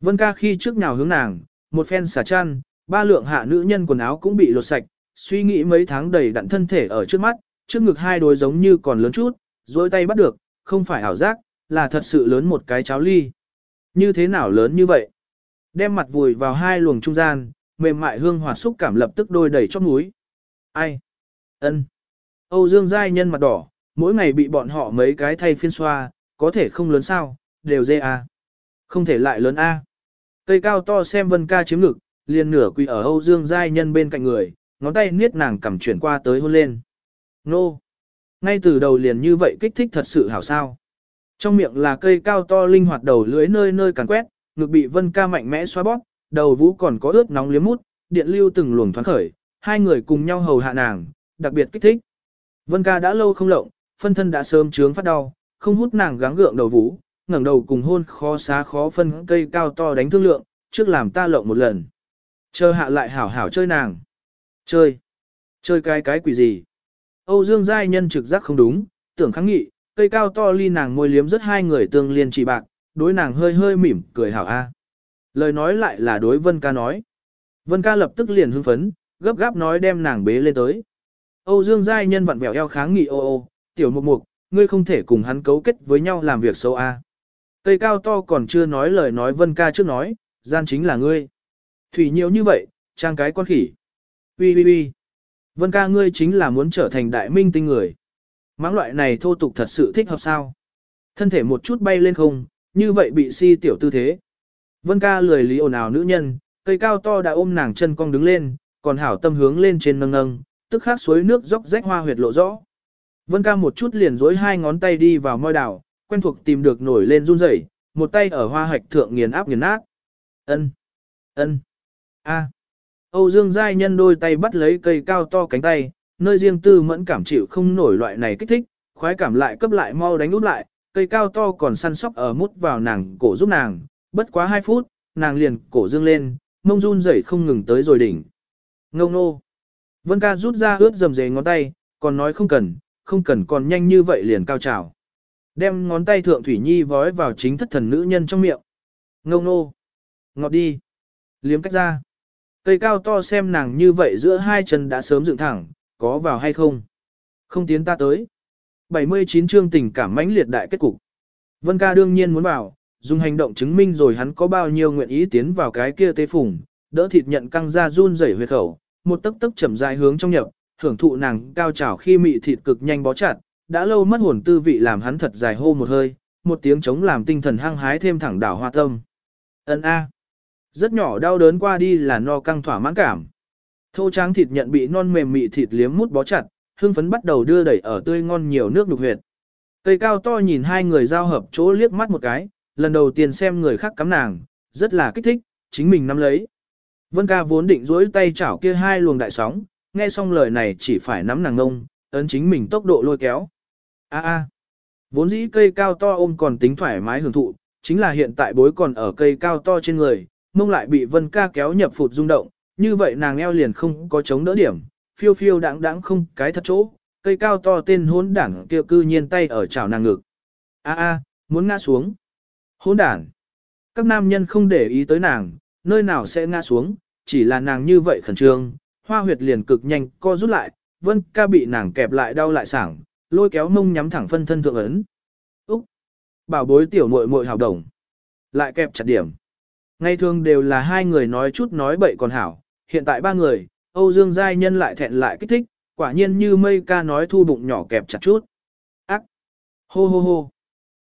Vân ca khi trước nào hướng nàng, một phen xả chăn, ba lượng hạ nữ nhân quần áo cũng bị lột sạch, suy nghĩ mấy tháng đầy đặn thân thể ở trước mắt, trước ngực hai đôi giống như còn lớn chút, dối tay bắt được, không phải ảo giác, là thật sự lớn một cái cháo ly. Như thế nào lớn như vậy? Đem mặt vùi vào hai luồng trung gian, mềm mại hương hòa xúc cảm lập tức đôi đầy chót núi. Ai? ân Âu Dương Giai nhân mặt đỏ, mỗi ngày bị bọn họ mấy cái thay phiên xoa, có thể không lớn sao, đều dê à Không thể lại lớn a. Cây cao to xem Vân Ca chiếm ngực, liền nửa quỳ ở Âu Dương Giai nhân bên cạnh người, ngón tay niết nàng cầm chuyển qua tới hôn lên. Nô! Ngay từ đầu liền như vậy kích thích thật sự hảo sao. Trong miệng là cây cao to linh hoạt đầu lưới nơi nơi càn quét, ngực bị Vân Ca mạnh mẽ xoa bóp, đầu vũ còn có ướt nóng liếm mút, điện lưu từng luồng thoáng khởi, hai người cùng nhau hầu hạ nàng, đặc biệt kích thích. Vân Ca đã lâu không lộng, phân thân đã sớm trướng phát đau, không hút nàng gắng gượng đầu vũ, ngẩng đầu cùng hôn khó xá khó phân cây cao to đánh thương lượng, trước làm ta lộng một lần. Chờ hạ lại hảo hảo chơi nàng. Chơi. Chơi cái cái quỷ gì? Âu Dương Giai nhân trực giác không đúng, tưởng kháng nghị, cây cao to ly nàng môi liếm rất hai người tương liên chỉ bạc, đối nàng hơi hơi mỉm, cười hảo a. À. Lời nói lại là đối Vân ca nói. Vân ca lập tức liền hưng phấn, gấp gáp nói đem nàng bế lên tới. Âu Dương Giai nhân vặn vẹo eo kháng nghị ô ô, tiểu mục mục, ngươi không thể cùng hắn cấu kết với nhau làm việc xấu a. Cây cao to còn chưa nói lời nói Vân ca trước nói, gian chính là ngươi. Thủy nhiều như vậy, trang cái con khỉ. Ui ui ui. Vân ca ngươi chính là muốn trở thành đại minh tinh người. Máng loại này thô tục thật sự thích hợp sao. Thân thể một chút bay lên không, như vậy bị si tiểu tư thế. Vân ca lười lý ồn ào nữ nhân, cây cao to đã ôm nàng chân cong đứng lên, còn hảo tâm hướng lên trên nâng nâng, tức khắc suối nước dốc rách hoa huyệt lộ rõ. Vân ca một chút liền dối hai ngón tay đi vào môi đảo, quen thuộc tìm được nổi lên run rẩy, một tay ở hoa hạch thượng nghiền áp nghiền nát. Ân, ân, a. Âu Dương Giai Nhân đôi tay bắt lấy cây cao to cánh tay, nơi riêng tư mẫn cảm chịu không nổi loại này kích thích, khoái cảm lại cấp lại mau đánh út lại, cây cao to còn săn sóc ở mút vào nàng cổ giúp nàng, bất quá 2 phút, nàng liền cổ dương lên, mông run rẩy không ngừng tới rồi đỉnh. Ngông nô. Vân ca rút ra ướt dầm dề ngón tay, còn nói không cần, không cần còn nhanh như vậy liền cao trào. Đem ngón tay thượng Thủy Nhi vói vào chính thất thần nữ nhân trong miệng. Ngông nô. Ngọt đi. Liếm cách ra. Cây cao to xem nàng như vậy giữa hai chân đã sớm dựng thẳng, có vào hay không? Không tiến ta tới. 79 chương tình cảm mãnh liệt đại kết cục. Vân ca đương nhiên muốn vào, dùng hành động chứng minh rồi hắn có bao nhiêu nguyện ý tiến vào cái kia tế phùng, đỡ thịt nhận căng ra run rẩy huyệt khẩu, một tấc tấc chậm dài hướng trong nhập, hưởng thụ nàng cao trào khi mị thịt cực nhanh bó chặt, đã lâu mất hồn tư vị làm hắn thật dài hô một hơi, một tiếng chống làm tinh thần hăng hái thêm thẳng đảo hoa tâm. ấn a. Rất nhỏ đau đớn qua đi là no căng thỏa mãn cảm. Thô tráng thịt nhận bị non mềm mị thịt liếm mút bó chặt, hương phấn bắt đầu đưa đẩy ở tươi ngon nhiều nước nục huyệt. Cây cao to nhìn hai người giao hợp chỗ liếc mắt một cái, lần đầu tiên xem người khác cắm nàng, rất là kích thích, chính mình nắm lấy. Vân ca vốn định duỗi tay chảo kia hai luồng đại sóng, nghe xong lời này chỉ phải nắm nàng ngông, ấn chính mình tốc độ lôi kéo. A a, vốn dĩ cây cao to ôm còn tính thoải mái hưởng thụ, chính là hiện tại bối còn ở cây cao to trên người, mông lại bị Vân ca kéo nhập phụt rung động, như vậy nàng eo liền không có chống đỡ điểm, phiêu phiêu đãng đãng không cái thật chỗ, cây cao to tên hỗn đảng kia cư nhiên tay ở chảo nàng ngực. A a, muốn ngã xuống. Hỗn đản. Các nam nhân không để ý tới nàng, nơi nào sẽ ngã xuống, chỉ là nàng như vậy khẩn trương, hoa huyệt liền cực nhanh co rút lại, vân ca bị nàng kẹp lại đau lại sảng, lôi kéo mông nhắm thẳng phân thân thượng ấn. Úc! Bảo bối tiểu muội muội hào đồng. Lại kẹp chặt điểm. Ngày thường đều là hai người nói chút nói bậy còn hảo, hiện tại ba người, Âu Dương Giai Nhân lại thẹn lại kích thích, quả nhiên như mây ca nói thu bụng nhỏ kẹp chặt chút. Ác! Hô hô hô!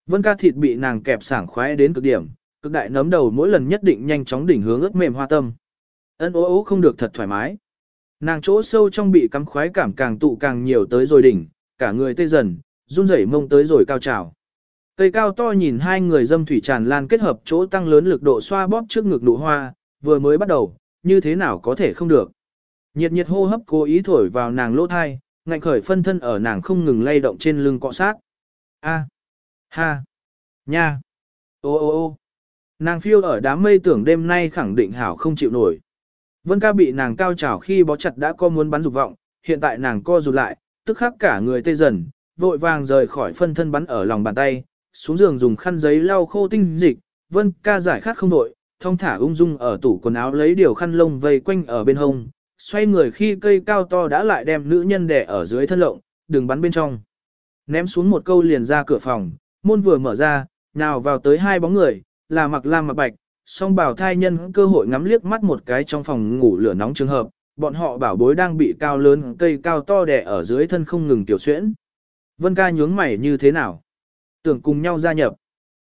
Vân ca thịt bị nàng kẹp sảng khoái đến cực điểm, cực đại nấm đầu mỗi lần nhất định nhanh chóng đỉnh hướng ướt mềm hoa tâm. Ân ố ố không được thật thoải mái. Nàng chỗ sâu trong bị cắm khoái cảm càng tụ càng nhiều tới rồi đỉnh, cả người tê dần, run rẩy mông tới rồi cao trào. Cây cao to nhìn hai người dâm thủy tràn lan kết hợp chỗ tăng lớn lực độ xoa bóp trước ngực nụ hoa, vừa mới bắt đầu, như thế nào có thể không được. Nhiệt nhiệt hô hấp cố ý thổi vào nàng lỗ thai, ngạnh khởi phân thân ở nàng không ngừng lay động trên lưng cọ sát. A. Ha. Nha. Ô ô ô. Nàng phiêu ở đám mây tưởng đêm nay khẳng định hảo không chịu nổi. Vân ca bị nàng cao trào khi bó chặt đã co muốn bắn dục vọng, hiện tại nàng co rụt lại, tức khắc cả người tê dần, vội vàng rời khỏi phân thân bắn ở lòng bàn tay, xuống giường dùng khăn giấy lau khô tinh dịch, vân ca giải khát không đội, thong thả ung dung ở tủ quần áo lấy điều khăn lông vây quanh ở bên hông, xoay người khi cây cao to đã lại đem nữ nhân đè ở dưới thân lộng, đừng bắn bên trong. Ném xuống một câu liền ra cửa phòng, môn vừa mở ra, nào vào tới hai bóng người, là mặc lam mặc bạch, song bảo thai nhân cơ hội ngắm liếc mắt một cái trong phòng ngủ lửa nóng trường hợp, bọn họ bảo bối đang bị cao lớn cây cao to đẻ ở dưới thân không ngừng tiểu xuyễn. Vân ca nhướng mày như thế nào? Tưởng cùng nhau gia nhập.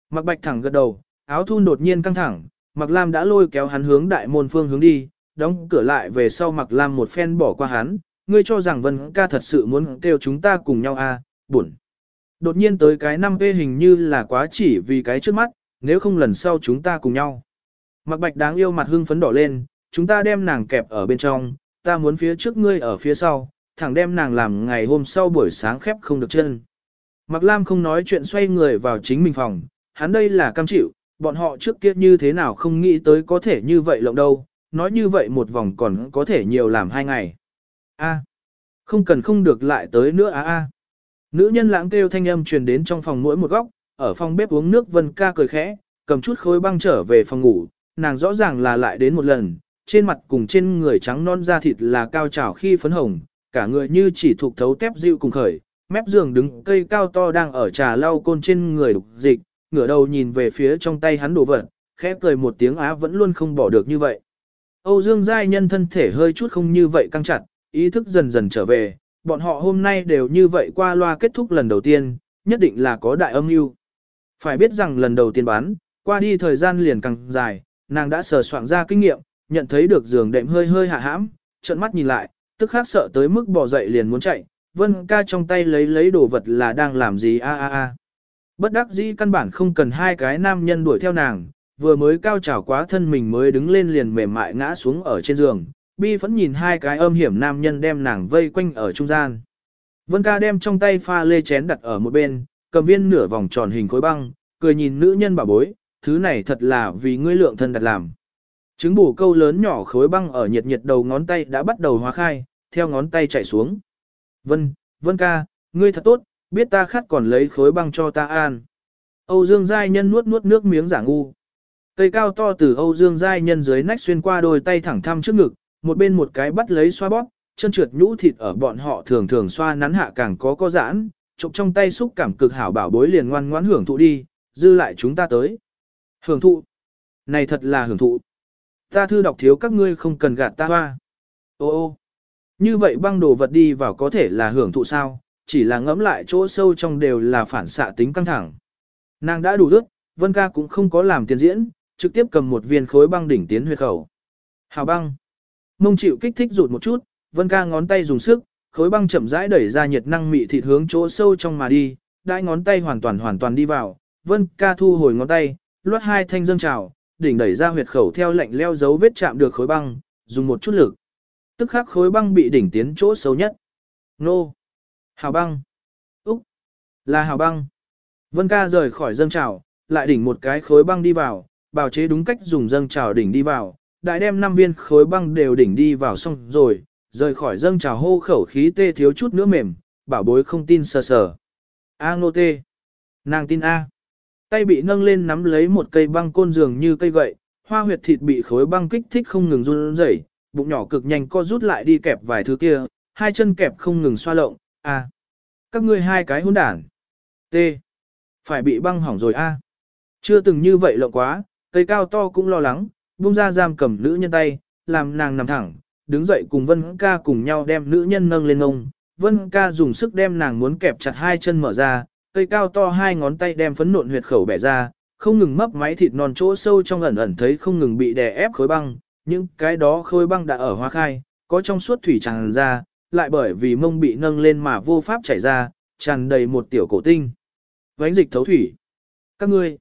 Mặc bạch thẳng gật đầu, áo thun đột nhiên căng thẳng, mặc lam đã lôi kéo hắn hướng đại môn phương hướng đi, đóng cửa lại về sau mặc lam một phen bỏ qua hắn, ngươi cho rằng vân ca thật sự muốn kêu chúng ta cùng nhau à, buồn. Đột nhiên tới cái năm p hình như là quá chỉ vì cái trước mắt, nếu không lần sau chúng ta cùng nhau. Mặc bạch đáng yêu mặt hưng phấn đỏ lên, chúng ta đem nàng kẹp ở bên trong, ta muốn phía trước ngươi ở phía sau, thẳng đem nàng làm ngày hôm sau buổi sáng khép không được chân. Mặc Lam không nói chuyện xoay người vào chính mình phòng, hắn đây là cam chịu, bọn họ trước kia như thế nào không nghĩ tới có thể như vậy lộng đâu, nói như vậy một vòng còn có thể nhiều làm hai ngày. A, không cần không được lại tới nữa a a. Nữ nhân lãng kêu thanh âm truyền đến trong phòng mỗi một góc, ở phòng bếp uống nước Vân ca cười khẽ, cầm chút khối băng trở về phòng ngủ, nàng rõ ràng là lại đến một lần, trên mặt cùng trên người trắng non da thịt là cao trào khi phấn hồng, cả người như chỉ thuộc thấu tép dịu cùng khởi, mép giường đứng cây cao to đang ở trà lau côn trên người đục dịch, ngửa đầu nhìn về phía trong tay hắn đồ vật, khẽ cười một tiếng á vẫn luôn không bỏ được như vậy. Âu Dương Giai nhân thân thể hơi chút không như vậy căng chặt, ý thức dần dần trở về, bọn họ hôm nay đều như vậy qua loa kết thúc lần đầu tiên, nhất định là có đại âm mưu. Phải biết rằng lần đầu tiên bán, qua đi thời gian liền càng dài, nàng đã sờ soạn ra kinh nghiệm, nhận thấy được giường đệm hơi hơi hạ hãm, trợn mắt nhìn lại, tức khắc sợ tới mức bỏ dậy liền muốn chạy, Vân ca trong tay lấy lấy đồ vật là đang làm gì a a a. Bất đắc dĩ căn bản không cần hai cái nam nhân đuổi theo nàng, vừa mới cao trào quá thân mình mới đứng lên liền mềm mại ngã xuống ở trên giường, bi vẫn nhìn hai cái âm hiểm nam nhân đem nàng vây quanh ở trung gian. Vân ca đem trong tay pha lê chén đặt ở một bên, cầm viên nửa vòng tròn hình khối băng, cười nhìn nữ nhân bảo bối, thứ này thật là vì ngươi lượng thân đặt làm. Trứng bù câu lớn nhỏ khối băng ở nhiệt nhiệt đầu ngón tay đã bắt đầu hóa khai, theo ngón tay chạy xuống. Vân, Vân ca, ngươi thật tốt, biết ta khát còn lấy khối băng cho ta an. Âu Dương Giai Nhân nuốt nuốt nước miếng giả ngu. Cây cao to từ Âu Dương Giai Nhân dưới nách xuyên qua đôi tay thẳng thăm trước ngực, một bên một cái bắt lấy xoa bóp, chân trượt nhũ thịt ở bọn họ thường thường xoa nắn hạ càng có có giãn, trộm trong tay xúc cảm cực hảo bảo bối liền ngoan ngoãn hưởng thụ đi, dư lại chúng ta tới. Hưởng thụ. Này thật là hưởng thụ. Ta thư đọc thiếu các ngươi không cần gạt ta hoa. Ô ô. Như vậy băng đồ vật đi vào có thể là hưởng thụ sao, chỉ là ngẫm lại chỗ sâu trong đều là phản xạ tính căng thẳng. Nàng đã đủ đức, Vân ca cũng không có làm tiền diễn, trực tiếp cầm một viên khối băng đỉnh tiến huyệt khẩu. Hào băng. Mông chịu kích thích rụt một chút, Vân ca ngón tay dùng sức, khối băng chậm rãi đẩy ra nhiệt năng mị thịt hướng chỗ sâu trong mà đi, đại ngón tay hoàn toàn hoàn toàn đi vào, Vân ca thu hồi ngón tay, luốt hai thanh dâng trào, đỉnh đẩy ra huyệt khẩu theo lệnh leo dấu vết chạm được khối băng, dùng một chút lực. Tức khắc khối băng bị đỉnh tiến chỗ sâu nhất. Nô! Hào băng! Úc! Là hào băng! Vân ca rời khỏi dâng trào, lại đỉnh một cái khối băng đi vào, bào chế đúng cách dùng dâng trào đỉnh đi vào, đại đem năm viên khối băng đều đỉnh đi vào xong rồi, rời khỏi dâng trào hô khẩu khí tê thiếu chút nữa mềm, bảo bối không tin sờ sờ. A ngô tê! Nàng tin A! Tay bị nâng lên nắm lấy một cây băng côn dường như cây gậy, hoa huyệt thịt bị khối băng kích thích không ngừng run rẩy, bụng nhỏ cực nhanh co rút lại đi kẹp vài thứ kia, hai chân kẹp không ngừng xoa lộng, a, à, các ngươi hai cái hỗn đản. T. Phải bị băng hỏng rồi a. Chưa từng như vậy lộng quá, cây cao to cũng lo lắng, buông ra giam cầm nữ nhân tay, làm nàng nằm thẳng, đứng dậy cùng Vân ca cùng nhau đem nữ nhân nâng lên ông, Vân ca dùng sức đem nàng muốn kẹp chặt hai chân mở ra, cây cao to hai ngón tay đem phấn nộn huyệt khẩu bẻ ra, không ngừng mấp máy thịt non chỗ sâu trong ẩn ẩn thấy không ngừng bị đè ép khối băng, những cái đó khối băng đã ở hoa khai, có trong suốt thủy tràn ra, lại bởi vì mông bị nâng lên mà vô pháp chảy ra, tràn đầy một tiểu cổ tinh. Vánh dịch thấu thủy. Các ngươi,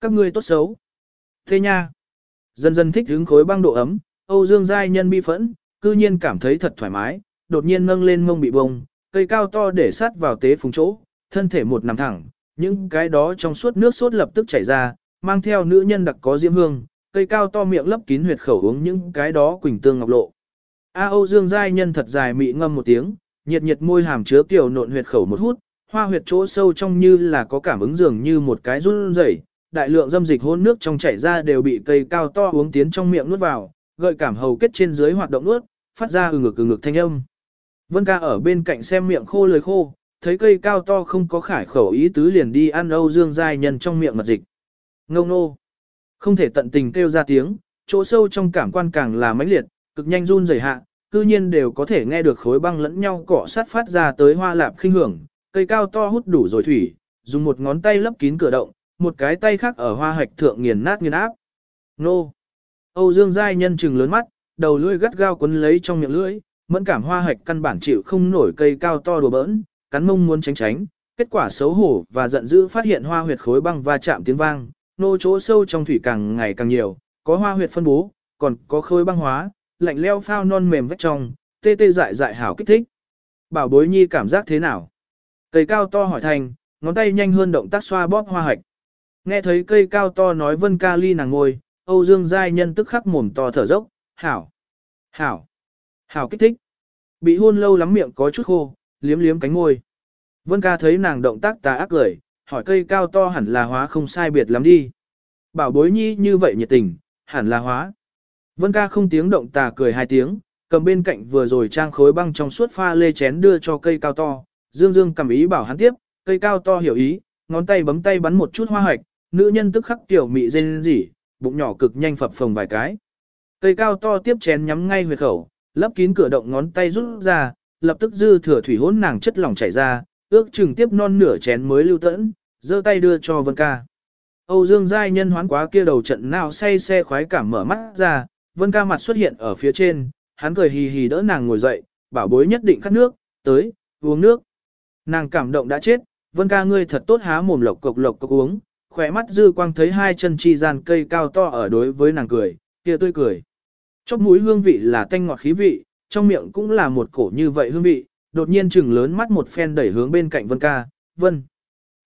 các ngươi tốt xấu. Thế nha. Dần dần thích hứng khối băng độ ấm, Âu Dương Giai nhân bi phẫn, cư nhiên cảm thấy thật thoải mái, đột nhiên nâng lên mông bị bông, cây cao to để sát vào tế phùng chỗ, thân thể một nằm thẳng, những cái đó trong suốt nước sốt lập tức chảy ra, mang theo nữ nhân đặc có diễm hương, cây cao to miệng lấp kín huyệt khẩu uống những cái đó quỳnh tương ngọc lộ. A Âu Dương giai nhân thật dài mị ngâm một tiếng, nhiệt nhiệt môi hàm chứa tiểu nộn huyệt khẩu một hút, hoa huyệt chỗ sâu trong như là có cảm ứng dường như một cái run rẩy, đại lượng dâm dịch hôn nước trong chảy ra đều bị cây cao to uống tiến trong miệng nuốt vào, gợi cảm hầu kết trên dưới hoạt động nuốt, phát ra ừ ngực ừ ngực thanh âm. Vân ca ở bên cạnh xem miệng khô lời khô, thấy cây cao to không có khải khẩu ý tứ liền đi ăn Âu Dương Giai Nhân trong miệng mật dịch. Ngông nô. Không thể tận tình kêu ra tiếng, chỗ sâu trong cảm quan càng là mãnh liệt, cực nhanh run rẩy hạ, cư nhiên đều có thể nghe được khối băng lẫn nhau cọ sát phát ra tới hoa lạp khinh hưởng, cây cao to hút đủ rồi thủy, dùng một ngón tay lấp kín cửa động, một cái tay khác ở hoa hạch thượng nghiền nát nghiền áp. Nô! Âu Dương Giai nhân trừng lớn mắt, đầu lưỡi gắt gao quấn lấy trong miệng lưỡi, mẫn cảm hoa hạch căn bản chịu không nổi cây cao to đùa bỡn, cắn mông muốn tránh tránh, kết quả xấu hổ và giận dữ phát hiện hoa huyệt khối băng va chạm tiếng vang, nô chỗ sâu trong thủy càng ngày càng nhiều, có hoa huyệt phân bố, còn có khối băng hóa, lạnh leo phao non mềm vách trong, tê tê dại dại hảo kích thích. Bảo bối nhi cảm giác thế nào? Cây cao to hỏi thành, ngón tay nhanh hơn động tác xoa bóp hoa hạch. Nghe thấy cây cao to nói vân ca ly nàng ngồi, Âu Dương Giai nhân tức khắc mồm to thở dốc, hảo, hảo, hảo kích thích. Bị hôn lâu lắm miệng có chút khô, liếm liếm cánh môi. Vân ca thấy nàng động tác tà ác cười, hỏi cây cao to hẳn là hóa không sai biệt lắm đi. Bảo bối nhi như vậy nhiệt tình, hẳn là hóa. Vân ca không tiếng động tà cười hai tiếng, cầm bên cạnh vừa rồi trang khối băng trong suốt pha lê chén đưa cho cây cao to, dương dương cầm ý bảo hắn tiếp, cây cao to hiểu ý, ngón tay bấm tay bắn một chút hoa hạch, nữ nhân tức khắc tiểu mị rên rỉ, bụng nhỏ cực nhanh phập phồng vài cái. Cây cao to tiếp chén nhắm ngay huyệt khẩu, lấp kín cửa động ngón tay rút ra, lập tức dư thừa thủy hỗn nàng chất lỏng chảy ra, ước chừng tiếp non nửa chén mới lưu tẫn, giơ tay đưa cho Vân ca. Âu Dương Giai nhân hoán quá kia đầu trận nào say xe khoái cảm mở mắt ra, Vân ca mặt xuất hiện ở phía trên, hắn cười hì hì đỡ nàng ngồi dậy, bảo bối nhất định khát nước, tới, uống nước. Nàng cảm động đã chết, Vân ca ngươi thật tốt há mồm lộc cộc lộc cộc uống, khỏe mắt dư quang thấy hai chân chi gian cây cao to ở đối với nàng cười, kia tươi cười. Chóp mũi hương vị là tanh ngọt khí vị, trong miệng cũng là một cổ như vậy hương vị, đột nhiên chừng lớn mắt một phen đẩy hướng bên cạnh Vân ca, Vân.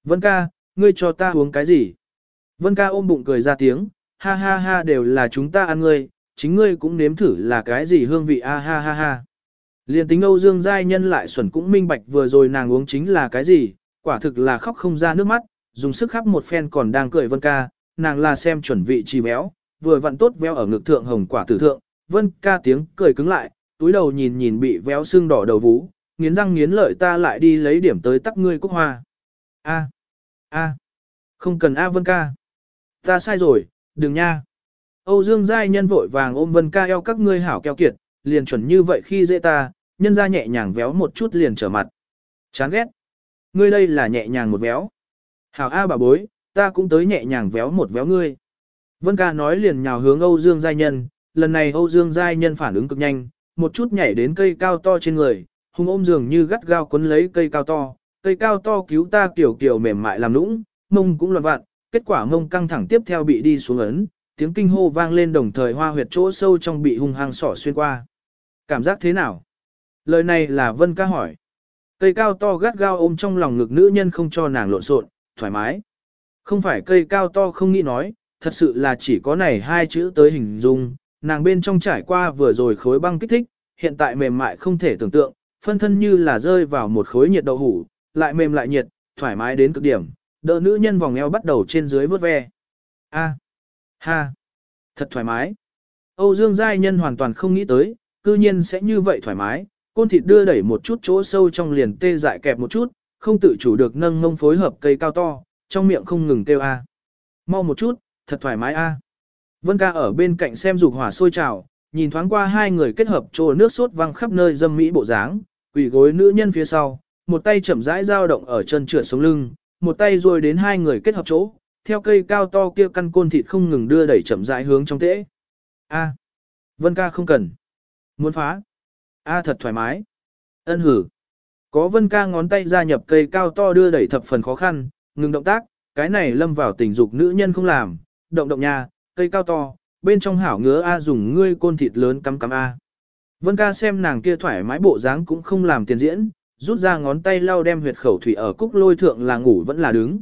Vân ca, ngươi cho ta uống cái gì? Vân ca ôm bụng cười ra tiếng, ha ha ha đều là chúng ta ăn ngươi, chính ngươi cũng nếm thử là cái gì hương vị a ha ha ha. Liên tính Âu Dương Giai Nhân lại xuẩn cũng minh bạch vừa rồi nàng uống chính là cái gì, quả thực là khóc không ra nước mắt, dùng sức khắp một phen còn đang cười Vân ca, nàng là xem chuẩn vị chi béo, vừa vặn tốt véo ở ngực thượng hồng quả tử thượng, Vân ca tiếng cười cứng lại, túi đầu nhìn nhìn bị véo xương đỏ đầu vú, nghiến răng nghiến lợi ta lại đi lấy điểm tới tắc ngươi cúc hoa. A, a, không cần A Vân ca. Ta sai rồi, đừng nha. Âu Dương Giai nhân vội vàng ôm Vân ca eo các ngươi hảo keo kiệt, liền chuẩn như vậy khi dễ ta, nhân ra nhẹ nhàng véo một chút liền trở mặt. Chán ghét. Ngươi đây là nhẹ nhàng một véo. Hảo A bà bối, ta cũng tới nhẹ nhàng véo một véo ngươi. Vân ca nói liền nhào hướng Âu Dương Giai nhân, lần này Âu Dương Giai nhân phản ứng cực nhanh, một chút nhảy đến cây cao to trên người, hung ôm dường như gắt gao quấn lấy cây cao to, cây cao to cứu ta kiểu kiểu mềm mại làm nũng, mông cũng loạn vặn, kết quả mông căng thẳng tiếp theo bị đi xuống ấn, tiếng kinh hô vang lên đồng thời hoa huyệt chỗ sâu trong bị hung hăng sỏ xuyên qua. Cảm giác thế nào? Lời này là Vân ca hỏi. Cây cao to gắt gao ôm trong lòng ngực nữ nhân không cho nàng lộn xộn, thoải mái. Không phải cây cao to không nghĩ nói, thật sự là chỉ có này hai chữ tới hình dung, nàng bên trong trải qua vừa rồi khối băng kích thích, hiện tại mềm mại không thể tưởng tượng, phân thân như là rơi vào một khối nhiệt đậu hủ, lại mềm lại nhiệt, thoải mái đến cực điểm, đỡ nữ nhân vòng eo bắt đầu trên dưới vớt ve. A, ha, thật thoải mái. Âu Dương Giai Nhân hoàn toàn không nghĩ tới, cư nhiên sẽ như vậy thoải mái, côn thịt đưa đẩy một chút chỗ sâu trong liền tê dại kẹp một chút, không tự chủ được nâng ngông phối hợp cây cao to, trong miệng không ngừng kêu a. Mau một chút, thật thoải mái a. Vân ca ở bên cạnh xem dục hỏa sôi trào, nhìn thoáng qua hai người kết hợp trồ nước sốt văng khắp nơi dâm mỹ bộ dáng, quỷ gối nữ nhân phía sau, một tay chậm rãi dao động ở chân trượt sống lưng, một tay rồi đến hai người kết hợp chỗ, theo cây cao to kia căn côn thịt không ngừng đưa đẩy chậm rãi hướng trong tễ. A, Vân ca không cần. Muốn phá. A thật thoải mái. Ân hử. Có Vân ca ngón tay gia nhập cây cao to đưa đẩy thập phần khó khăn, ngừng động tác, cái này lâm vào tình dục nữ nhân không làm, động động nha, cây cao to, bên trong hảo ngứa A dùng ngươi côn thịt lớn cắm cắm A. Vân ca xem nàng kia thoải mái bộ dáng cũng không làm tiền diễn, rút ra ngón tay lau đem huyệt khẩu thủy ở cúc lôi thượng là ngủ vẫn là đứng.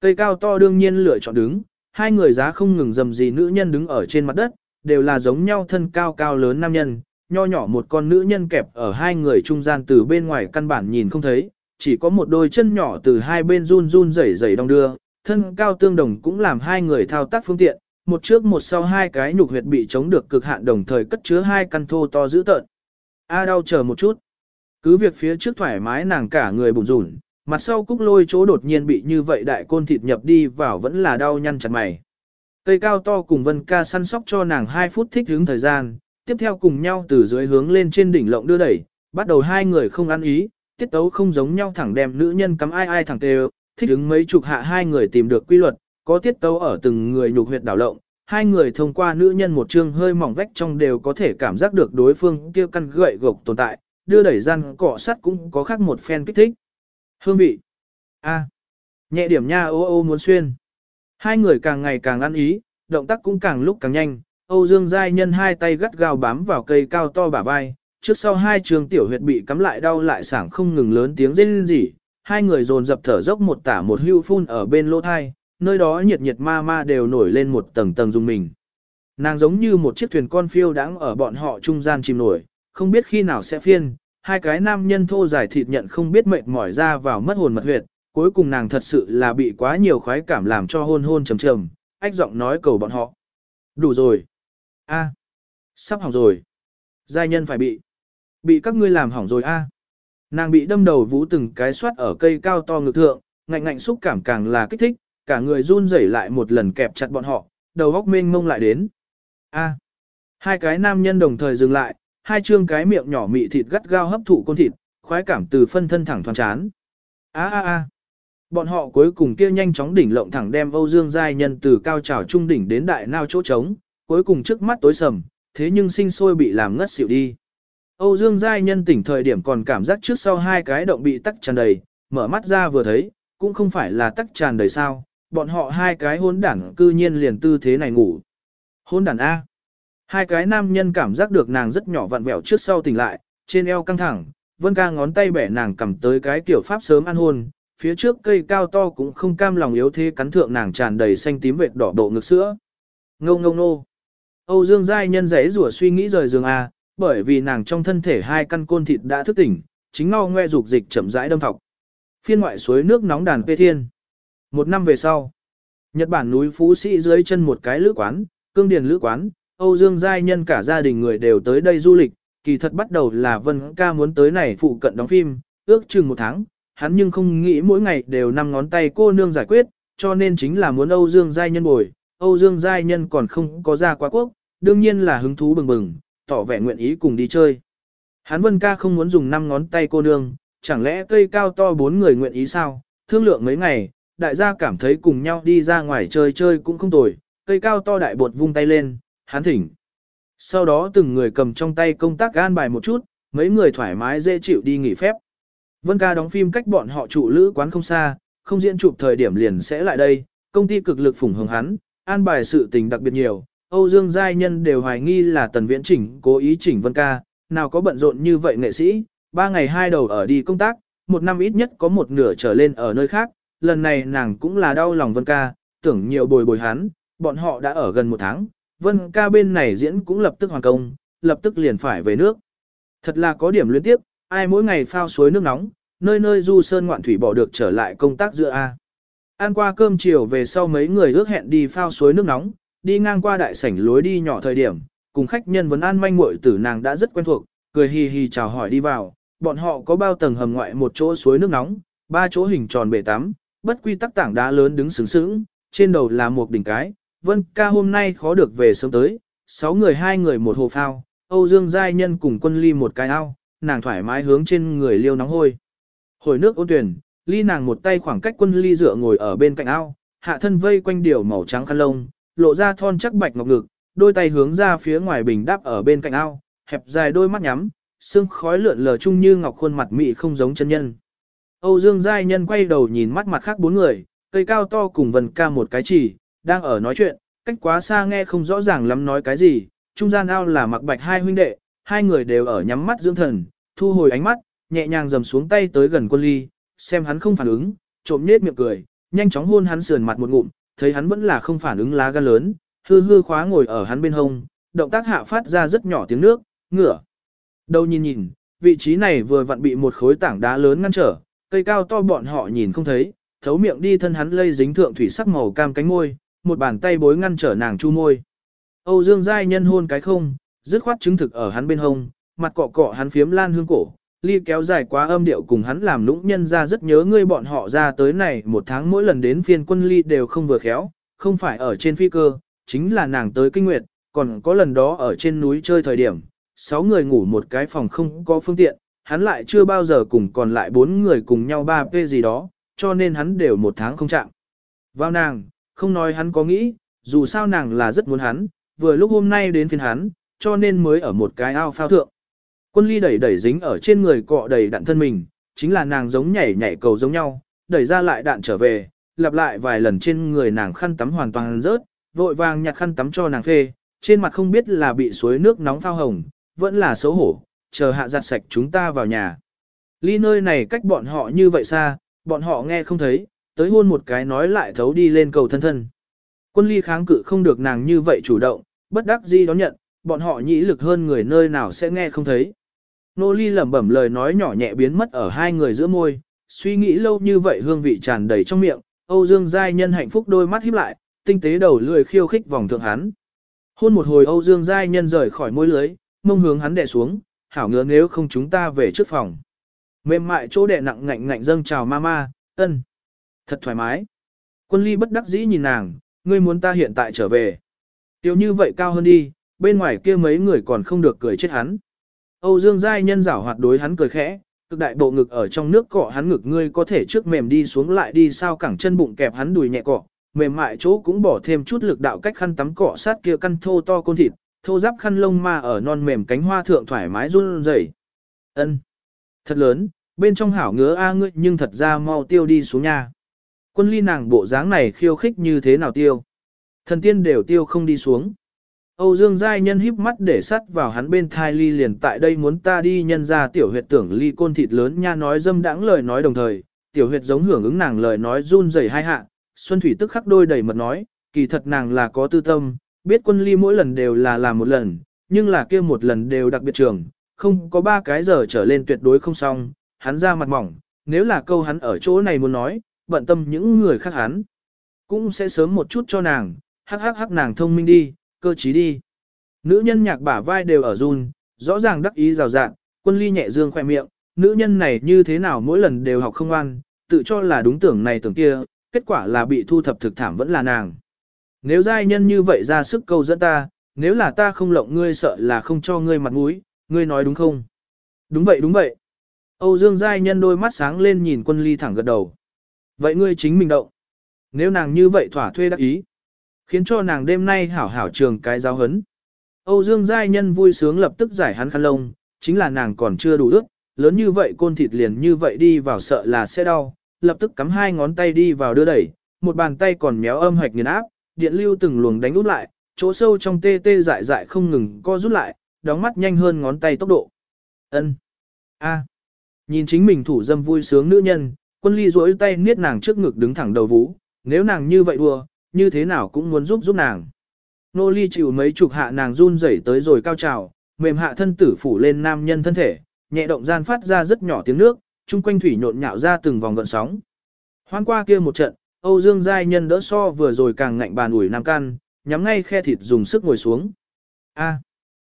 Cây cao to đương nhiên lựa chọn đứng, hai người giá không ngừng dầm gì nữ nhân đứng ở trên mặt đất, đều là giống nhau thân cao cao lớn nam nhân, nho nhỏ một con nữ nhân kẹp ở hai người trung gian từ bên ngoài căn bản nhìn không thấy, chỉ có một đôi chân nhỏ từ hai bên run run rẩy rẩy đong đưa, thân cao tương đồng cũng làm hai người thao tác phương tiện, một trước một sau hai cái nhục huyệt bị chống được cực hạn đồng thời cất chứa hai căn thô to dữ tợn. A đau chờ một chút. Cứ việc phía trước thoải mái nàng cả người bùn rủn, mặt sau cúc lôi chỗ đột nhiên bị như vậy đại côn thịt nhập đi vào vẫn là đau nhăn chặt mày. Cây cao to cùng Vân ca săn sóc cho nàng 2 phút thích hướng thời gian, tiếp theo cùng nhau từ dưới hướng lên trên đỉnh lộng đưa đẩy, bắt đầu hai người không ăn ý, tiết tấu không giống nhau thẳng đem nữ nhân cắm ai ai thẳng tê thích ứng mấy chục hạ hai người tìm được quy luật, có tiết tấu ở từng người nhục huyệt đảo lộng, hai người thông qua nữ nhân một chương hơi mỏng vách trong đều có thể cảm giác được đối phương kia căn gậy gộc tồn tại, đưa đẩy gian cọ sắt cũng có khác một phen kích thích. Hương vị. A. Nhẹ điểm nha ô ô muốn xuyên. Hai người càng ngày càng ăn ý, động tác cũng càng lúc càng nhanh, Âu Dương Giai nhân hai tay gắt gao bám vào cây cao to bả vai, trước sau hai trường tiểu huyệt bị cắm lại đau lại sảng không ngừng lớn tiếng rên rỉ, hai người dồn dập thở dốc một tả một hưu phun ở bên lỗ thai, nơi đó nhiệt nhiệt ma ma đều nổi lên một tầng tầng dùng mình. Nàng giống như một chiếc thuyền con phiêu đáng ở bọn họ trung gian chìm nổi, không biết khi nào sẽ phiên, hai cái nam nhân thô giải thịt nhận không biết mệt mỏi ra vào mất hồn mật huyệt, cuối cùng nàng thật sự là bị quá nhiều khoái cảm làm cho hôn hôn trầm trầm, ách giọng nói cầu bọn họ. Đủ rồi. a sắp hỏng rồi. Giai nhân phải bị. Bị các ngươi làm hỏng rồi a Nàng bị đâm đầu vũ từng cái xoát ở cây cao to ngực thượng, ngạnh ngạnh xúc cảm càng là kích thích, cả người run rẩy lại một lần kẹp chặt bọn họ, đầu góc mênh mông lại đến. A. Hai cái nam nhân đồng thời dừng lại, hai trương cái miệng nhỏ mị thịt gắt gao hấp thụ con thịt, khoái cảm từ phân thân thẳng thoáng chán. A a a. Bọn họ cuối cùng kia nhanh chóng đỉnh lộng thẳng đem Âu Dương giai nhân từ cao trào trung đỉnh đến đại nao chỗ trống, cuối cùng trước mắt tối sầm, thế nhưng sinh sôi bị làm ngất xỉu đi. Âu Dương giai nhân tỉnh thời điểm còn cảm giác trước sau hai cái động bị tắc tràn đầy, mở mắt ra vừa thấy, cũng không phải là tắc tràn đầy sao, bọn họ hai cái hôn đảng cư nhiên liền tư thế này ngủ. Hôn đàn A. Hai cái nam nhân cảm giác được nàng rất nhỏ vặn vẹo trước sau tỉnh lại, trên eo căng thẳng, vân ca ngón tay bẻ nàng cầm tới cái kiểu pháp sớm ăn hôn, phía trước cây cao to cũng không cam lòng yếu thế cắn thượng nàng tràn đầy xanh tím vệt đỏ độ ngực sữa. Ngô ngô nô. Âu Dương Giai nhân rẽ rủa suy nghĩ rời giường A, bởi vì nàng trong thân thể hai căn côn thịt đã thức tỉnh, chính ngao ngoe dục dịch chậm rãi đâm thọc. Phiên ngoại suối nước nóng đàn phê thiên. Một năm về sau, Nhật Bản núi Phú Sĩ dưới chân một cái lữ quán, cương điền lữ quán, Âu Dương Giai nhân cả gia đình người đều tới đây du lịch, kỳ thật bắt đầu là Vân ca muốn tới này phụ cận đóng phim, ước chừng một tháng, hắn nhưng không nghĩ mỗi ngày đều năm ngón tay cô nương giải quyết, cho nên chính là muốn Âu Dương Giai nhân bồi, Âu Dương Giai nhân còn không có ra quá quốc, đương nhiên là hứng thú bừng bừng, tỏ vẻ nguyện ý cùng đi chơi. Hắn Vân ca không muốn dùng năm ngón tay cô nương, chẳng lẽ cây cao to bốn người nguyện ý sao, thương lượng mấy ngày, đại gia cảm thấy cùng nhau đi ra ngoài chơi chơi cũng không tồi, cây cao to đại bột vung tay lên, hắn thỉnh. Sau đó từng người cầm trong tay công tác gan bài một chút, mấy người thoải mái dễ chịu đi nghỉ phép. Vân ca đóng phim cách bọn họ trụ lữ quán không xa, không diễn chụp thời điểm liền sẽ lại đây, công ty cực lực phủng hưởng hắn, an bài sự tình đặc biệt nhiều. Âu Dương Giai Nhân đều hoài nghi là tần viễn chỉnh cố ý chỉnh Vân ca, nào có bận rộn như vậy nghệ sĩ, ba ngày hai đầu ở đi công tác, một năm ít nhất có một nửa trở lên ở nơi khác, lần này nàng cũng là đau lòng Vân ca, tưởng nhiều bồi bồi hắn, bọn họ đã ở gần một tháng, Vân ca bên này diễn cũng lập tức hoàn công, lập tức liền phải về nước. Thật là có điểm liên tiếp, ai mỗi ngày phao suối nước nóng, nơi nơi du sơn ngoạn thủy bỏ được trở lại công tác giữa A. Ăn qua cơm chiều về sau mấy người ước hẹn đi phao suối nước nóng, đi ngang qua đại sảnh lối đi nhỏ thời điểm, cùng khách nhân vấn an manh muội tử nàng đã rất quen thuộc, cười hì hì chào hỏi đi vào, bọn họ có bao tầng hầm ngoại một chỗ suối nước nóng, ba chỗ hình tròn bể tắm, bất quy tắc tảng đá lớn đứng sướng sướng, trên đầu là một đỉnh cái, vân ca hôm nay khó được về sớm tới, sáu người hai người một hồ phao, Âu Dương Giai Nhân cùng quân ly một cái ao, nàng thoải mái hướng trên người liêu nóng hôi. Hồi nước ôn tuyển, ly nàng một tay khoảng cách quân ly dựa ngồi ở bên cạnh ao, hạ thân vây quanh điều màu trắng khăn lông, lộ ra thon chắc bạch ngọc ngực, đôi tay hướng ra phía ngoài bình đáp ở bên cạnh ao, hẹp dài đôi mắt nhắm, sương khói lượn lờ chung như ngọc khuôn mặt mị không giống chân nhân. Âu Dương Giai Nhân quay đầu nhìn mắt mặt khác bốn người, cây cao to cùng vần ca một cái chỉ, đang ở nói chuyện, cách quá xa nghe không rõ ràng lắm nói cái gì, trung gian ao là mặc bạch hai huynh đệ, hai người đều ở nhắm mắt dưỡng thần, thu hồi ánh mắt, nhẹ nhàng dầm xuống tay tới gần quân ly, xem hắn không phản ứng, trộm nết miệng cười, nhanh chóng hôn hắn sườn mặt một ngụm, thấy hắn vẫn là không phản ứng lá gan lớn, hư hư khóa ngồi ở hắn bên hông, động tác hạ phát ra rất nhỏ tiếng nước, ngửa. Đâu nhìn nhìn, vị trí này vừa vặn bị một khối tảng đá lớn ngăn trở, cây cao to bọn họ nhìn không thấy, thấu miệng đi thân hắn lây dính thượng thủy sắc màu cam cánh môi, một bàn tay bối ngăn trở nàng chu môi. Âu Dương Giai nhân hôn cái không, dứt khoát chứng thực ở hắn bên hông, mặt cọ cọ hắn phiếm lan hương cổ, ly kéo dài quá âm điệu cùng hắn làm lũng nhân ra rất nhớ ngươi bọn họ ra tới này một tháng mỗi lần đến phiên quân ly đều không vừa khéo, không phải ở trên phi cơ, chính là nàng tới kinh nguyệt, còn có lần đó ở trên núi chơi thời điểm, sáu người ngủ một cái phòng không có phương tiện, hắn lại chưa bao giờ cùng còn lại bốn người cùng nhau ba p gì đó, cho nên hắn đều một tháng không chạm. Vào nàng, không nói hắn có nghĩ, dù sao nàng là rất muốn hắn, vừa lúc hôm nay đến phiên hắn, cho nên mới ở một cái ao phao thượng. Quân ly đẩy đẩy dính ở trên người cọ đầy đạn thân mình, chính là nàng giống nhảy nhảy cầu giống nhau, đẩy ra lại đạn trở về, lặp lại vài lần trên người nàng khăn tắm hoàn toàn rớt, vội vàng nhặt khăn tắm cho nàng phê, trên mặt không biết là bị suối nước nóng phao hồng, vẫn là xấu hổ, chờ hạ giặt sạch chúng ta vào nhà. Ly nơi này cách bọn họ như vậy xa, bọn họ nghe không thấy, tới hôn một cái nói lại thấu đi lên cầu thân thân. Quân ly kháng cự không được nàng như vậy chủ động, bất đắc di đón nhận, bọn họ nhĩ lực hơn người nơi nào sẽ nghe không thấy. Nô ly lẩm bẩm lời nói nhỏ nhẹ biến mất ở hai người giữa môi, suy nghĩ lâu như vậy hương vị tràn đầy trong miệng, Âu Dương Giai Nhân hạnh phúc đôi mắt híp lại, tinh tế đầu lười khiêu khích vòng thượng hắn. Hôn một hồi Âu Dương Giai Nhân rời khỏi môi lưới, mông hướng hắn đè xuống, hảo ngứa nếu không chúng ta về trước phòng. Mềm mại chỗ đệ nặng ngạnh ngạnh dâng chào mama, ân. Thật thoải mái. Quân ly bất đắc dĩ nhìn nàng, ngươi muốn ta hiện tại trở về. Tiểu như vậy cao hơn đi, bên ngoài kia mấy người còn không được cười chết hắn. Âu Dương Giai Nhân giảo hoạt đối hắn cười khẽ, cực đại bộ ngực ở trong nước cọ hắn ngực ngươi có thể trước mềm đi xuống lại đi sao cẳng chân bụng kẹp hắn đùi nhẹ cọ, mềm mại chỗ cũng bỏ thêm chút lực đạo cách khăn tắm cọ sát kia căn thô to côn thịt, thô giáp khăn lông ma ở non mềm cánh hoa thượng thoải mái run rẩy. Ân, thật lớn, bên trong hảo ngứa a ngươi nhưng thật ra mau tiêu đi xuống nha. Quân ly nàng bộ dáng này khiêu khích như thế nào tiêu? Thần tiên đều tiêu không đi xuống. Âu Dương Giai Nhân híp mắt để sắt vào hắn bên thai ly liền tại đây muốn ta đi nhân ra tiểu huyệt tưởng ly côn thịt lớn nha nói dâm đãng lời nói đồng thời, tiểu huyệt giống hưởng ứng nàng lời nói run rẩy hai hạ, Xuân Thủy tức khắc đôi đầy mật nói, kỳ thật nàng là có tư tâm, biết quân ly mỗi lần đều là làm một lần, nhưng là kia một lần đều đặc biệt trường, không có ba cái giờ trở lên tuyệt đối không xong, hắn ra mặt mỏng, nếu là câu hắn ở chỗ này muốn nói, bận tâm những người khác hắn, cũng sẽ sớm một chút cho nàng, hắc hắc hắc nàng thông minh đi, cơ trí đi. Nữ nhân nhạc bả vai đều ở run, rõ ràng đắc ý rào rạng, quân ly nhẹ dương khoe miệng, nữ nhân này như thế nào mỗi lần đều học không ăn tự cho là đúng tưởng này tưởng kia, kết quả là bị thu thập thực thảm vẫn là nàng. Nếu giai nhân như vậy ra sức câu dẫn ta, nếu là ta không lộng ngươi sợ là không cho ngươi mặt mũi, ngươi nói đúng không? Đúng vậy đúng vậy. Âu Dương giai nhân đôi mắt sáng lên nhìn quân ly thẳng gật đầu. Vậy ngươi chính mình động. Nếu nàng như vậy thỏa thuê đắc ý, khiến cho nàng đêm nay hảo hảo trường cái giáo hấn. Âu Dương giai nhân vui sướng lập tức giải hắn khăn lông, chính là nàng còn chưa đủ ước, lớn như vậy côn thịt liền như vậy đi vào sợ là sẽ đau, lập tức cắm hai ngón tay đi vào đưa đẩy, một bàn tay còn méo âm hạch nghiền áp, điện lưu từng luồng đánh út lại, chỗ sâu trong tê tê dại dại không ngừng co rút lại, đóng mắt nhanh hơn ngón tay tốc độ. Ân, a, nhìn chính mình thủ dâm vui sướng nữ nhân, quân ly duỗi tay niết nàng trước ngực đứng thẳng đầu vũ, nếu nàng như vậy đùa, như thế nào cũng muốn giúp giúp nàng. Nô ly chịu mấy chục hạ nàng run rẩy tới rồi cao trào, mềm hạ thân tử phủ lên nam nhân thân thể, nhẹ động gian phát ra rất nhỏ tiếng nước, chung quanh thủy nhộn nhạo ra từng vòng gợn sóng. Hoan qua kia một trận, Âu Dương Giai Nhân đỡ so vừa rồi càng ngạnh bàn ủi nam can, nhắm ngay khe thịt dùng sức ngồi xuống. A,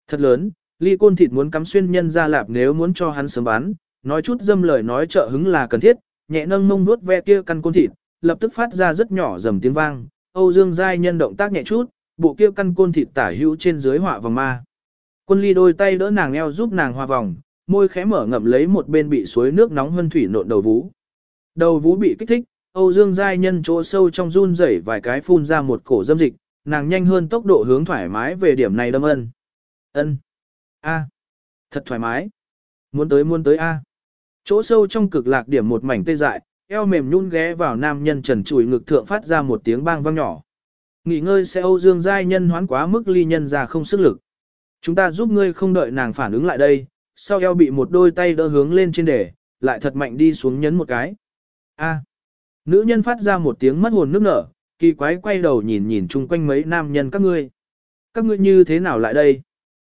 thật lớn, ly côn thịt muốn cắm xuyên nhân ra lạp nếu muốn cho hắn sớm bán, nói chút dâm lời nói trợ hứng là cần thiết, nhẹ nâng mông nuốt ve kia căn côn thịt, lập tức phát ra rất nhỏ dầm tiếng vang. Âu Dương Giai Nhân động tác nhẹ chút, bộ kia căn côn thịt tả hữu trên dưới họa vòng ma. Quân ly đôi tay đỡ nàng eo giúp nàng hòa vòng, môi khẽ mở ngậm lấy một bên bị suối nước nóng hơn thủy nộn đầu vú. Đầu vú bị kích thích, Âu Dương Giai Nhân chỗ sâu trong run rẩy vài cái phun ra một cổ dâm dịch, nàng nhanh hơn tốc độ hướng thoải mái về điểm này đâm ân. Ân. A. Thật thoải mái. Muốn tới muốn tới A. Chỗ sâu trong cực lạc điểm một mảnh tê dại, eo mềm nhún ghé vào nam nhân trần chùi ngực thượng phát ra một tiếng bang vang nhỏ. Nghỉ ngơi sẽ Âu Dương Giai Nhân hoán quá mức ly nhân ra không sức lực. Chúng ta giúp ngươi không đợi nàng phản ứng lại đây, sau eo bị một đôi tay đỡ hướng lên trên để, lại thật mạnh đi xuống nhấn một cái. A. Nữ nhân phát ra một tiếng mất hồn nước nở, kỳ quái quay đầu nhìn nhìn chung quanh mấy nam nhân các ngươi. Các ngươi như thế nào lại đây?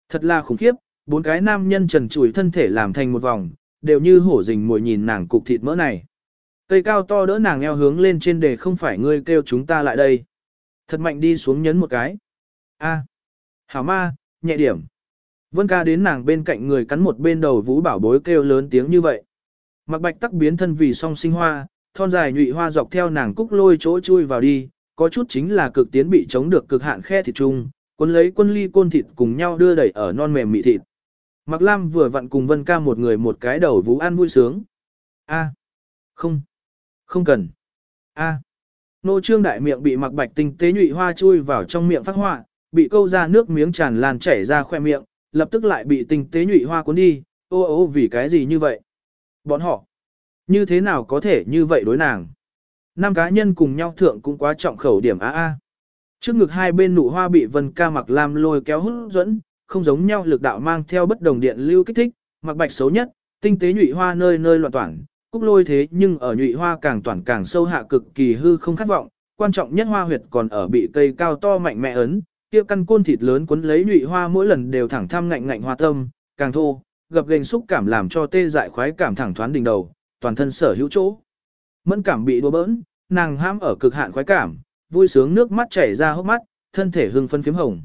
Thật là khủng khiếp, bốn cái nam nhân trần trụi thân thể làm thành một vòng, đều như hổ rình mồi nhìn nàng cục thịt mỡ này. Cây cao to đỡ nàng eo hướng lên trên để không phải ngươi kêu chúng ta lại đây. Thật mạnh đi xuống nhấn một cái. A. Hảo ma, nhẹ điểm. Vân ca đến nàng bên cạnh người cắn một bên đầu vũ bảo bối kêu lớn tiếng như vậy. Mặc bạch tắc biến thân vì song sinh hoa, thon dài nhụy hoa dọc theo nàng cúc lôi chỗ chui vào đi, có chút chính là cực tiến bị chống được cực hạn khe thịt chung, quân lấy quân ly côn thịt cùng nhau đưa đẩy ở non mềm mị thịt. Mặc Lam vừa vặn cùng Vân ca một người một cái đầu vũ ăn vui sướng. A. Không. Không cần. A. Nô trương đại miệng bị mặc bạch tinh tế nhụy hoa chui vào trong miệng phát họa, bị câu ra nước miếng tràn lan chảy ra khoe miệng, lập tức lại bị tinh tế nhụy hoa cuốn đi, ô ô vì cái gì như vậy? Bọn họ, như thế nào có thể như vậy đối nàng? Năm cá nhân cùng nhau thượng cũng quá trọng khẩu điểm a a. Trước ngực hai bên nụ hoa bị vân ca mặc lam lôi kéo hút dẫn, không giống nhau lực đạo mang theo bất đồng điện lưu kích thích, mặc bạch xấu nhất, tinh tế nhụy hoa nơi nơi loạn toàn, cúc lôi thế nhưng ở nhụy hoa càng toàn càng sâu hạ cực kỳ hư không khát vọng, quan trọng nhất hoa huyệt còn ở bị cây cao to mạnh mẽ ấn, kia căn côn thịt lớn cuốn lấy nhụy hoa mỗi lần đều thẳng thăm ngạnh ngạnh hoa tâm, càng thô, gập gềnh xúc cảm làm cho tê dại khoái cảm thẳng thoán đỉnh đầu, toàn thân sở hữu chỗ. Mẫn cảm bị đùa bỡn, nàng ham ở cực hạn khoái cảm, vui sướng nước mắt chảy ra hốc mắt, thân thể hưng phân phím hồng.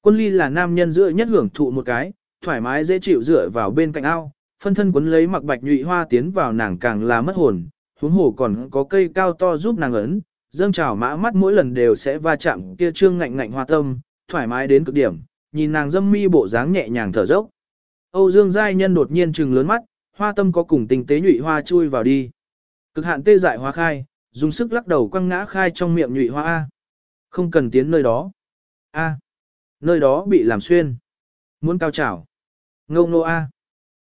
Quân ly là nam nhân giữa nhất hưởng thụ một cái, thoải mái dễ chịu dựa vào bên cạnh ao, phân thân quấn lấy mặc bạch nhụy hoa tiến vào nàng càng là mất hồn, huống hồ còn có cây cao to giúp nàng ấn, dâng trào mã mắt mỗi lần đều sẽ va chạm kia trương ngạnh ngạnh hoa tâm, thoải mái đến cực điểm, nhìn nàng dâm mi bộ dáng nhẹ nhàng thở dốc. Âu Dương Giai Nhân đột nhiên trừng lớn mắt, hoa tâm có cùng tình tế nhụy hoa chui vào đi. Cực hạn tê dại hoa khai, dùng sức lắc đầu quăng ngã khai trong miệng nhụy hoa A. Không cần tiến nơi đó. A. Nơi đó bị làm xuyên. Muốn cao trảo. Ngâu nô A.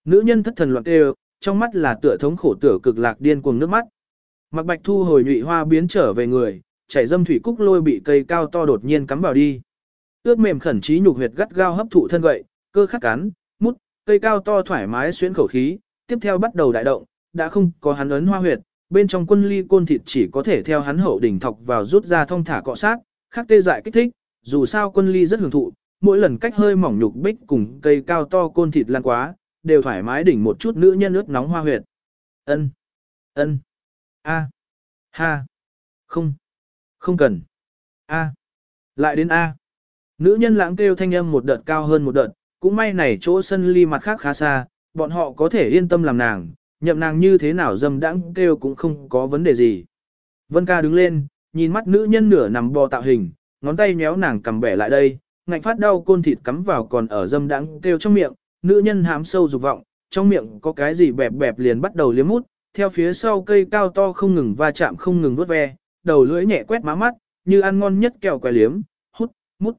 Nữ nhân thất thần loạn đều, trong mắt là tựa thống khổ tựa cực lạc điên cuồng nước mắt. Mặc bạch thu hồi nhụy hoa biến trở về người, chảy dâm thủy cúc lôi bị cây cao to đột nhiên cắm vào đi. Ướt mềm khẩn trí nhục huyệt gắt gao hấp thụ thân gậy, cơ khắc cắn, mút, cây cao to thoải mái xuyến khẩu khí, tiếp theo bắt đầu đại động, đã không có hắn ấn hoa huyệt, bên trong quân ly côn thịt chỉ có thể theo hắn hậu đỉnh thọc vào rút ra thông thả cọ sát, khắc tê dại kích thích, dù sao quân ly rất hưởng thụ, mỗi lần cách hơi mỏng nhục bích cùng cây cao to côn thịt lan quá, đều thoải mái đỉnh một chút nữ nhân ướt nóng hoa huyệt. Ân, ân, a, ha, không, không cần, a, lại đến a. Nữ nhân lãng kêu thanh âm một đợt cao hơn một đợt, cũng may này chỗ sân ly mặt khác khá xa, bọn họ có thể yên tâm làm nàng, nhậm nàng như thế nào dâm đãng kêu cũng không có vấn đề gì. Vân ca đứng lên, nhìn mắt nữ nhân nửa nằm bò tạo hình, ngón tay nhéo nàng cầm bẻ lại đây, ngạnh phát đau côn thịt cắm vào còn ở dâm đãng kêu trong miệng, nữ nhân hám sâu dục vọng, trong miệng có cái gì bẹp bẹp liền bắt đầu liếm mút, theo phía sau cây cao to không ngừng va chạm không ngừng vuốt ve, đầu lưỡi nhẹ quét má mắt, như ăn ngon nhất kẹo quẻ liếm, hút, mút.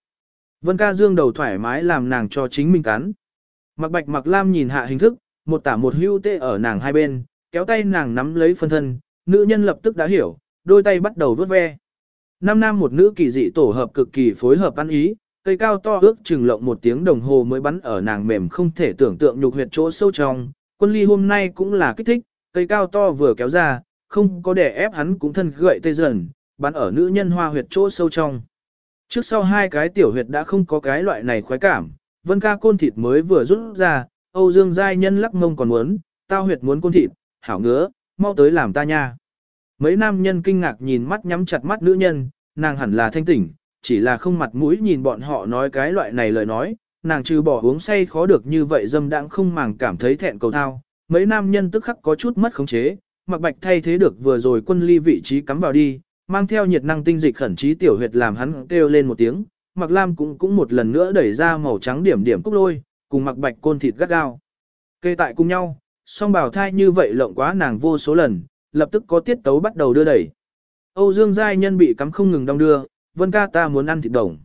Vân ca dương đầu thoải mái làm nàng cho chính mình cắn. Mặc bạch mặc lam nhìn hạ hình thức, một tả một hưu tê ở nàng hai bên, kéo tay nàng nắm lấy phân thân, nữ nhân lập tức đã hiểu, đôi tay bắt đầu vớt ve. Năm nam một nữ kỳ dị tổ hợp cực kỳ phối hợp ăn ý, cây cao to ước chừng lộng một tiếng đồng hồ mới bắn ở nàng mềm không thể tưởng tượng nhục huyệt chỗ sâu trong. Quân ly hôm nay cũng là kích thích, cây cao to vừa kéo ra, không có để ép hắn cũng thân gậy tê dần, bắn ở nữ nhân hoa huyệt chỗ sâu trong. Trước sau hai cái tiểu huyệt đã không có cái loại này khoái cảm, vân ca côn thịt mới vừa rút ra, Âu Dương giai nhân lắc mông còn muốn, tao huyệt muốn côn thịt, hảo ngứa, mau tới làm ta nha. Mấy nam nhân kinh ngạc nhìn mắt nhắm chặt mắt nữ nhân, nàng hẳn là thanh tỉnh, chỉ là không mặt mũi nhìn bọn họ nói cái loại này lời nói, nàng trừ bỏ uống say khó được như vậy dâm đãng không màng cảm thấy thẹn cầu thao. Mấy nam nhân tức khắc có chút mất khống chế, mặc bạch thay thế được vừa rồi quân ly vị trí cắm vào đi, mang theo nhiệt năng tinh dịch khẩn trí tiểu huyệt làm hắn kêu lên một tiếng, Mạc lam cũng cũng một lần nữa đẩy ra màu trắng điểm điểm cúc lôi, cùng mặc bạch côn thịt gắt gao. Kê tại cùng nhau, song bảo thai như vậy lộng quá nàng vô số lần, lập tức có tiết tấu bắt đầu đưa đẩy. Âu Dương Giai Nhân bị cắm không ngừng đong đưa, Vân ca ta muốn ăn thịt đồng.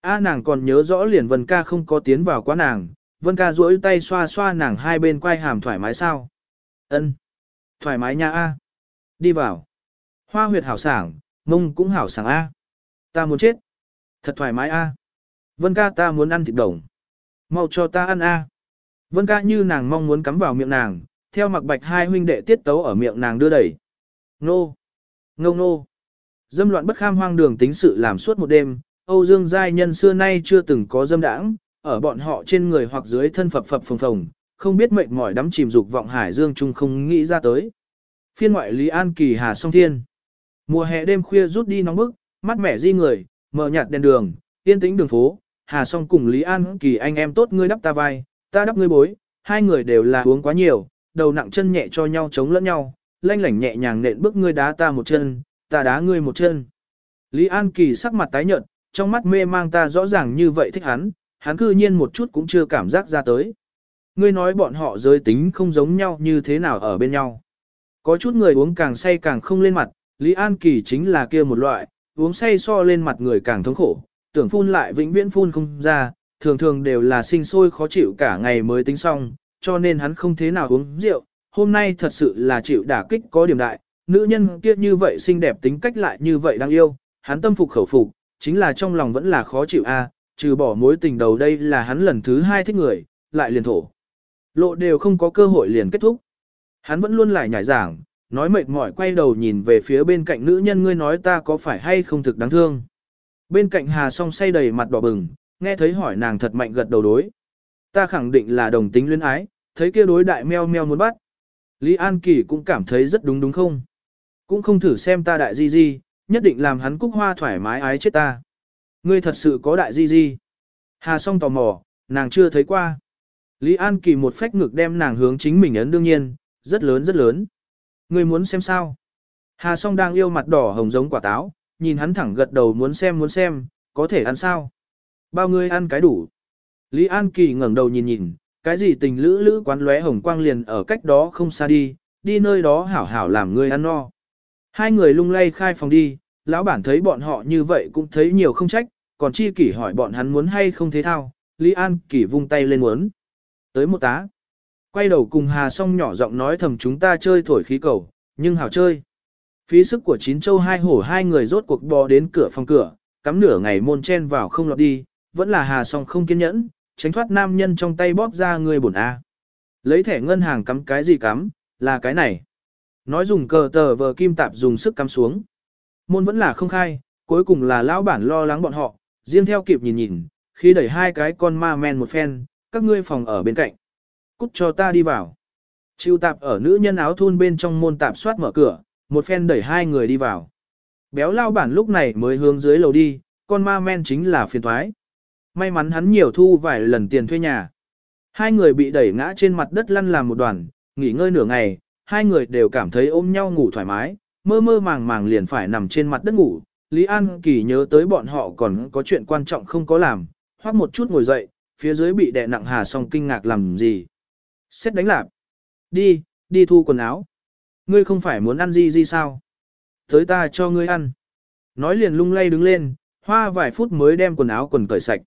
A nàng còn nhớ rõ liền Vân ca không có tiến vào quá nàng, Vân ca duỗi tay xoa xoa nàng hai bên quay hàm thoải mái sao. Ân, Thoải mái nha A. Đi vào. Hoa huyệt hảo sảng, mông cũng hảo sảng A. Ta muốn chết. Thật thoải mái A. À. Vân ca ta muốn ăn thịt đồng. Mau cho ta ăn A. À. Vân ca như nàng mong muốn cắm vào miệng nàng, theo mặc bạch hai huynh đệ tiết tấu ở miệng nàng đưa đẩy. Nô. Ngông nô. Dâm loạn bất kham hoang đường tính sự làm suốt một đêm, Âu Dương giai nhân xưa nay chưa từng có dâm đãng, ở bọn họ trên người hoặc dưới thân phập phập phồng phồng, không biết mệt mỏi đắm chìm dục vọng hải dương trung không nghĩ ra tới. Phiên ngoại Lý An Kỳ Hà Song Thiên. Mùa hè đêm khuya rút đi nóng bức, mắt mẻ di người, mở nhạt đèn đường, yên tĩnh đường phố, Hà Song cùng Lý An Kỳ anh em tốt ngươi đắp ta vai, ta đắp ngươi bối, hai người đều là uống quá nhiều, đầu nặng chân nhẹ cho nhau chống lẫn nhau, lanh lảnh nhẹ nhàng nện bước ngươi đá ta một chân, ta đá ngươi một chân. Lý An Kỳ sắc mặt tái nhợt, trong mắt mê mang ta rõ ràng như vậy thích hắn, hắn cư nhiên một chút cũng chưa cảm giác ra tới. Ngươi nói bọn họ giới tính không giống nhau như thế nào ở bên nhau. Có chút người uống càng say càng không lên mặt, Lý An Kỳ chính là kia một loại, uống say so lên mặt người càng thống khổ, tưởng phun lại vĩnh viễn phun không ra, thường thường đều là sinh sôi khó chịu cả ngày mới tính xong, cho nên hắn không thế nào uống rượu, hôm nay thật sự là chịu đả kích có điểm đại, nữ nhân kia như vậy xinh đẹp tính cách lại như vậy đáng yêu, hắn tâm phục khẩu phục, chính là trong lòng vẫn là khó chịu a, trừ bỏ mối tình đầu đây là hắn lần thứ hai thích người, lại liền thổ. Lộ đều không có cơ hội liền kết thúc. Hắn vẫn luôn lại nhảy giảng, nói mệt mỏi quay đầu nhìn về phía bên cạnh nữ nhân ngươi nói ta có phải hay không thực đáng thương. Bên cạnh Hà song say đầy mặt đỏ bừng, nghe thấy hỏi nàng thật mạnh gật đầu đối. Ta khẳng định là đồng tính luyến ái, thấy kia đối đại meo meo muốn bắt. Lý An Kỳ cũng cảm thấy rất đúng đúng không? Cũng không thử xem ta đại di di, nhất định làm hắn cúc hoa thoải mái ái chết ta. Ngươi thật sự có đại di di. Hà song tò mò, nàng chưa thấy qua. Lý An Kỳ một phách ngực đem nàng hướng chính mình ấn đương nhiên, rất lớn rất lớn. Ngươi muốn xem sao? Hà song đang yêu mặt đỏ hồng giống quả táo, nhìn hắn thẳng gật đầu muốn xem muốn xem, có thể ăn sao? Bao ngươi ăn cái đủ? Lý An Kỳ ngẩng đầu nhìn nhìn, cái gì tình lữ lữ quán lóe hồng quang liền ở cách đó không xa đi, đi nơi đó hảo hảo làm ngươi ăn no. Hai người lung lay khai phòng đi, lão bản thấy bọn họ như vậy cũng thấy nhiều không trách, còn chi kỷ hỏi bọn hắn muốn hay không thế thao, Lý An Kỳ vung tay lên muốn. Tới một tá. Quay đầu cùng Hà song nhỏ giọng nói thầm chúng ta chơi thổi khí cầu, nhưng hảo chơi. Phí sức của chín châu hai hổ hai người rốt cuộc bò đến cửa phòng cửa, cắm nửa ngày môn chen vào không lọt đi, vẫn là Hà song không kiên nhẫn, tránh thoát nam nhân trong tay bóp ra người bổn A. Lấy thẻ ngân hàng cắm cái gì cắm, là cái này. Nói dùng cờ tờ vờ kim tạp dùng sức cắm xuống. Môn vẫn là không khai, cuối cùng là lão bản lo lắng bọn họ, riêng theo kịp nhìn nhìn, khi đẩy hai cái con ma men một phen, các ngươi phòng ở bên cạnh. Cút cho ta đi vào. Chịu tạp ở nữ nhân áo thun bên trong môn tạp soát mở cửa, một phen đẩy hai người đi vào. Béo lao bản lúc này mới hướng dưới lầu đi, con ma men chính là phiền thoái. May mắn hắn nhiều thu vài lần tiền thuê nhà. Hai người bị đẩy ngã trên mặt đất lăn làm một đoàn, nghỉ ngơi nửa ngày, hai người đều cảm thấy ôm nhau ngủ thoải mái, mơ mơ màng màng liền phải nằm trên mặt đất ngủ. Lý An Kỳ nhớ tới bọn họ còn có chuyện quan trọng không có làm, hoặc một chút ngồi dậy, phía dưới bị đè nặng hà song kinh ngạc làm gì. Xét đánh lạp. Đi, đi thu quần áo. Ngươi không phải muốn ăn gì gì sao? Tới ta cho ngươi ăn. Nói liền lung lay đứng lên, hoa vài phút mới đem quần áo quần cởi sạch.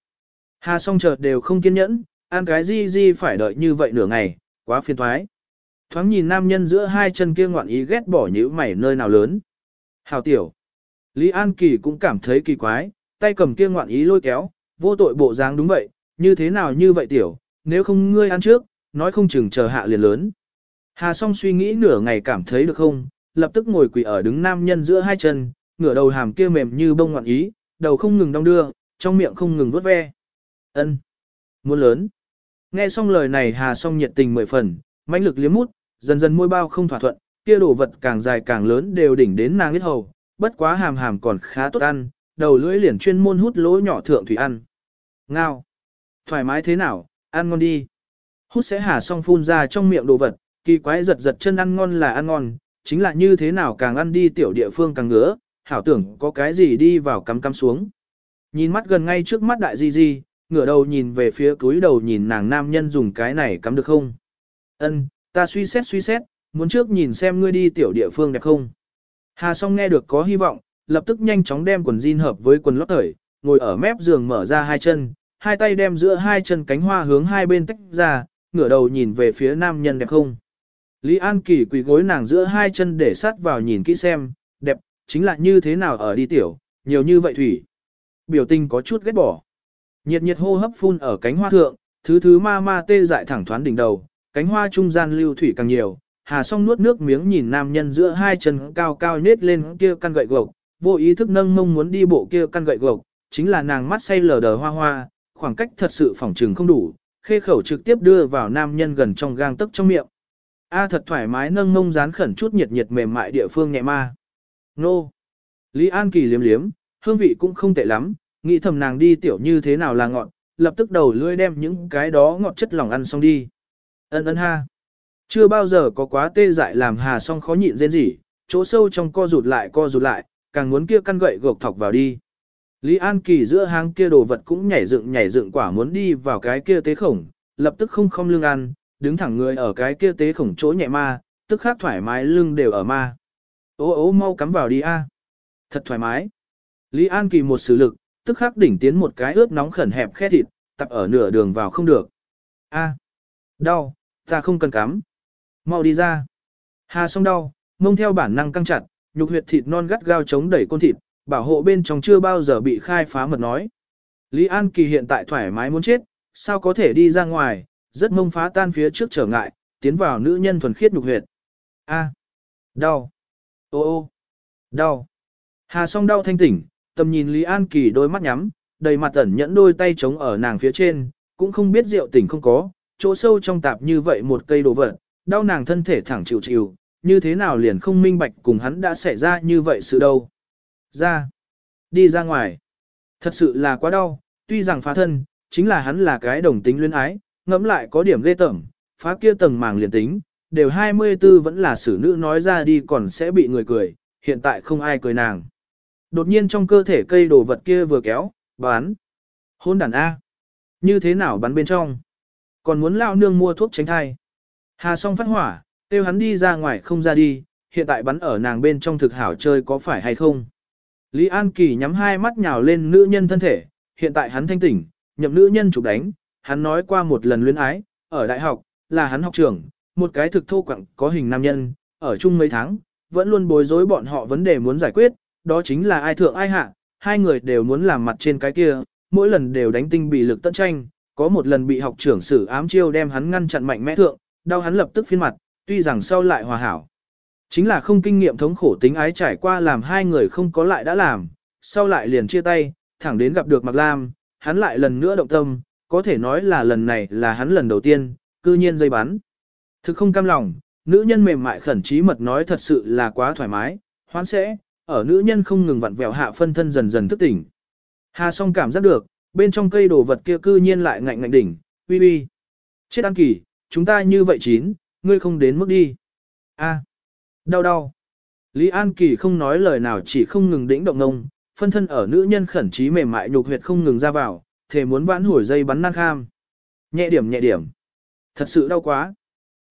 Hà song chợt đều không kiên nhẫn, ăn cái gì gì phải đợi như vậy nửa ngày, quá phiền thoái. Thoáng nhìn nam nhân giữa hai chân kia ngoạn ý ghét bỏ nhữ mảy nơi nào lớn. Hào tiểu. Lý An Kỳ cũng cảm thấy kỳ quái, tay cầm kia ngoạn ý lôi kéo, vô tội bộ dáng đúng vậy, như thế nào như vậy tiểu, nếu không ngươi ăn trước, nói không chừng chờ hạ liền lớn. Hà song suy nghĩ nửa ngày cảm thấy được không, lập tức ngồi quỳ ở đứng nam nhân giữa hai chân, ngửa đầu hàm kia mềm như bông ngoạn ý, đầu không ngừng đong đưa, trong miệng không ngừng vuốt ve. Ân, Muốn lớn. Nghe xong lời này Hà song nhiệt tình mười phần, mãnh lực liếm mút, dần dần môi bao không thỏa thuận, kia đồ vật càng dài càng lớn đều đỉnh đến nàng biết hầu, bất quá hàm hàm còn khá tốt ăn, đầu lưỡi liền chuyên môn hút lỗ nhỏ thượng thủy ăn. Ngao. Thoải mái thế nào, ăn ngon đi. Hút sẽ hà xong phun ra trong miệng đồ vật, kỳ quái giật giật chân ăn ngon là ăn ngon, chính là như thế nào càng ăn đi tiểu địa phương càng ngứa, hảo tưởng có cái gì đi vào cắm cắm xuống. Nhìn mắt gần ngay trước mắt đại di di, ngửa đầu nhìn về phía túi đầu nhìn nàng nam nhân dùng cái này cắm được không. Ân, ta suy xét suy xét, muốn trước nhìn xem ngươi đi tiểu địa phương đẹp không. Hà song nghe được có hy vọng, lập tức nhanh chóng đem quần jean hợp với quần lót thời, ngồi ở mép giường mở ra hai chân, hai tay đem giữa hai chân cánh hoa hướng hai bên tách ra, ngửa đầu nhìn về phía nam nhân đẹp không. Lý An Kỳ quỳ gối nàng giữa hai chân để sát vào nhìn kỹ xem, đẹp, chính là như thế nào ở đi tiểu, nhiều như vậy thủy. Biểu tình có chút ghét bỏ. Nhiệt nhiệt hô hấp phun ở cánh hoa thượng, thứ thứ ma ma tê dại thẳng thoán đỉnh đầu, cánh hoa trung gian lưu thủy càng nhiều. Hà song nuốt nước miếng nhìn nam nhân giữa hai chân cao cao nết lên kia căn gậy gộc, vô ý thức nâng mông muốn đi bộ kia căn gậy gộc, chính là nàng mắt say lờ đờ hoa hoa, khoảng cách thật sự phỏng trừng không đủ, khê khẩu trực tiếp đưa vào nam nhân gần trong gang tấc trong miệng. A thật thoải mái nâng mông dán khẩn chút nhiệt nhiệt mềm mại địa phương nhẹ ma. Nô. Lý An Kỳ liếm liếm, hương vị cũng không tệ lắm, nghĩ thầm nàng đi tiểu như thế nào là ngọt, lập tức đầu lưỡi đem những cái đó ngọt chất lỏng ăn xong đi. Ân ân ha. Chưa bao giờ có quá tê dại làm hà song khó nhịn rên gì, chỗ sâu trong co rụt lại co rụt lại, càng muốn kia căn gậy gộc thọc vào đi. Lý An Kỳ giữa hang kia đồ vật cũng nhảy dựng nhảy dựng quả muốn đi vào cái kia tế khổng, lập tức không không lưng ăn, đứng thẳng người ở cái kia tế khổng chỗ nhẹ ma, tức khác thoải mái lưng đều ở ma. Ô ô mau cắm vào đi a. Thật thoải mái. Lý An Kỳ một sử lực, tức khắc đỉnh tiến một cái ướt nóng khẩn hẹp khe thịt, tập ở nửa đường vào không được. A. Đau, ta không cần cắm. Mau đi ra. Hà song đau, mông theo bản năng căng chặt, nhục huyệt thịt non gắt gao chống đẩy con thịt, bảo hộ bên trong chưa bao giờ bị khai phá mật nói. Lý An Kỳ hiện tại thoải mái muốn chết, sao có thể đi ra ngoài, rất mông phá tan phía trước trở ngại, tiến vào nữ nhân thuần khiết nhục huyệt. A. Đau. Ô ô. Đau. Hà song đau thanh tỉnh, tầm nhìn Lý An Kỳ đôi mắt nhắm, đầy mặt ẩn nhẫn đôi tay chống ở nàng phía trên, cũng không biết rượu tỉnh không có, chỗ sâu trong tạp như vậy một cây đồ vật, đau nàng thân thể thẳng chịu chịu, như thế nào liền không minh bạch cùng hắn đã xảy ra như vậy sự đâu. Ra, đi ra ngoài. Thật sự là quá đau, tuy rằng phá thân, chính là hắn là cái đồng tính luyến ái, ngẫm lại có điểm ghê tởm, phá kia tầng màng liền tính, đều 24 vẫn là xử nữ nói ra đi còn sẽ bị người cười, hiện tại không ai cười nàng. Đột nhiên trong cơ thể cây đồ vật kia vừa kéo, bán. Hôn đàn A. Như thế nào bắn bên trong? Còn muốn lao nương mua thuốc tránh thai. Hà song phát hỏa, kêu hắn đi ra ngoài không ra đi, hiện tại bắn ở nàng bên trong thực hảo chơi có phải hay không? Lý An Kỳ nhắm hai mắt nhào lên nữ nhân thân thể, hiện tại hắn thanh tỉnh, nhậm nữ nhân chụp đánh, hắn nói qua một lần luyến ái, ở đại học, là hắn học trưởng, một cái thực thô quặng có hình nam nhân, ở chung mấy tháng, vẫn luôn bối rối bọn họ vấn đề muốn giải quyết, đó chính là ai thượng ai hạ, hai người đều muốn làm mặt trên cái kia, mỗi lần đều đánh tinh bị lực tận tranh, có một lần bị học trưởng xử ám chiêu đem hắn ngăn chặn mạnh mẽ thượng, đau hắn lập tức phiên mặt, tuy rằng sau lại hòa hảo. Chính là không kinh nghiệm thống khổ tính ái trải qua làm hai người không có lại đã làm, sau lại liền chia tay, thẳng đến gặp được Mạc Lam, hắn lại lần nữa động tâm, có thể nói là lần này là hắn lần đầu tiên, cư nhiên dây bắn. Thực không cam lòng, nữ nhân mềm mại khẩn trí mật nói thật sự là quá thoải mái, hoán sẽ, ở nữ nhân không ngừng vặn vẹo hạ phân thân dần dần thức tỉnh. Hà song cảm giác được, bên trong cây đồ vật kia cư nhiên lại ngạnh ngạnh đỉnh, uy uy. Chết ăn kỳ, chúng ta như vậy chín, ngươi không đến mức đi. A, đau đau. Lý An Kỳ không nói lời nào chỉ không ngừng đĩnh động ngông, phân thân ở nữ nhân khẩn trí mềm mại nhục huyệt không ngừng ra vào, thể muốn vãn hồi dây bắn nan kham. Nhẹ điểm nhẹ điểm. Thật sự đau quá.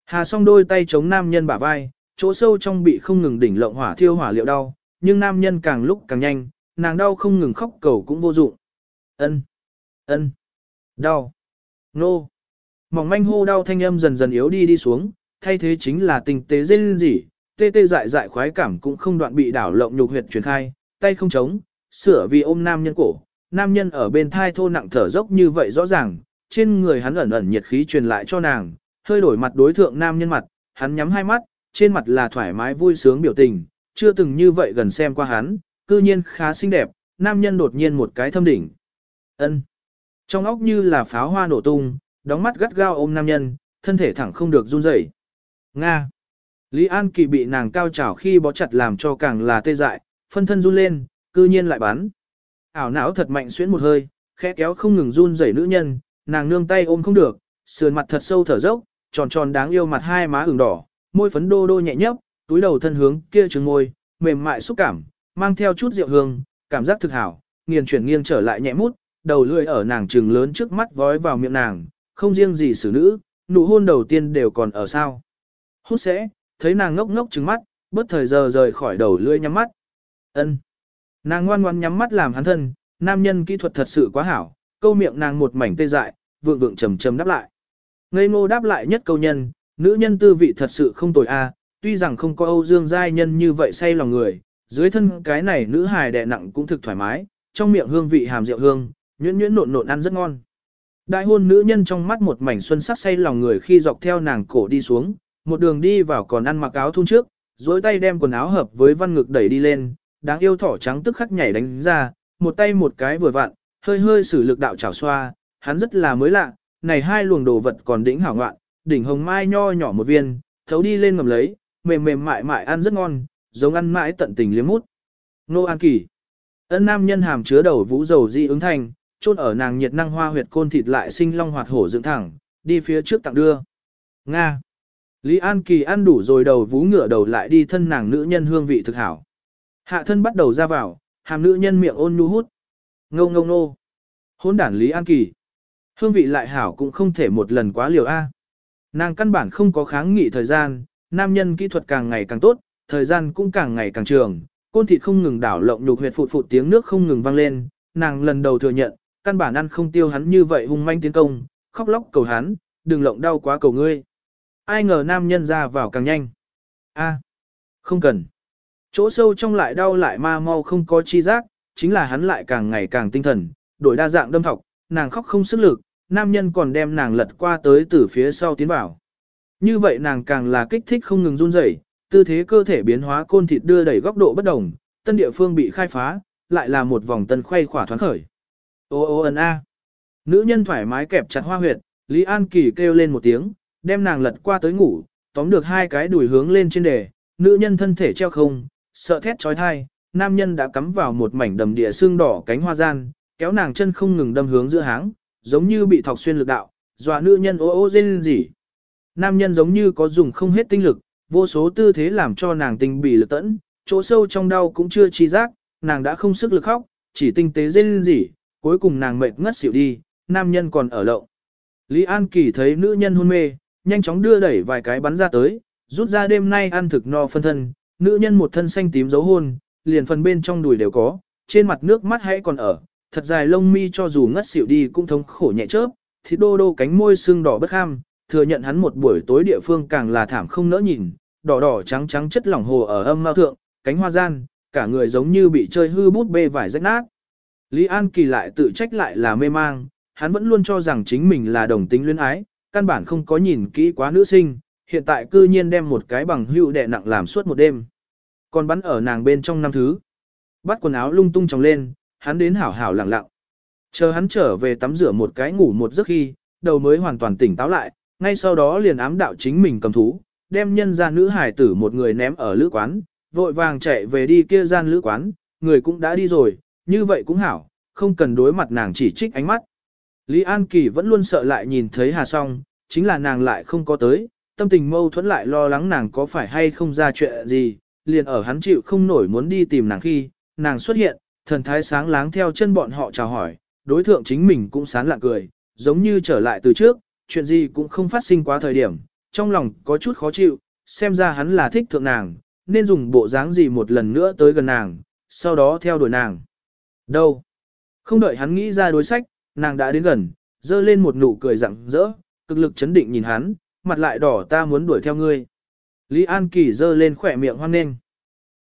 Hà song đôi tay chống nam nhân bả vai, chỗ sâu trong bị không ngừng đỉnh lộng hỏa thiêu hỏa liệu đau, nhưng nam nhân càng lúc càng nhanh, nàng đau không ngừng khóc cầu cũng vô dụng. Ân, ân, đau, nô. Mỏng manh hô đau thanh âm dần dần yếu đi đi xuống, thay thế chính là tình tế dên gì, tê tê dại dại khoái cảm cũng không đoạn bị đảo lộng nhục huyệt truyền khai, tay không chống, sửa vì ôm nam nhân cổ. Nam nhân ở bên thai thô nặng thở dốc như vậy rõ ràng, trên người hắn ẩn ẩn nhiệt khí truyền lại cho nàng, hơi đổi mặt đối thượng nam nhân mặt, hắn nhắm hai mắt, trên mặt là thoải mái vui sướng biểu tình, chưa từng như vậy gần xem qua hắn, cư nhiên khá xinh đẹp, nam nhân đột nhiên một cái thâm đỉnh. ân Trong óc như là pháo hoa nổ tung, đóng mắt gắt gao ôm nam nhân, thân thể thẳng không được run rẩy. Nga. Lý An Kỳ bị nàng cao trảo khi bó chặt làm cho càng là tê dại, phân thân run lên, cư nhiên lại bắn. Ảo não thật mạnh xuyến một hơi, khẽ kéo không ngừng run rẩy nữ nhân, nàng nương tay ôm không được, sườn mặt thật sâu thở dốc, tròn tròn đáng yêu mặt hai má ửng đỏ, môi phấn đô đô nhẹ nhấp, túi đầu thân hướng kia trứng môi, mềm mại xúc cảm, mang theo chút rượu hương, cảm giác thực hảo, nghiền chuyển nghiêng trở lại nhẹ mút, đầu lưỡi ở nàng trừng lớn trước mắt vói vào miệng nàng, không riêng gì xử nữ, nụ hôn đầu tiên đều còn ở sao. Hút sẽ, thấy nàng ngốc ngốc trừng mắt, bất thời giờ rời khỏi đầu lưỡi nhắm mắt. ân Nàng ngoan ngoan nhắm mắt làm hắn thân, nam nhân kỹ thuật thật sự quá hảo, câu miệng nàng một mảnh tê dại, vượng vượng trầm trầm đáp lại. Ngây ngô đáp lại nhất câu nhân, nữ nhân tư vị thật sự không tồi a, tuy rằng không có Âu Dương giai nhân như vậy say lòng người, dưới thân cái này nữ hài đè nặng cũng thực thoải mái, trong miệng hương vị hàm rượu hương, nhuyễn nhuyễn nộn nộn ăn rất ngon. Đại hôn nữ nhân trong mắt một mảnh xuân sắc say lòng người khi dọc theo nàng cổ đi xuống, một đường đi vào còn ăn mặc áo thun trước, dối tay đem quần áo hợp với văn ngực đẩy đi lên, đáng yêu thỏ trắng tức khắc nhảy đánh ra, một tay một cái vừa vặn, hơi hơi sử lực đạo chảo xoa, hắn rất là mới lạ, này hai luồng đồ vật còn đỉnh hảo ngoạn, đỉnh hồng mai nho nhỏ một viên, thấu đi lên ngầm lấy, mềm mềm mại mại ăn rất ngon, giống ăn mãi tận tình liếm mút. Nô An Kỳ. Ân nam nhân hàm chứa đầu vũ dầu di ứng thành, chôn ở nàng nhiệt năng hoa huyệt côn thịt lại sinh long hoạt hổ dựng thẳng, đi phía trước tặng đưa. Nga. Lý An Kỳ ăn đủ rồi đầu vú ngửa đầu lại đi thân nàng nữ nhân hương vị thực hảo. Hạ thân bắt đầu ra vào, hàm nữ nhân miệng ôn nhu hút. Ngâu ngâu nô. Hôn đản Lý An Kỳ. Hương vị lại hảo cũng không thể một lần quá liều A. Nàng căn bản không có kháng nghị thời gian, nam nhân kỹ thuật càng ngày càng tốt, thời gian cũng càng ngày càng trường, côn thịt không ngừng đảo lộng nhục huyệt phụt phụt tiếng nước không ngừng vang lên, nàng lần đầu thừa nhận, căn bản ăn không tiêu hắn như vậy hung manh tiến công, khóc lóc cầu hắn, đừng lộng đau quá cầu ngươi. Ai ngờ nam nhân ra vào càng nhanh. A, không cần. Chỗ sâu trong lại đau lại ma mau không có chi giác, chính là hắn lại càng ngày càng tinh thần, đổi đa dạng đâm thọc, nàng khóc không sức lực, nam nhân còn đem nàng lật qua tới từ phía sau tiến vào. Như vậy nàng càng là kích thích không ngừng run rẩy, tư thế cơ thể biến hóa côn thịt đưa đẩy góc độ bất đồng, tân địa phương bị khai phá, lại là một vòng tân khoay khỏa thoáng khởi. Ô ô ân a. Nữ nhân thoải mái kẹp chặt hoa huyệt, Lý An Kỳ kêu lên một tiếng, đem nàng lật qua tới ngủ, tóm được hai cái đùi hướng lên trên đề, nữ nhân thân thể treo không, sợ thét trói thai, nam nhân đã cắm vào một mảnh đầm địa xương đỏ cánh hoa gian, kéo nàng chân không ngừng đâm hướng giữa háng, giống như bị thọc xuyên lực đạo, dọa nữ nhân ô ô rên rỉ. Nam nhân giống như có dùng không hết tinh lực, vô số tư thế làm cho nàng tinh bị lực tẫn, chỗ sâu trong đau cũng chưa chi giác, nàng đã không sức lực khóc, chỉ tinh tế rên rỉ, cuối cùng nàng mệt ngất xỉu đi, nam nhân còn ở lậu. Lý An Kỳ thấy nữ nhân hôn mê, nhanh chóng đưa đẩy vài cái bắn ra tới, rút ra đêm nay ăn thực no phân thân, nữ nhân một thân xanh tím dấu hôn, liền phần bên trong đùi đều có, trên mặt nước mắt hãy còn ở, thật dài lông mi cho dù ngất xỉu đi cũng thống khổ nhẹ chớp, thịt đô đô cánh môi sưng đỏ bất ham, thừa nhận hắn một buổi tối địa phương càng là thảm không nỡ nhìn, đỏ đỏ trắng trắng chất lỏng hồ ở âm mao thượng, cánh hoa gian, cả người giống như bị chơi hư bút bê vải rách nát. Lý An Kỳ lại tự trách lại là mê mang, hắn vẫn luôn cho rằng chính mình là đồng tính luyến ái, căn bản không có nhìn kỹ quá nữ sinh, hiện tại cư nhiên đem một cái bằng hữu đè nặng làm suốt một đêm. Còn bắn ở nàng bên trong năm thứ. Bắt quần áo lung tung tròng lên, hắn đến hảo hảo lặng lặng. Chờ hắn trở về tắm rửa một cái ngủ một giấc khi, đầu mới hoàn toàn tỉnh táo lại, ngay sau đó liền ám đạo chính mình cầm thú, đem nhân ra nữ hải tử một người ném ở lữ quán, vội vàng chạy về đi kia gian lữ quán, người cũng đã đi rồi, như vậy cũng hảo, không cần đối mặt nàng chỉ trích ánh mắt. Lý An Kỳ vẫn luôn sợ lại nhìn thấy Hà Song, chính là nàng lại không có tới, tâm tình mâu thuẫn lại lo lắng nàng có phải hay không ra chuyện gì, liền ở hắn chịu không nổi muốn đi tìm nàng khi, nàng xuất hiện, thần thái sáng láng theo chân bọn họ chào hỏi, đối thượng chính mình cũng sán lạ cười, giống như trở lại từ trước, chuyện gì cũng không phát sinh quá thời điểm, trong lòng có chút khó chịu, xem ra hắn là thích thượng nàng, nên dùng bộ dáng gì một lần nữa tới gần nàng, sau đó theo đuổi nàng. Đâu? Không đợi hắn nghĩ ra đối sách, nàng đã đến gần, dơ lên một nụ cười rặng rỡ, cực lực chấn định nhìn hắn, mặt lại đỏ ta muốn đuổi theo ngươi. Lý An Kỳ dơ lên khỏe miệng hoan nghênh.